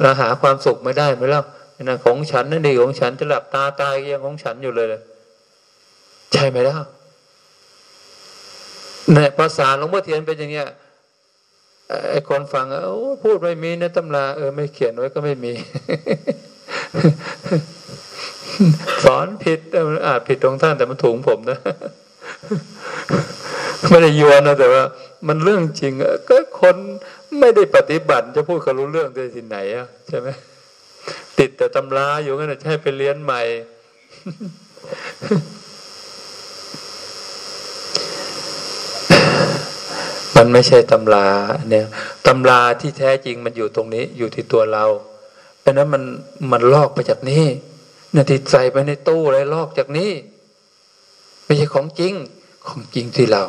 เราหาความสุขไม่ได้ไหมล่ะนั่นของฉันนั่นดีของฉันจะหลับตาตายยังของฉันอยู่เลยเลยใช่ไหมล่ะในภาษาหลวงพ่อเทียนเป็นอย่างเงี้ย ไอ้คนฟังเออพูดไม่มีในตำราเออไม่เขียนไว้ก็ไม่มี สอนผิดอาจผิดตรงท่านแต่มันถูงผมนะไม่ได้ยวนนะแต่ว่า มันเรื่องจริงก็คนไม่ได้ปฏิบัติ จะพูดกับรู้เรื่องได้ที่ไหนอะใช่ไหมติดแต่ตำราอยู่งั้นจะให้ไปเรียนใหม่ มันไม่ใช่ตำราเนี่ยตำราที่แท้จริงมันอยู่ตรงนี้อยู่ที่ตัวเรา เพราะนั้นมันมันลอกไปจากนี้เนี่ยที่ใส่ไปในตู้อะไรลอกจากนี้ ไม่ใช่ของจริงของจริงที่เรา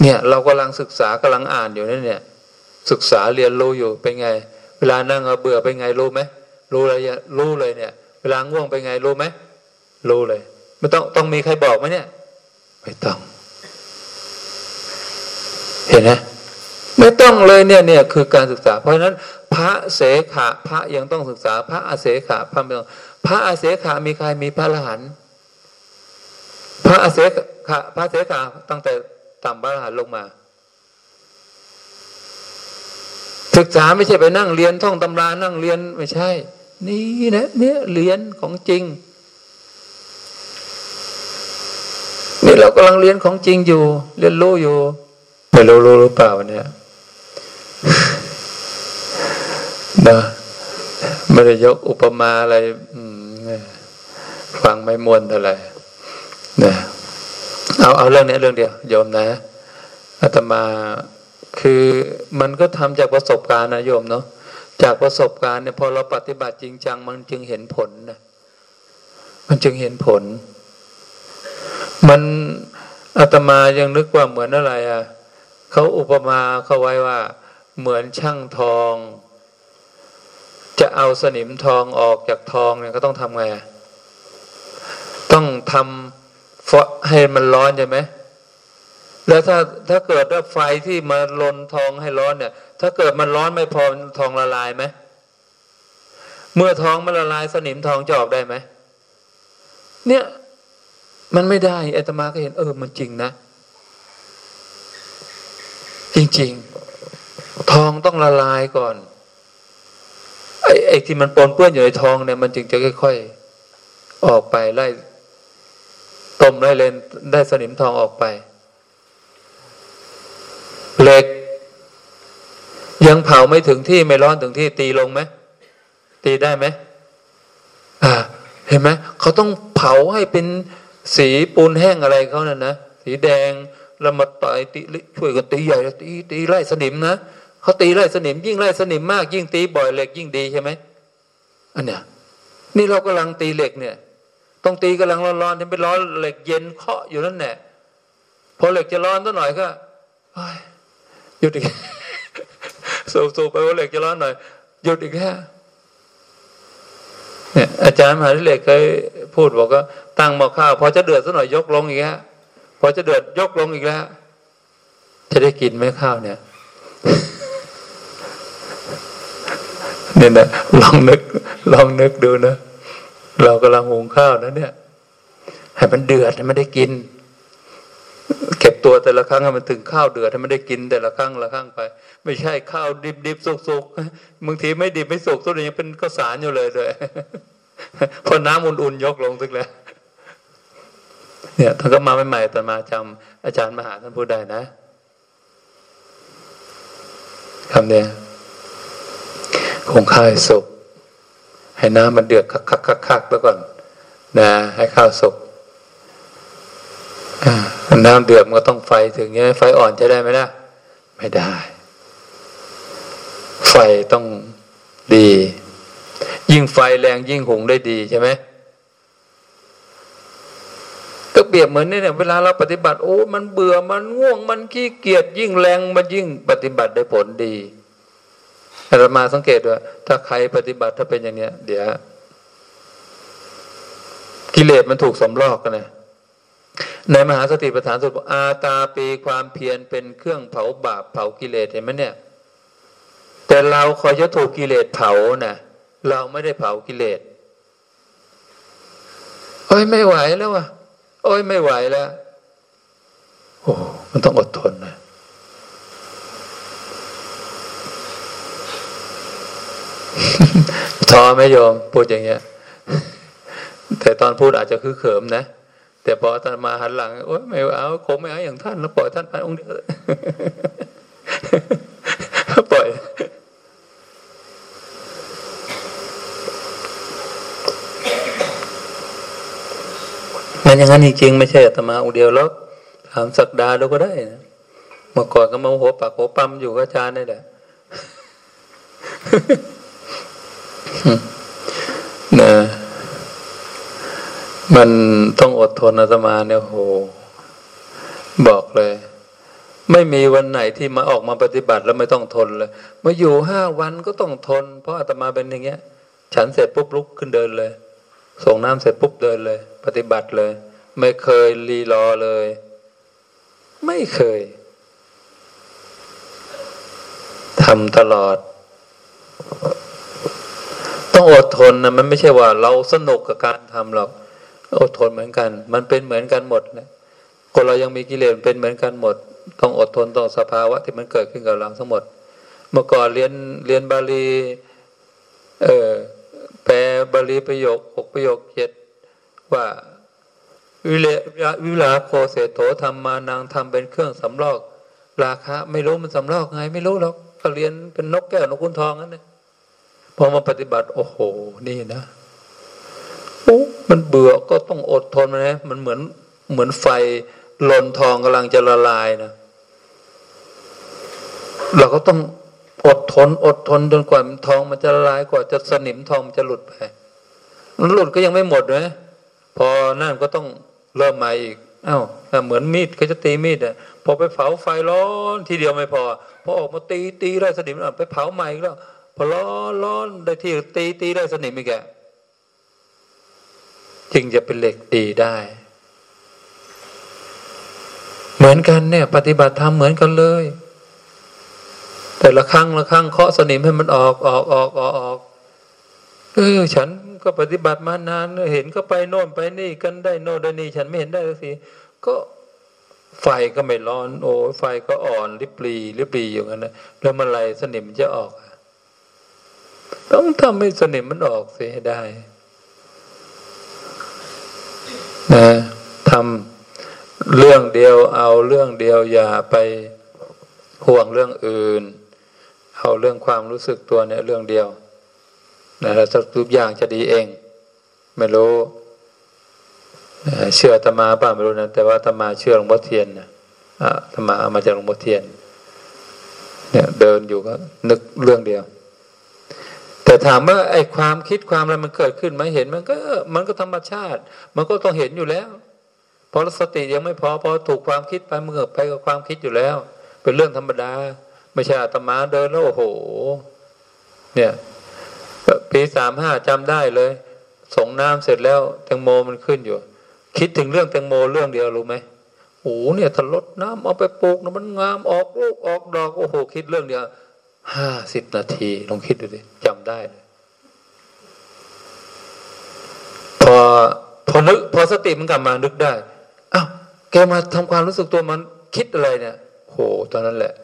เนี่ยเรากำลังศึกษากำลังอ่านอยู่นั่นเนี่ย ศึกษาเรียนรู้อยู่เป็นไง เวลานั่งเบื่อเป็นไงรู้ไหมรู้เลยรู้เลยเนี่ย เวลาง่วงเป็นไงรู้ไหมรู้เลย ไม่ต้องต้องมีใครบอกไหมเนี่ย ไม่ต้อง เห็นไหมไม่ต้องเลยเนี่ยเนี่ยคือการศึกษา เพราะฉะนั้น พระเสขะพระยังต้องศึกษา พระอาเสขะพระไม่ต้องพระอาเสขะมีใครมีพระอรหันต์พระอาเสขะพระเสขะตั้งแต่ต่ำพระอรหันต์ลงมา ศึกษาไม่ใช่ไปนั่งเรียนท่องตำรานั่งเรียนไม่ใช่ นี่นะเนี่ยเรียนของจริงนี่เรากำลังเรียนของจริงอยู่ เรียนรู้อยู่ ไม่รู้รู้หรือเปล่าเนี่ยนะไม่ได้ยกอุปมาอะไรฟังไม่มวนเท่าไหร่นะเอาเอาเรื่องนี้เรื่องเดียวโยมนะอาตมาคือมันก็ทำจากประสบการณ์นะโยมเนาะจากประสบการณ์เนี่ยพอเราปฏิบัติจริงจัง มันจึงเห็นผลนะมันจึงเห็นผล มันอาตมายังนึกว่าเหมือนอะไรอะ เขาอุปมาเขาไว้ว่า เหมือนช่างทอง จะเอาสนิมทองออกจากทองเนี่ยก็ต้องทำไงต้องทำฟให้มันร้อนใช่ไหมแล้วถ้าถ้าเกิดว่าไฟที่มาลนทองให้ร้อนเนี่ย ถ้าเกิดมันร้อนไม่พอทองละลายไหมเมื่อทองมันละลายสนิมทองจะออกได้ไหมเนี่ย มันไม่ได้อาตมาก็เห็นเออมันจริงนะ จริง ๆ ทองต้องละลายก่อนไอ้ไอ้ที่มันปนเปื้อนอยู่ในทองเนี่ยมันจึงจะค่อย ๆ ออกไปไล่ต้มไล่เลนได้สนิมทองออกไปเหล็ก ยังเผาไม่ถึงที่ไม่ร้อนถึงที่ตีลงไหมตีได้ไหมอ่า เห็นไหมเขาต้องเผาให้เป็นสีปูนแห้งอะไรเขานั่นนะสีแดง แล้วมาต่อยตีช่วยกันตีใหญ่ตีตีไล่สนิมนะเขาตีไล่สนิม ยิ่งไล่สนิมมาก ยิ่งตีบ่อยเหล็กยิ่งดีใช่ไหมอันเนี้ยนี่เรากำลังตีเหล็กเนี่ยต้องตีกำลังร้อนๆที่เป็นร้อนเหล็กเย็นเคาะอยู่นั่นแหละพอเหล็กจะร้อนสักหน่อยก็หยุดอีกสูบๆไปว่าเหล็กจะร้อนหน่อยหยุดอีกแค่เนี่ยอาจารย์มหาวิทยาลัยเคยพูดบอกว่าตั้งหม้อข้าวพอจะเดือดสักหน่อยยกลงอีกแค่ พอจะเดือดยกลงอีกแล้ว จะได้กินไหมข้าวเนี่ยเนี่ยนะลองนึกลองนึกดูนะ เรากำลังหุงข้าวนะเนี่ย ให้มันเดือดให้มันได้กิน เก็บตัวแต่ละครั้งให้มันถึงข้าวเดือดให้มันได้กินแต่ละครั้งละครั้งไป ไม่ใช่ข้าวดิบดิบสุกสุกบางทีไม่ดิบไม่สุกตัวนี้ยังเป็นข้าวสารอยู่เลยเลยพอน้ำอุ่นๆยกลงทึกแล้ว เนี่ยท่านก็มาใหม่ๆตอนมาจำอาจารย์มหาท่านพูดได้นะคำเนี้ยคงข้าวสุกให้น้ำมันเดือดคักคักคักคักแล้วก่อน นะ ให้ข้าวสุกน้ำเดือดมันก็ต้องไฟถึงเงี้ยไฟอ่อนจะได้ไหมล่ะไม่ได้ ไฟต้องดี ยิ่งไฟแรงยิ่งหุงได้ดีใช่ไหม ก็เปรียบเหมือนนี่เนี่ยเวลาเราปฏิบัติ โอ้ มันเบื่อมันง่วงมันขี้เกียจยิ่งแรงมันยิ่งปฏิบัติได้ผลดีเรามาสังเกตว่าถ้าใครปฏิบัติถ้าเป็นอย่างเนี้ย เดี๋ยวกิเลสมันถูกสมลอกกันนะในมหาสติปัฏฐานสุตอาตาปีความเพียรเป็นเครื่องเผาบาปเผากิเลสเห็นไหมเนี่ย แต่เราคอยจะถูกกิเลสเผานะเราไม่ได้เผากิเลสเฮ้ยไม่ไหวแล้ววะ โอ้ยไม่ไหวแล้ว โอ้มันต้องอดทนนะท้อไหมโยมพูดอย่างเงี้ย แต่ตอนพูดอาจจะคือเขิมนะ แต่พอตอนมาหันหลัง โอ้ยไม่เอาคงไม่เอาอย่างท่านแล้วปล่อยท่านไปองค์เดียวปล่อย มัน อย่างนั้นจริงๆไม่ใช่อาตมาองเดียวแล้วถามสักดาเราก็ได้นะเมื่อก่อนก็มาหัวปากหัวปั๊มอยู่กับอาจารย์นี่แหละนะมันต้องอดทนอาตมาเนี่ยโห บอกเลย ไม่มีวันไหนที่มาออกมาปฏิบัติแล้วไม่ต้องทนเลยมาอยู่ห้าวันก็ต้องทน เพราะอาตมาเป็นอย่างเงี้ย ฉันเสร็จปุ๊บลุกขึ้นเดินเลย ส่งน้ำเสร็จปุ๊บเดินเลย ปฏิบัติเลย ไม่เคยรีรอเลย ไม่เคยทำตลอด ต้องอดทนนะมันไม่ใช่ว่า เราสนุกกับการทำหรอก อดทนเหมือนกัน มันเป็นเหมือนกันหมดนะคนเรายังมีกิเลสเป็นเหมือนกันหมด ต้องอดทนต่อสภาวะที่มันเกิดขึ้นกับเราทั้งหมด เมื่อก่อนเรียนเรียนบาลี เออแปลบาลีประโยคหกประโยคเจ็ดว่า วิเลวิลาโคเสโถธรรมานางทำเป็นเครื่องสำรอก ราคะ ไม่รู้มันสำรอกไง ไม่รู้หรอกก็เรียนเป็นนกแก้วนกขุนทองนั่นเองพอมาปฏิบัติ โอ้โห นี่นะโอ้มันเบื่อก็ต้องอดทนนะ มันเหมือนเหมือนไฟหล่นทองกำลังจะละลายนะเราก็ต้องอดทน อดทนจนกว่าทองมันจะละลายกว่าจะสนิมทองมันจะหลุดไปมันหลุดก็ยังไม่หมดนะพอนั่นก็ต้อง เริ่มม่อีกอา้าวเหมือนมีดก็จะตีมีดอะพอไปเผาไฟร้อนทีเดียวไม่พอพอออกมาตีตีได้สนิมไปเผาใหม่แล้วพอร้อนร้อนได้ที่ตีตีได้สนิมอีกแกจึงจะเป็นเหล็กดีได้ เหมือนกันเนี่ย ปฏิบัติธรรมเหมือนกันเลย แต่ละครั้งละครั้งเคาะสนิมให้มันออกออกออกออกออกเออฉัน ก็ปฏิบัติมานานเห็นก็ไปโน่นไปนี่กันได้โน่นได้นี่ฉันไม่เห็นได้สักทีก็ไฟก็ไม่ร้อน โอ้ไฟก็อ่อนริบรีริบรีอยู่งั้นนะแล้วเมื่อไรสนิมจะออก ต้องทำให้สนิมมันออกเสียให้ได้นะทำเรื่องเดียวเอาเรื่องเดียวอย่าไปห่วงเรื่องอื่น เอาเรื่องความรู้สึกตัวเนี่ยเรื่องเดียว นะแล้วทุกอย่างจะดีเอง ไม่รู้เชื่อธรรมาบ้างไม่รู้นะแต่ว่าธรรมาเชื่อหลวงพ่อเทียนนะธรรมาเอามาจากหลวงพ่อเทียน เนี่ยเดินอยู่ก็นึกเรื่องเดียว แต่ถามว่าไอ้ความคิดความอะไรมันเกิดขึ้นไหมเห็นมันก็มันก็ธรรมชาติ มันก็ต้องเห็นอยู่แล้วพอสติยังไม่พอพอถูกความคิดไปมันเกิดไปกับความคิดอยู่แล้ว เป็นเรื่องธรรมดา ไม่ใช่อาตมาเดินแล้วโอ้โห เนี่ย ปีสามห้าจำได้เลยส่งน้ำเสร็จแล้วแตงโมมันขึ้นอยู่ คิดถึงเรื่องแตงโมเรื่องเดียวรู้ไหมโอ้เนี่ยถ้าลดน้ำเอาไปปลูกนะมันงามออกลูกออกดอกโอ้โหคิดเรื่องเดียวห้าสิบนาทีลองคิดดูดิจำได้เลยพอพอนึกพอสติมันกลับมานึกได้อ้าวแกมาทำความรู้สึกตัวมันคิดอะไรเนี่ยโหตอนนั้นแหละ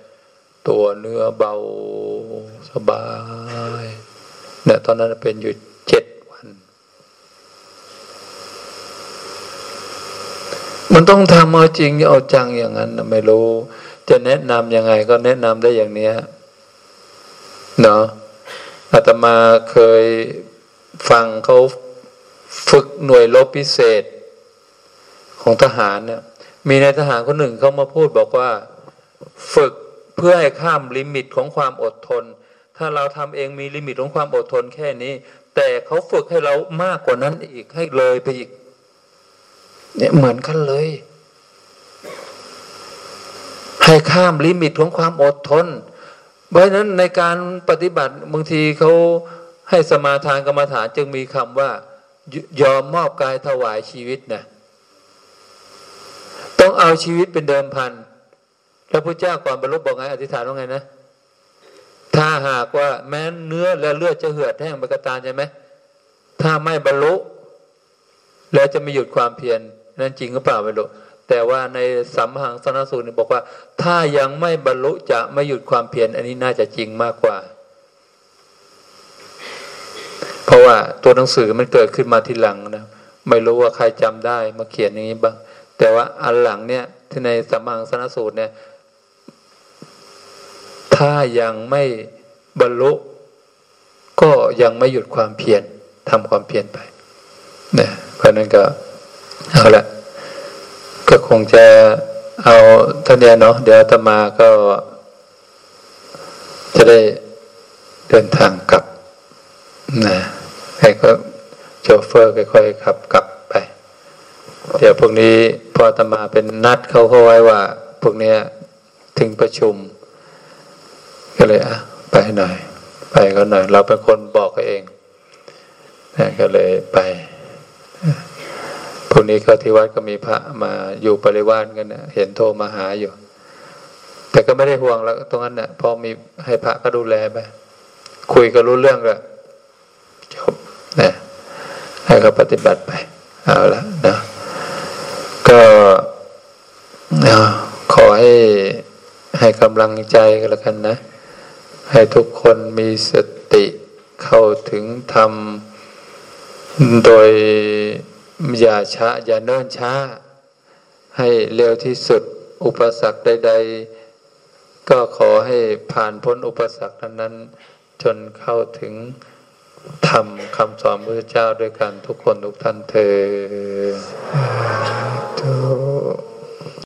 ตัวเนื้อเบาสบาย เนี่ยตอนนั้นเป็นอยู่เจ็ดวัน มันต้องทำเอาจริงเอาจังอย่างนั้นไม่รู้ จะแนะนำยังไงก็แนะนำได้อย่างเนี้ยเนาะอาตมาเคยฟังเขาฝึกหน่วยรบพิเศษของทหารเนี่ย มีนายทหารคนหนึ่งเขามาพูดบอกว่า ฝึกเพื่อให้ข้าม limit ของความอดทน ถ้าเราทำเองมี limit ของความอดทนแค่นี้ แต่เขาฝึกให้เรามากกว่านั้นอีกให้เลยไปอีก เนี่ยเหมือนกันเลย ให้ข้ามลิมิตของความอดทน เพราะฉะนั้นในการปฏิบัติบางทีเขาให้สมาทานกรรมฐานจึงมีคำว่า ยอมมอบกายถวายชีวิตนะต้องเอาชีวิตเป็นเดิมพันแล้วพระเจ้าก่อนบรรลุบอกไงอธิษฐานว่าไงนะ ถ้าหากว่าแม้เนื้อและเลือดจะเหือดแห้งไปกระตานใช่ไหมถ้าไม่บรรลุ แล้วจะไม่หยุดความเพียรนั่นจริงหรือเปล่าไม่รู้แต่ว่าในสัมหังสนสูตรบอกว่า ถ้ายังไม่บรรลุจะไม่หยุดความเพียรอันนี้น่าจะจริงมากกว่า เพราะว่าตัวหนังสือมันเกิดขึ้นมาทีหลังนะไม่รู้ว่าใครจำได้มาเขียนอย่างนี้บ้าง แต่ว่าอันหลังเนี่ยที่ในสัมมังสนสูตรเนี่ย ถ้ายังไม่บรรลุก็ยังไม่หยุดความเพียรทำความเพียรไปเนี่ยเพราะนั้นก็เอาละก็คงจะเอาท่านเนี้ยเนาะเดี๋ยวตมาก็จะได้เดินทางกลับนะให้ก็โชเฟอร์ค่อยๆขับกลับไป เดี๋ยวพวกนี้พอตมาเป็นนัดเขาเขาไว้ว่า พวกเนี้ยถึงประชุม ก็เลยอะไปหน่อย ไปก็หน่อย เราเป็นคนบอกเขาเองนะก็เลยไปพรุ่งนี้ก็ที่วัดก็มีพระมาอยู่ปริวานกันนะเห็นโทรมาหาอยู่ แต่ก็ไม่ได้ห่วงแล้ว ตรงนั้นเนะ่ะพอมีให้พระก็ดูแลไปคุยก็รู้เรื่องก็จบนะให้เขาปฏิบัติไป เอาละนะก็นะขอให้ให้กำลังใจกันแล้วกันนะ ให้ทุกคนมีสติเข้าถึงธรรม โดยอย่าช้าอย่าเนิ่นช้า ให้เร็วที่สุดอุปสรรคใด ๆ ก็ขอให้ผ่านพ้นอุปสรรคนั้นจนเข้าถึงธรรมคำสอนพระเจ้าด้วยกันทุกคนทุกท่านเธอ